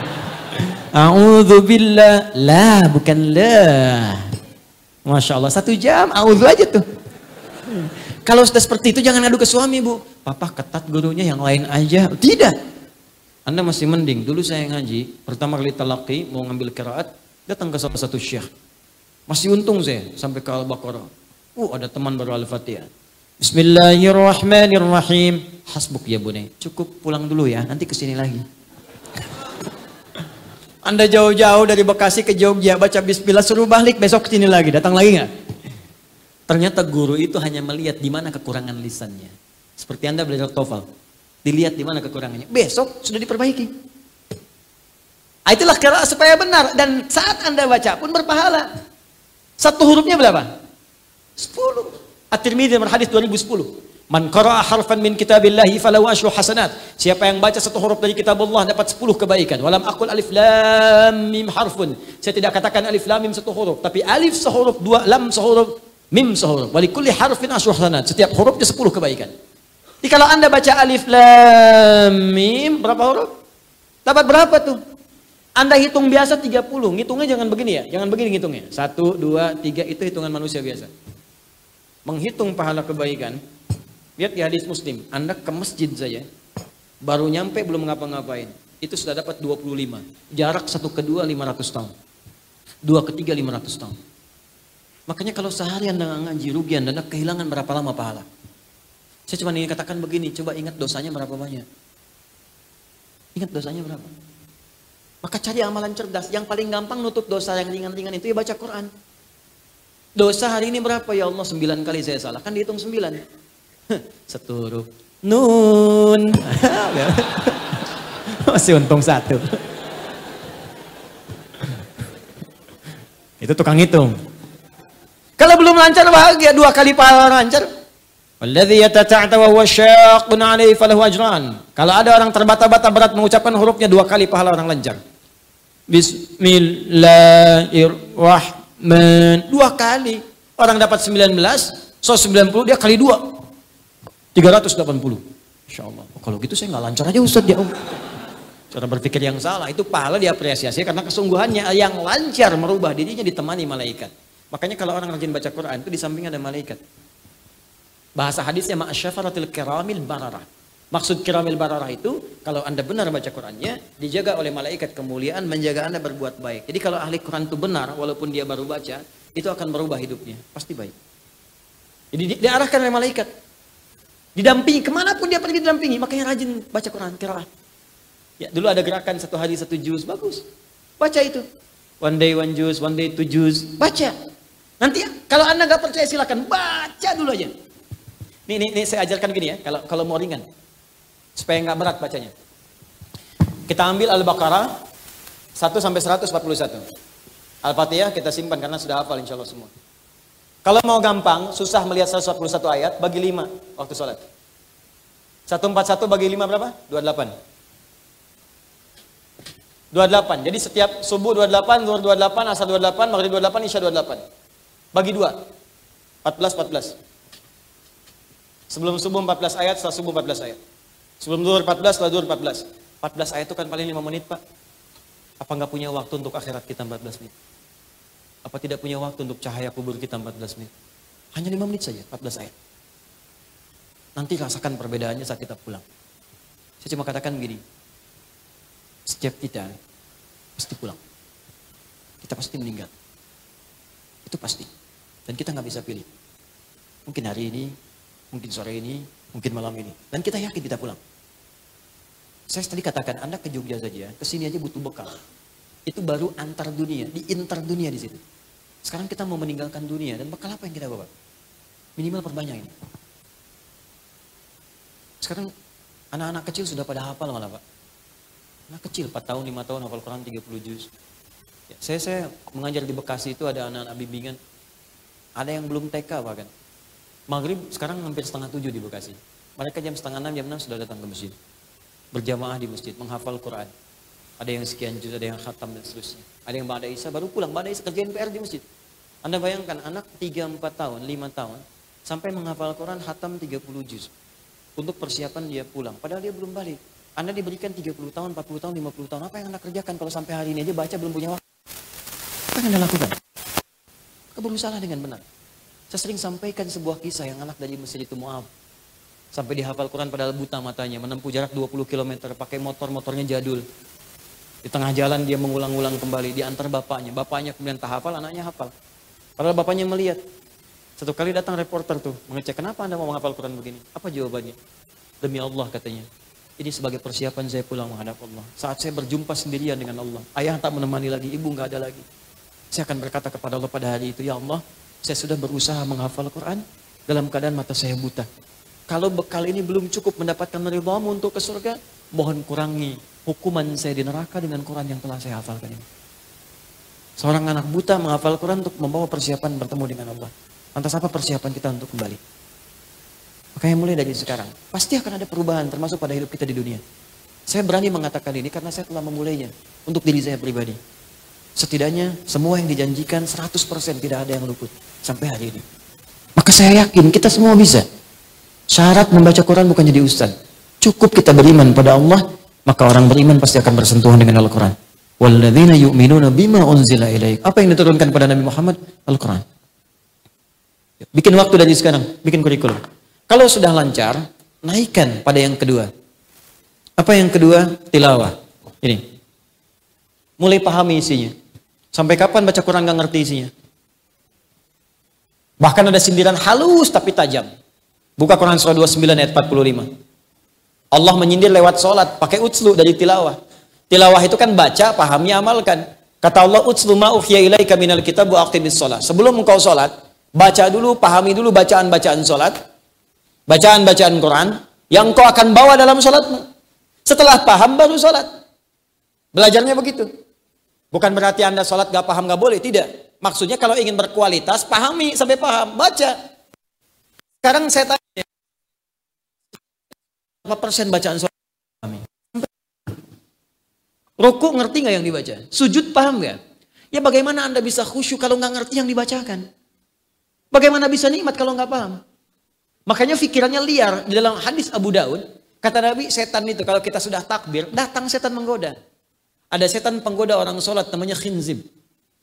A'udzu billah. La bukan la. Masya Allah. Satu jam a'udzu aja tuh. Kalau sudah seperti itu jangan ngadu ke suami bu. Papa ketat gurunya yang lain aja. Tidak. Anda masih mending. Dulu saya ngaji, pertama kali talaki, mau ngambil kiraat, datang ke salah satu syekh. Masih untung saya sampai ke Al-Baqarah. Uh, ada teman baru Al-Fatihah. Bismillahirrahmanirrahim. Hasbuk ya bune. Cukup pulang dulu ya, nanti ke sini lagi. Anda jauh-jauh dari Bekasi ke Jogja, baca bismillah, suruh balik, besok ke sini lagi. Datang lagi nggak? Ternyata guru itu hanya melihat di mana kekurangan lisannya. Seperti Anda belajar TOEFL. Dilihat di mana kekurangannya. Besok sudah diperbaiki. Ah, itulah kira supaya benar. Dan saat Anda baca pun berpahala. Satu hurufnya berapa? Sepuluh. At-Tirmidzi hadis 2010. Man qara'a harfan min kitabillahi falahu asyru hasanat. Siapa yang baca satu huruf dari kitab Allah dapat sepuluh kebaikan. Walam aqul alif lam mim harfun. Saya tidak katakan alif lam mim satu huruf, tapi alif sehuruf, dua lam sehuruf, Mim sehuruf. Walikulli harfin asyuh hasanat. Setiap hurufnya 10 kebaikan. Jadi kalau Anda baca alif lam mim berapa huruf? Dapat berapa tuh? Anda hitung biasa 30. Ngitungnya jangan begini ya. Jangan begini ngitungnya. 1 2 3 itu hitungan manusia biasa. Menghitung pahala kebaikan. Lihat di hadis Muslim, Anda ke masjid saja baru nyampe belum ngapa-ngapain. Itu sudah dapat 25. Jarak satu kedua 500 tahun. Dua ketiga 500 tahun. Makanya kalau sehari Anda ngaji rugi Anda kehilangan berapa lama pahala. Saya cuma ingin katakan begini, coba ingat dosanya berapa banyak. Ingat dosanya berapa. Maka cari amalan cerdas. Yang paling gampang nutup dosa yang ringan-ringan itu ya baca Quran. Dosa hari ini berapa ya Allah? Sembilan kali saya salah. Kan dihitung sembilan. Satu huruf. Nun. Masih untung satu. Itu tukang hitung. Kalau belum lancar bahagia dua kali pahala lancar. Walladhi yatata'ta wa huwa syaqqun 'alaihi falahu ajran. Kalau ada orang terbata-bata berat mengucapkan hurufnya dua kali pahala orang lancar. Bismillahirrahman. Dua kali. Orang dapat 19, so 90 dia kali dua. 380. Insya Allah. Oh, kalau gitu saya nggak lancar aja Ustaz ya Om. Cara berpikir yang salah itu pahala diapresiasi karena kesungguhannya yang lancar merubah dirinya ditemani malaikat. Makanya kalau orang rajin baca Quran itu di samping ada malaikat. Bahasa hadisnya ma'asyafaratil kiramil bararah. Maksud kiramil bararah itu kalau anda benar baca Qurannya dijaga oleh malaikat kemuliaan menjaga anda berbuat baik. Jadi kalau ahli Quran itu benar walaupun dia baru baca itu akan merubah hidupnya pasti baik. Jadi di, diarahkan oleh malaikat. Didampingi ke mana pun dia pergi didampingi makanya rajin baca Quran kiraat. Ya, dulu ada gerakan satu hari satu juz, bagus. Baca itu. One day one juz, one day two juz, baca. Nanti kalau anda nggak percaya silakan baca dulu aja. Nih, nih, nih saya ajarkan gini ya, kalau kalau mau ringan, supaya nggak berat bacanya. Kita ambil Al-Baqarah 1 sampai 141. Al-Fatihah kita simpan karena sudah hafal insya Allah semua. Kalau mau gampang, susah melihat 141 ayat, bagi 5 waktu sholat. 141 bagi 5 berapa? 28. 28. Jadi setiap subuh 28, zuhur 28, asar 28, maghrib 28, isya 28. Bagi dua. 14, 14. Sebelum subuh 14 ayat, setelah subuh 14 ayat. Sebelum zuhur 14, setelah zuhur 14. 14 ayat itu kan paling 5 menit, Pak. Apa nggak punya waktu untuk akhirat kita 14 menit? Apa tidak punya waktu untuk cahaya kubur kita 14 menit? Hanya 5 menit saja, 14 ayat. Nanti rasakan perbedaannya saat kita pulang. Saya cuma katakan begini, setiap kita pasti pulang. Kita pasti meninggal. Itu pasti. Dan kita nggak bisa pilih. Mungkin hari ini, mungkin sore ini, mungkin malam ini. Dan kita yakin kita pulang. Saya tadi katakan, Anda ke Jogja saja, ke sini aja butuh bekal. Itu baru antar dunia, di inter dunia di situ. Sekarang kita mau meninggalkan dunia, dan bekal apa yang kita bawa? Minimal perbanyak ini. Sekarang anak-anak kecil sudah pada hafal malah Pak. Anak kecil, 4 tahun, 5 tahun, hafal Quran 30 juz. Ya, saya, saya mengajar di Bekasi itu ada anak-anak bimbingan. Ada yang belum TK bahkan. Maghrib sekarang hampir setengah tujuh di Bekasi. Mereka jam setengah enam, jam enam sudah datang ke masjid. Berjamaah di masjid, menghafal Quran. Ada yang sekian juz, ada yang khatam dan seterusnya. Ada yang Ba'da Isa baru pulang, Ba'da Isa kerjain PR di masjid. Anda bayangkan anak 3-4 tahun, 5 tahun, sampai menghafal Quran khatam 30 juz. Untuk persiapan dia pulang, padahal dia belum balik. Anda diberikan 30 tahun, 40 tahun, 50 tahun. Apa yang Anda kerjakan kalau sampai hari ini aja baca belum punya waktu? Apa yang Anda lakukan? Keberusaha dengan benar. Saya sering sampaikan sebuah kisah yang anak dari Mesir itu Mu'ab. Sampai dihafal Quran padahal buta matanya. Menempuh jarak 20 km. Pakai motor-motornya jadul. Di tengah jalan dia mengulang-ulang kembali. Diantar bapaknya. Bapaknya kemudian tak hafal, anaknya hafal. Padahal bapaknya melihat. Satu kali datang reporter tuh. Mengecek, kenapa anda mau menghafal Quran begini? Apa jawabannya? Demi Allah katanya. Ini sebagai persiapan saya pulang menghadap Allah. Saat saya berjumpa sendirian dengan Allah. Ayah tak menemani lagi, ibu nggak ada lagi. Saya akan berkata kepada Allah pada hari itu, Ya Allah, saya sudah berusaha menghafal Quran dalam keadaan mata saya buta. Kalau bekal ini belum cukup mendapatkan ridhamu untuk ke surga, mohon kurangi hukuman saya di neraka dengan Quran yang telah saya hafalkan ini. Seorang anak buta menghafal Quran untuk membawa persiapan bertemu dengan Allah. Lantas apa persiapan kita untuk kembali? Makanya mulai dari sekarang, pasti akan ada perubahan termasuk pada hidup kita di dunia. Saya berani mengatakan ini karena saya telah memulainya untuk diri saya pribadi. Setidaknya semua yang dijanjikan 100% tidak ada yang luput sampai hari ini. Maka saya yakin kita semua bisa. Syarat membaca Quran bukan jadi ustaz. Cukup kita beriman pada Allah, maka orang beriman pasti akan bersentuhan dengan Al-Quran. Walladzina yu'minuna bima unzila ilaik. Apa yang diturunkan pada Nabi Muhammad? Al-Quran. Bikin waktu dari sekarang, bikin kurikulum. Kalau sudah lancar, naikkan pada yang kedua. Apa yang kedua? Tilawah. Ini. Mulai pahami isinya. Sampai kapan baca Quran nggak ngerti isinya? Bahkan ada sindiran halus tapi tajam. Buka Quran surah 29 ayat 45. Allah menyindir lewat sholat, pakai utslu dari tilawah. Tilawah itu kan baca, pahami, amalkan. Kata Allah, utslu ma uhiya ilaika minal kitab wa sholat. Sebelum engkau sholat, baca dulu, pahami dulu bacaan-bacaan sholat, bacaan-bacaan Quran, yang kau akan bawa dalam sholatmu. Setelah paham baru sholat. Belajarnya begitu. Bukan berarti Anda sholat gak paham gak boleh, tidak. Maksudnya kalau ingin berkualitas, pahami sampai paham, baca. Sekarang saya tanya, berapa persen bacaan sholat? Ruku ngerti nggak yang dibaca? Sujud paham nggak? Ya bagaimana anda bisa khusyuk kalau nggak ngerti yang dibacakan? Bagaimana bisa nikmat kalau nggak paham? Makanya pikirannya liar di dalam hadis Abu Daud. Kata Nabi, setan itu kalau kita sudah takbir, datang setan menggoda. Ada setan penggoda orang sholat namanya khinzib.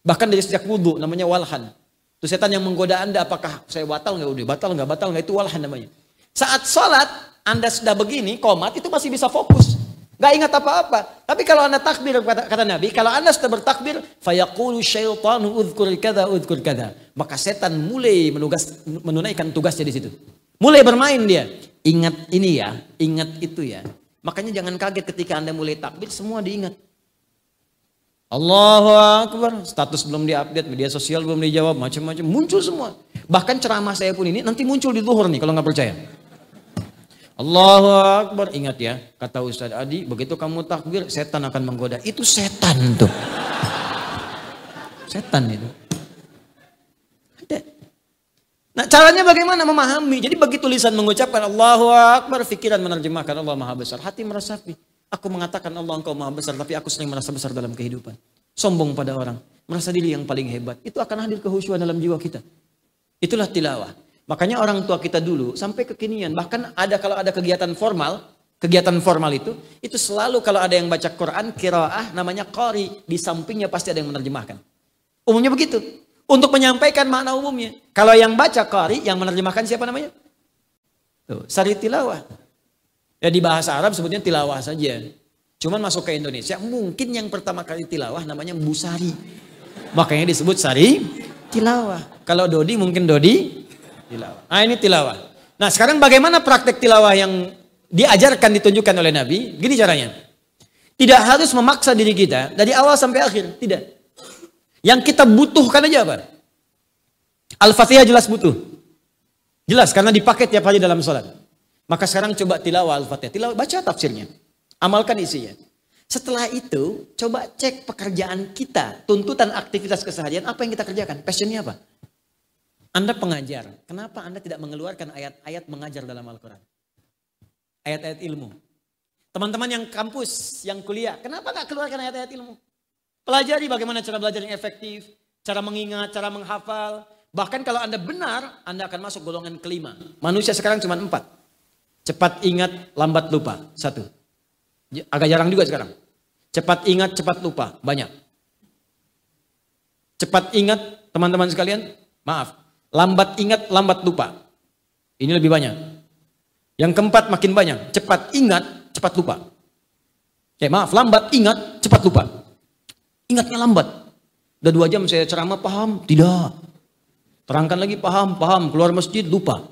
Bahkan dari sejak wudhu namanya walhan. Itu setan yang menggoda anda apakah saya batal nggak udah batal nggak batal nggak itu walhan namanya. Saat sholat anda sudah begini komat itu masih bisa fokus. Gak ingat apa-apa. Tapi kalau anda takbir kata, kata Nabi, kalau anda sudah bertakbir, fayaqulu syaitanu udhkur kada udhkur kada. Maka setan mulai menugas, menunaikan tugasnya di situ. Mulai bermain dia. Ingat ini ya, ingat itu ya. Makanya jangan kaget ketika anda mulai takbir, semua diingat. Allahu Akbar. Status belum diupdate, media sosial belum dijawab, macam-macam. Muncul semua. Bahkan ceramah saya pun ini nanti muncul di zuhur nih kalau nggak percaya. Allahu Akbar. Ingat ya, kata Ustaz Adi, begitu kamu takbir, setan akan menggoda. Itu setan tuh. Setan itu. Ada. Nah caranya bagaimana memahami? Jadi begitu lisan mengucapkan Allahu Akbar, pikiran menerjemahkan Allah Maha Besar. Hati meresapi. Aku mengatakan Allah engkau maha besar, tapi aku sering merasa besar dalam kehidupan. Sombong pada orang, merasa diri yang paling hebat. Itu akan hadir kehusuan dalam jiwa kita. Itulah tilawah. Makanya orang tua kita dulu sampai kekinian, bahkan ada kalau ada kegiatan formal, kegiatan formal itu, itu selalu kalau ada yang baca Quran, kiraah namanya qari, di sampingnya pasti ada yang menerjemahkan. Umumnya begitu. Untuk menyampaikan makna umumnya. Kalau yang baca qari, yang menerjemahkan siapa namanya? Tuh, sari tilawah. Ya di bahasa Arab sebutnya tilawah saja. Cuman masuk ke Indonesia mungkin yang pertama kali tilawah namanya busari. Makanya disebut sari tilawah. Kalau Dodi mungkin Dodi tilawah. Nah ini tilawah. Nah sekarang bagaimana praktek tilawah yang diajarkan ditunjukkan oleh Nabi? Gini caranya. Tidak harus memaksa diri kita dari awal sampai akhir. Tidak. Yang kita butuhkan aja apa? Al-Fatihah jelas butuh. Jelas karena dipakai tiap hari dalam sholat. Maka sekarang coba tilawah Al-Fatihah. Tilawah, baca tafsirnya. Amalkan isinya. Setelah itu, coba cek pekerjaan kita. Tuntutan aktivitas keseharian, apa yang kita kerjakan? Passionnya apa? Anda pengajar. Kenapa Anda tidak mengeluarkan ayat-ayat mengajar dalam Al-Quran? Ayat-ayat ilmu. Teman-teman yang kampus, yang kuliah, kenapa nggak keluarkan ayat-ayat ilmu? Pelajari bagaimana cara belajar yang efektif, cara mengingat, cara menghafal. Bahkan kalau Anda benar, Anda akan masuk golongan kelima. Manusia sekarang cuma empat. Cepat ingat, lambat lupa. Satu. Agak jarang juga sekarang. Cepat ingat, cepat lupa. Banyak. Cepat ingat, teman-teman sekalian. Maaf. Lambat ingat, lambat lupa. Ini lebih banyak. Yang keempat makin banyak. Cepat ingat, cepat lupa. Oke, maaf. Lambat ingat, cepat lupa. Ingatnya lambat. Udah dua jam saya ceramah, paham? Tidak. Terangkan lagi, paham, paham. Keluar masjid, lupa.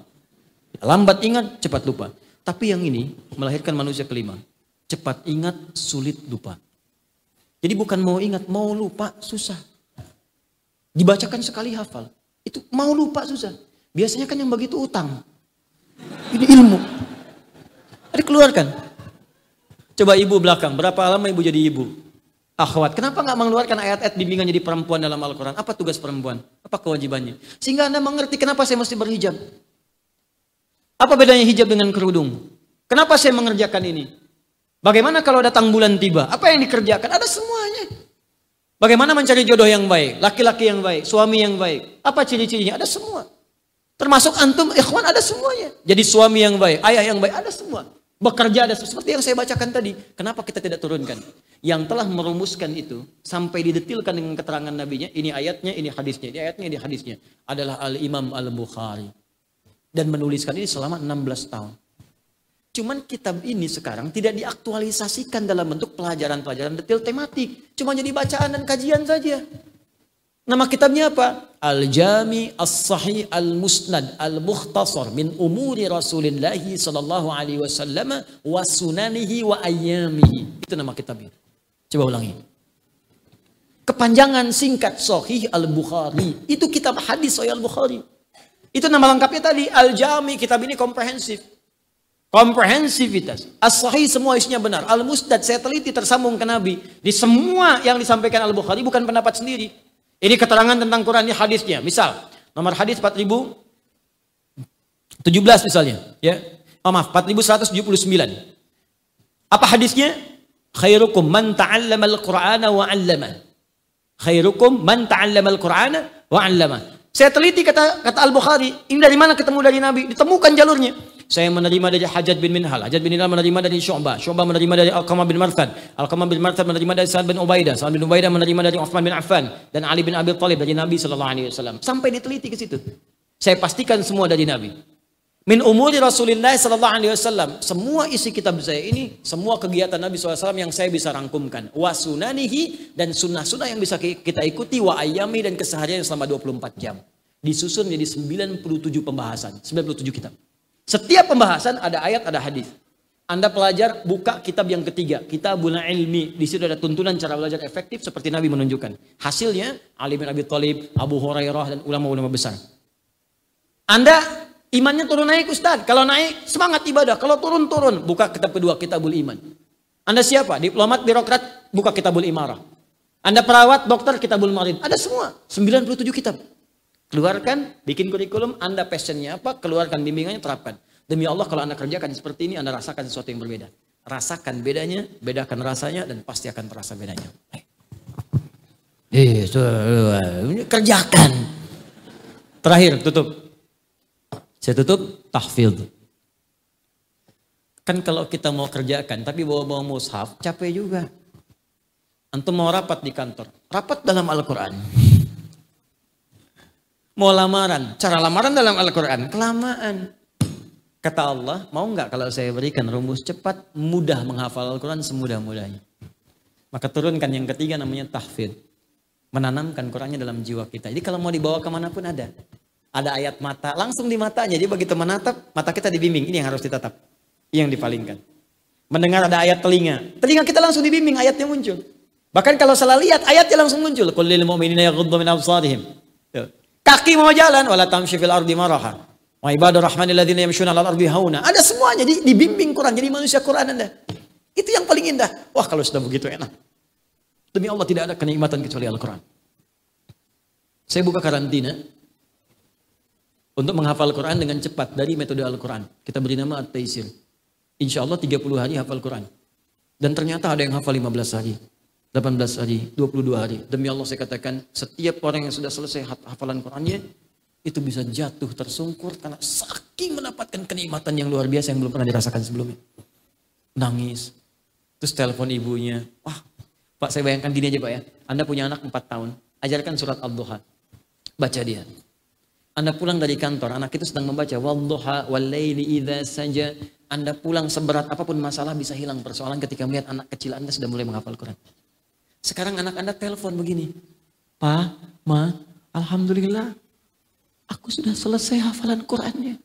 Lambat ingat, cepat lupa. Tapi yang ini melahirkan manusia kelima. Cepat ingat, sulit lupa. Jadi bukan mau ingat, mau lupa susah. Dibacakan sekali hafal. Itu mau lupa susah. Biasanya kan yang begitu utang. Ini ilmu. Ada keluarkan. Coba ibu belakang, berapa lama ibu jadi ibu? Akhwat, kenapa nggak mengeluarkan ayat-ayat bimbingan jadi perempuan dalam Al-Quran? Apa tugas perempuan? Apa kewajibannya? Sehingga anda mengerti kenapa saya mesti berhijab. Apa bedanya hijab dengan kerudung? Kenapa saya mengerjakan ini? Bagaimana kalau datang bulan tiba? Apa yang dikerjakan? Ada semuanya. Bagaimana mencari jodoh yang baik? Laki-laki yang baik, suami yang baik. Apa ciri-cirinya? Ada semua. Termasuk antum, ikhwan ada semuanya. Jadi suami yang baik, ayah yang baik, ada semua. Bekerja ada seperti yang saya bacakan tadi. Kenapa kita tidak turunkan? Yang telah merumuskan itu sampai didetilkan dengan keterangan nabinya, ini ayatnya, ini hadisnya, ini ayatnya, ini hadisnya adalah Al-Imam Al-Bukhari. Dan menuliskan ini selama 16 tahun. Cuman kitab ini sekarang tidak diaktualisasikan dalam bentuk pelajaran-pelajaran detail tematik. Cuma jadi bacaan dan kajian saja. Nama kitabnya apa? Al-Jami As-Sahih Al-Musnad Al-Mukhtasar min umuri Rasulullah sallallahu alaihi wasallam wa sunanihi wa ayyamihi. Itu nama kitabnya. Coba ulangi. Kepanjangan singkat Sahih Al-Bukhari. Itu kitab hadis Sahih Al-Bukhari. Itu nama lengkapnya tadi Al-Jami. Kitab ini komprehensif. Komprehensivitas. As-sahih semua isinya benar. Al-musnad saya teliti tersambung ke Nabi. Di semua yang disampaikan Al-Bukhari bukan pendapat sendiri. Ini keterangan tentang Quran ini hadisnya. Misal, nomor hadis 4017 misalnya, ya. Oh, maaf, 4179. Apa hadisnya? Khairukum man ta'allama al-Qur'ana wa 'allama. Khairukum man ta'allama al-Qur'ana wa 'allama. Saya teliti kata kata Al-Bukhari, ini dari mana ketemu dari Nabi? Ditemukan jalurnya. Saya menerima dari Hajat bin Minhal. Hajat bin Minhal menerima dari Syu'bah. Syu'bah menerima dari Al-Qamah bin Marthad. Al-Qamah bin Marthad menerima dari Sa'ad bin Ubaidah. Sa'ad bin Ubaidah menerima dari Uthman bin Affan. Dan Ali bin Abi Thalib dari Nabi SAW. Sampai diteliti ke situ. Saya pastikan semua dari Nabi. Min umuri Rasulullah sallallahu alaihi wasallam. Semua isi kitab saya ini, semua kegiatan Nabi SAW yang saya bisa rangkumkan. Wa sunanihi dan sunnah-sunnah yang bisa kita ikuti. Wa ayami dan keseharian selama 24 jam. Disusun menjadi 97 pembahasan. 97 kitab. Setiap pembahasan ada ayat, ada hadis. Anda pelajar buka kitab yang ketiga, Kitabul Ilmi. Di situ ada tuntunan cara belajar efektif seperti Nabi menunjukkan. Hasilnya Ali bin Abi Thalib, Abu Hurairah dan ulama-ulama besar. Anda imannya turun naik Ustaz. Kalau naik semangat ibadah, kalau turun turun. Buka kitab kedua Kitabul Iman. Anda siapa? Diplomat, birokrat, buka Kitabul Imarah. Anda perawat, dokter, Kitabul Marid. Ada semua. 97 kitab. Keluarkan, bikin kurikulum, Anda passionnya apa, keluarkan bimbingannya, terapkan. Demi Allah kalau Anda kerjakan seperti ini, Anda rasakan sesuatu yang berbeda. Rasakan bedanya, bedakan rasanya, dan pasti akan terasa bedanya. Eh, kerjakan. Terakhir, tutup. Saya tutup, tahfidz. Kan kalau kita mau kerjakan, tapi bawa-bawa mushaf, capek juga. Antum mau rapat di kantor, rapat dalam Al-Quran. Mau lamaran, cara lamaran dalam Al-Quran, kelamaan. Kata Allah, mau nggak kalau saya berikan rumus cepat, mudah menghafal Al-Quran semudah-mudahnya. Maka turunkan yang ketiga namanya tahfidz. Menanamkan Qurannya dalam jiwa kita. Jadi kalau mau dibawa ke mana pun ada. Ada ayat mata, langsung di matanya. Jadi begitu menatap, mata kita dibimbing. Ini yang harus ditatap. Yang dipalingkan. Mendengar ada ayat telinga. Telinga kita langsung dibimbing, ayatnya muncul. Bahkan kalau salah lihat, ayatnya langsung muncul. Qul mu'minina yaghuddu min absarihim. Kaki mau jalan, wala tamshi fil ardi maraha. Wa ibadur rahmanil ladzina yamshuna ardi hauna. Ada semuanya di, dibimbing Quran jadi manusia Quran Anda. Itu yang paling indah. Wah, kalau sudah begitu enak. Demi Allah tidak ada kenikmatan kecuali Al-Quran. Saya buka karantina untuk menghafal Quran dengan cepat dari metode Al-Quran. Kita beri nama At-Taisir. Insya Allah 30 hari hafal Quran. Dan ternyata ada yang hafal 15 hari. 18 hari, 22 hari. Demi Allah saya katakan, setiap orang yang sudah selesai hafalan Qurannya, itu bisa jatuh tersungkur karena saking mendapatkan kenikmatan yang luar biasa yang belum pernah dirasakan sebelumnya. Nangis. Terus telepon ibunya. Wah, Pak saya bayangkan gini aja Pak ya. Anda punya anak 4 tahun. Ajarkan surat Al-Duha. Baca dia. Anda pulang dari kantor, anak itu sedang membaca Wadduha wallayli idza saja. Anda pulang seberat apa pun masalah bisa hilang persoalan ketika melihat anak kecil Anda sudah mulai menghafal Quran. Sekarang anak Anda telepon begini. Pak, Ma, Alhamdulillah. Aku sudah selesai hafalan Qurannya.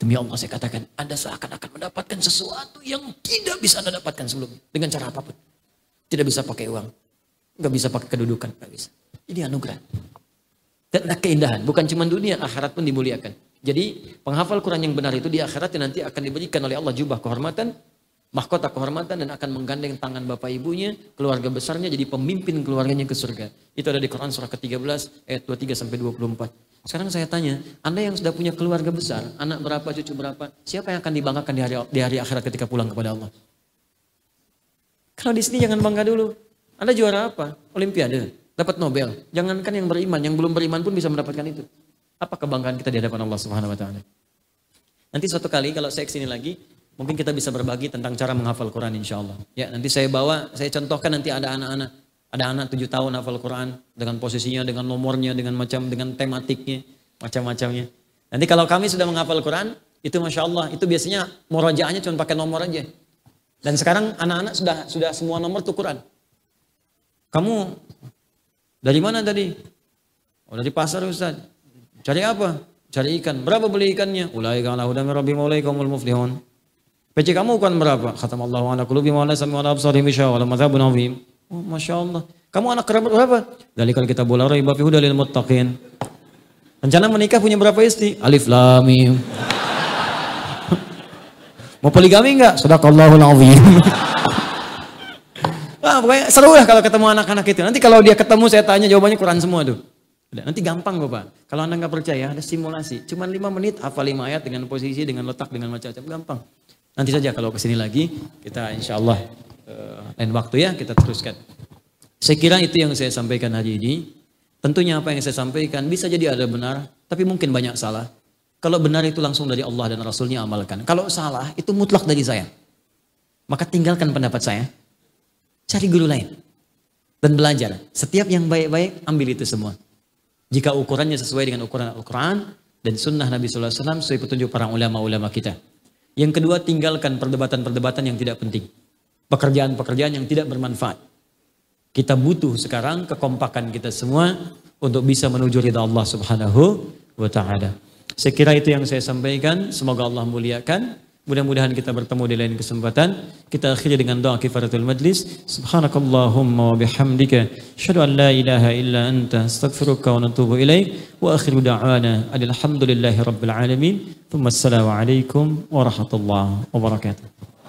Demi Allah saya katakan, Anda seakan-akan mendapatkan sesuatu yang tidak bisa Anda dapatkan sebelumnya. Dengan cara apa pun. Tidak bisa pakai uang. Nggak bisa pakai kedudukan. Nggak bisa. Ini anugerah. Dan keindahan. Bukan cuma dunia, akhirat pun dimuliakan. Jadi penghafal Quran yang benar itu di akhirat nanti akan diberikan oleh Allah jubah kehormatan mahkota kehormatan dan akan menggandeng tangan bapak ibunya, keluarga besarnya jadi pemimpin keluarganya ke surga. Itu ada di Quran surah ke-13 ayat 23 sampai 24. Sekarang saya tanya, Anda yang sudah punya keluarga besar, anak berapa, cucu berapa, siapa yang akan dibanggakan di hari di hari akhirat ketika pulang kepada Allah? Kalau di sini jangan bangga dulu. Anda juara apa? Olimpiade, dapat Nobel. Jangankan yang beriman, yang belum beriman pun bisa mendapatkan itu. Apa kebanggaan kita di hadapan Allah Subhanahu wa taala? Nanti suatu kali kalau saya ke sini lagi, mungkin kita bisa berbagi tentang cara menghafal Quran insya Allah. Ya, nanti saya bawa, saya contohkan nanti ada anak-anak, ada anak tujuh tahun hafal Quran dengan posisinya, dengan nomornya, dengan macam, dengan tematiknya, macam-macamnya. Nanti kalau kami sudah menghafal Quran, itu masya Allah, itu biasanya murojaahnya cuma pakai nomor aja. Dan sekarang anak-anak sudah sudah semua nomor tuh Quran. Kamu dari mana tadi? Oh dari pasar Ustaz. Cari apa? Cari ikan. Berapa beli ikannya? Ulaika ala hudan min rabbihim muflihun. PC kamu kan berapa? Kata Allah ala qulubihim wa ala sam'ihim wa ala absarihim wa madzhabun. Oh, Masya Allah. Kamu anak kerabat berapa? Dari kalau kita bola raiba fi hudalil muttaqin. Rencana menikah punya berapa istri? Alif lam mim. Mau poligami enggak? Sadaqallahul azim. Wah, pokoknya seru lah kalau ketemu anak-anak itu. Nanti kalau dia ketemu saya tanya jawabannya Quran semua tuh. Nanti gampang Bapak. Kalau Anda nggak percaya, ada simulasi. Cuma lima menit, hafal lima ayat dengan posisi, dengan letak, dengan macam-macam. Gampang. Nanti saja kalau ke sini lagi, kita insya Allah uh, lain waktu ya, kita teruskan. Saya kira itu yang saya sampaikan hari ini. Tentunya apa yang saya sampaikan bisa jadi ada benar, tapi mungkin banyak salah. Kalau benar itu langsung dari Allah dan Rasulnya amalkan. Kalau salah itu mutlak dari saya. Maka tinggalkan pendapat saya. Cari guru lain. Dan belajar. Setiap yang baik-baik ambil itu semua. Jika ukurannya sesuai dengan ukuran Al-Quran dan sunnah Nabi SAW sesuai petunjuk para ulama-ulama kita. Yang kedua, tinggalkan perdebatan-perdebatan yang tidak penting. Pekerjaan-pekerjaan yang tidak bermanfaat. Kita butuh sekarang kekompakan kita semua untuk bisa menuju ridha Allah Subhanahu wa taala. Saya kira itu yang saya sampaikan. Semoga Allah muliakan. Mudah-mudahan kita bertemu di lain kesempatan. Kita akhiri dengan doa kifaratul majlis. Subhanakallahumma wa bihamdika. Asyhadu an la ilaha illa anta astaghfiruka wa natubu ilaik. Wa akhiru da'wana alhamdulillahi rabbil alamin. Thumma assalamu alaikum warahmatullahi wabarakatuh.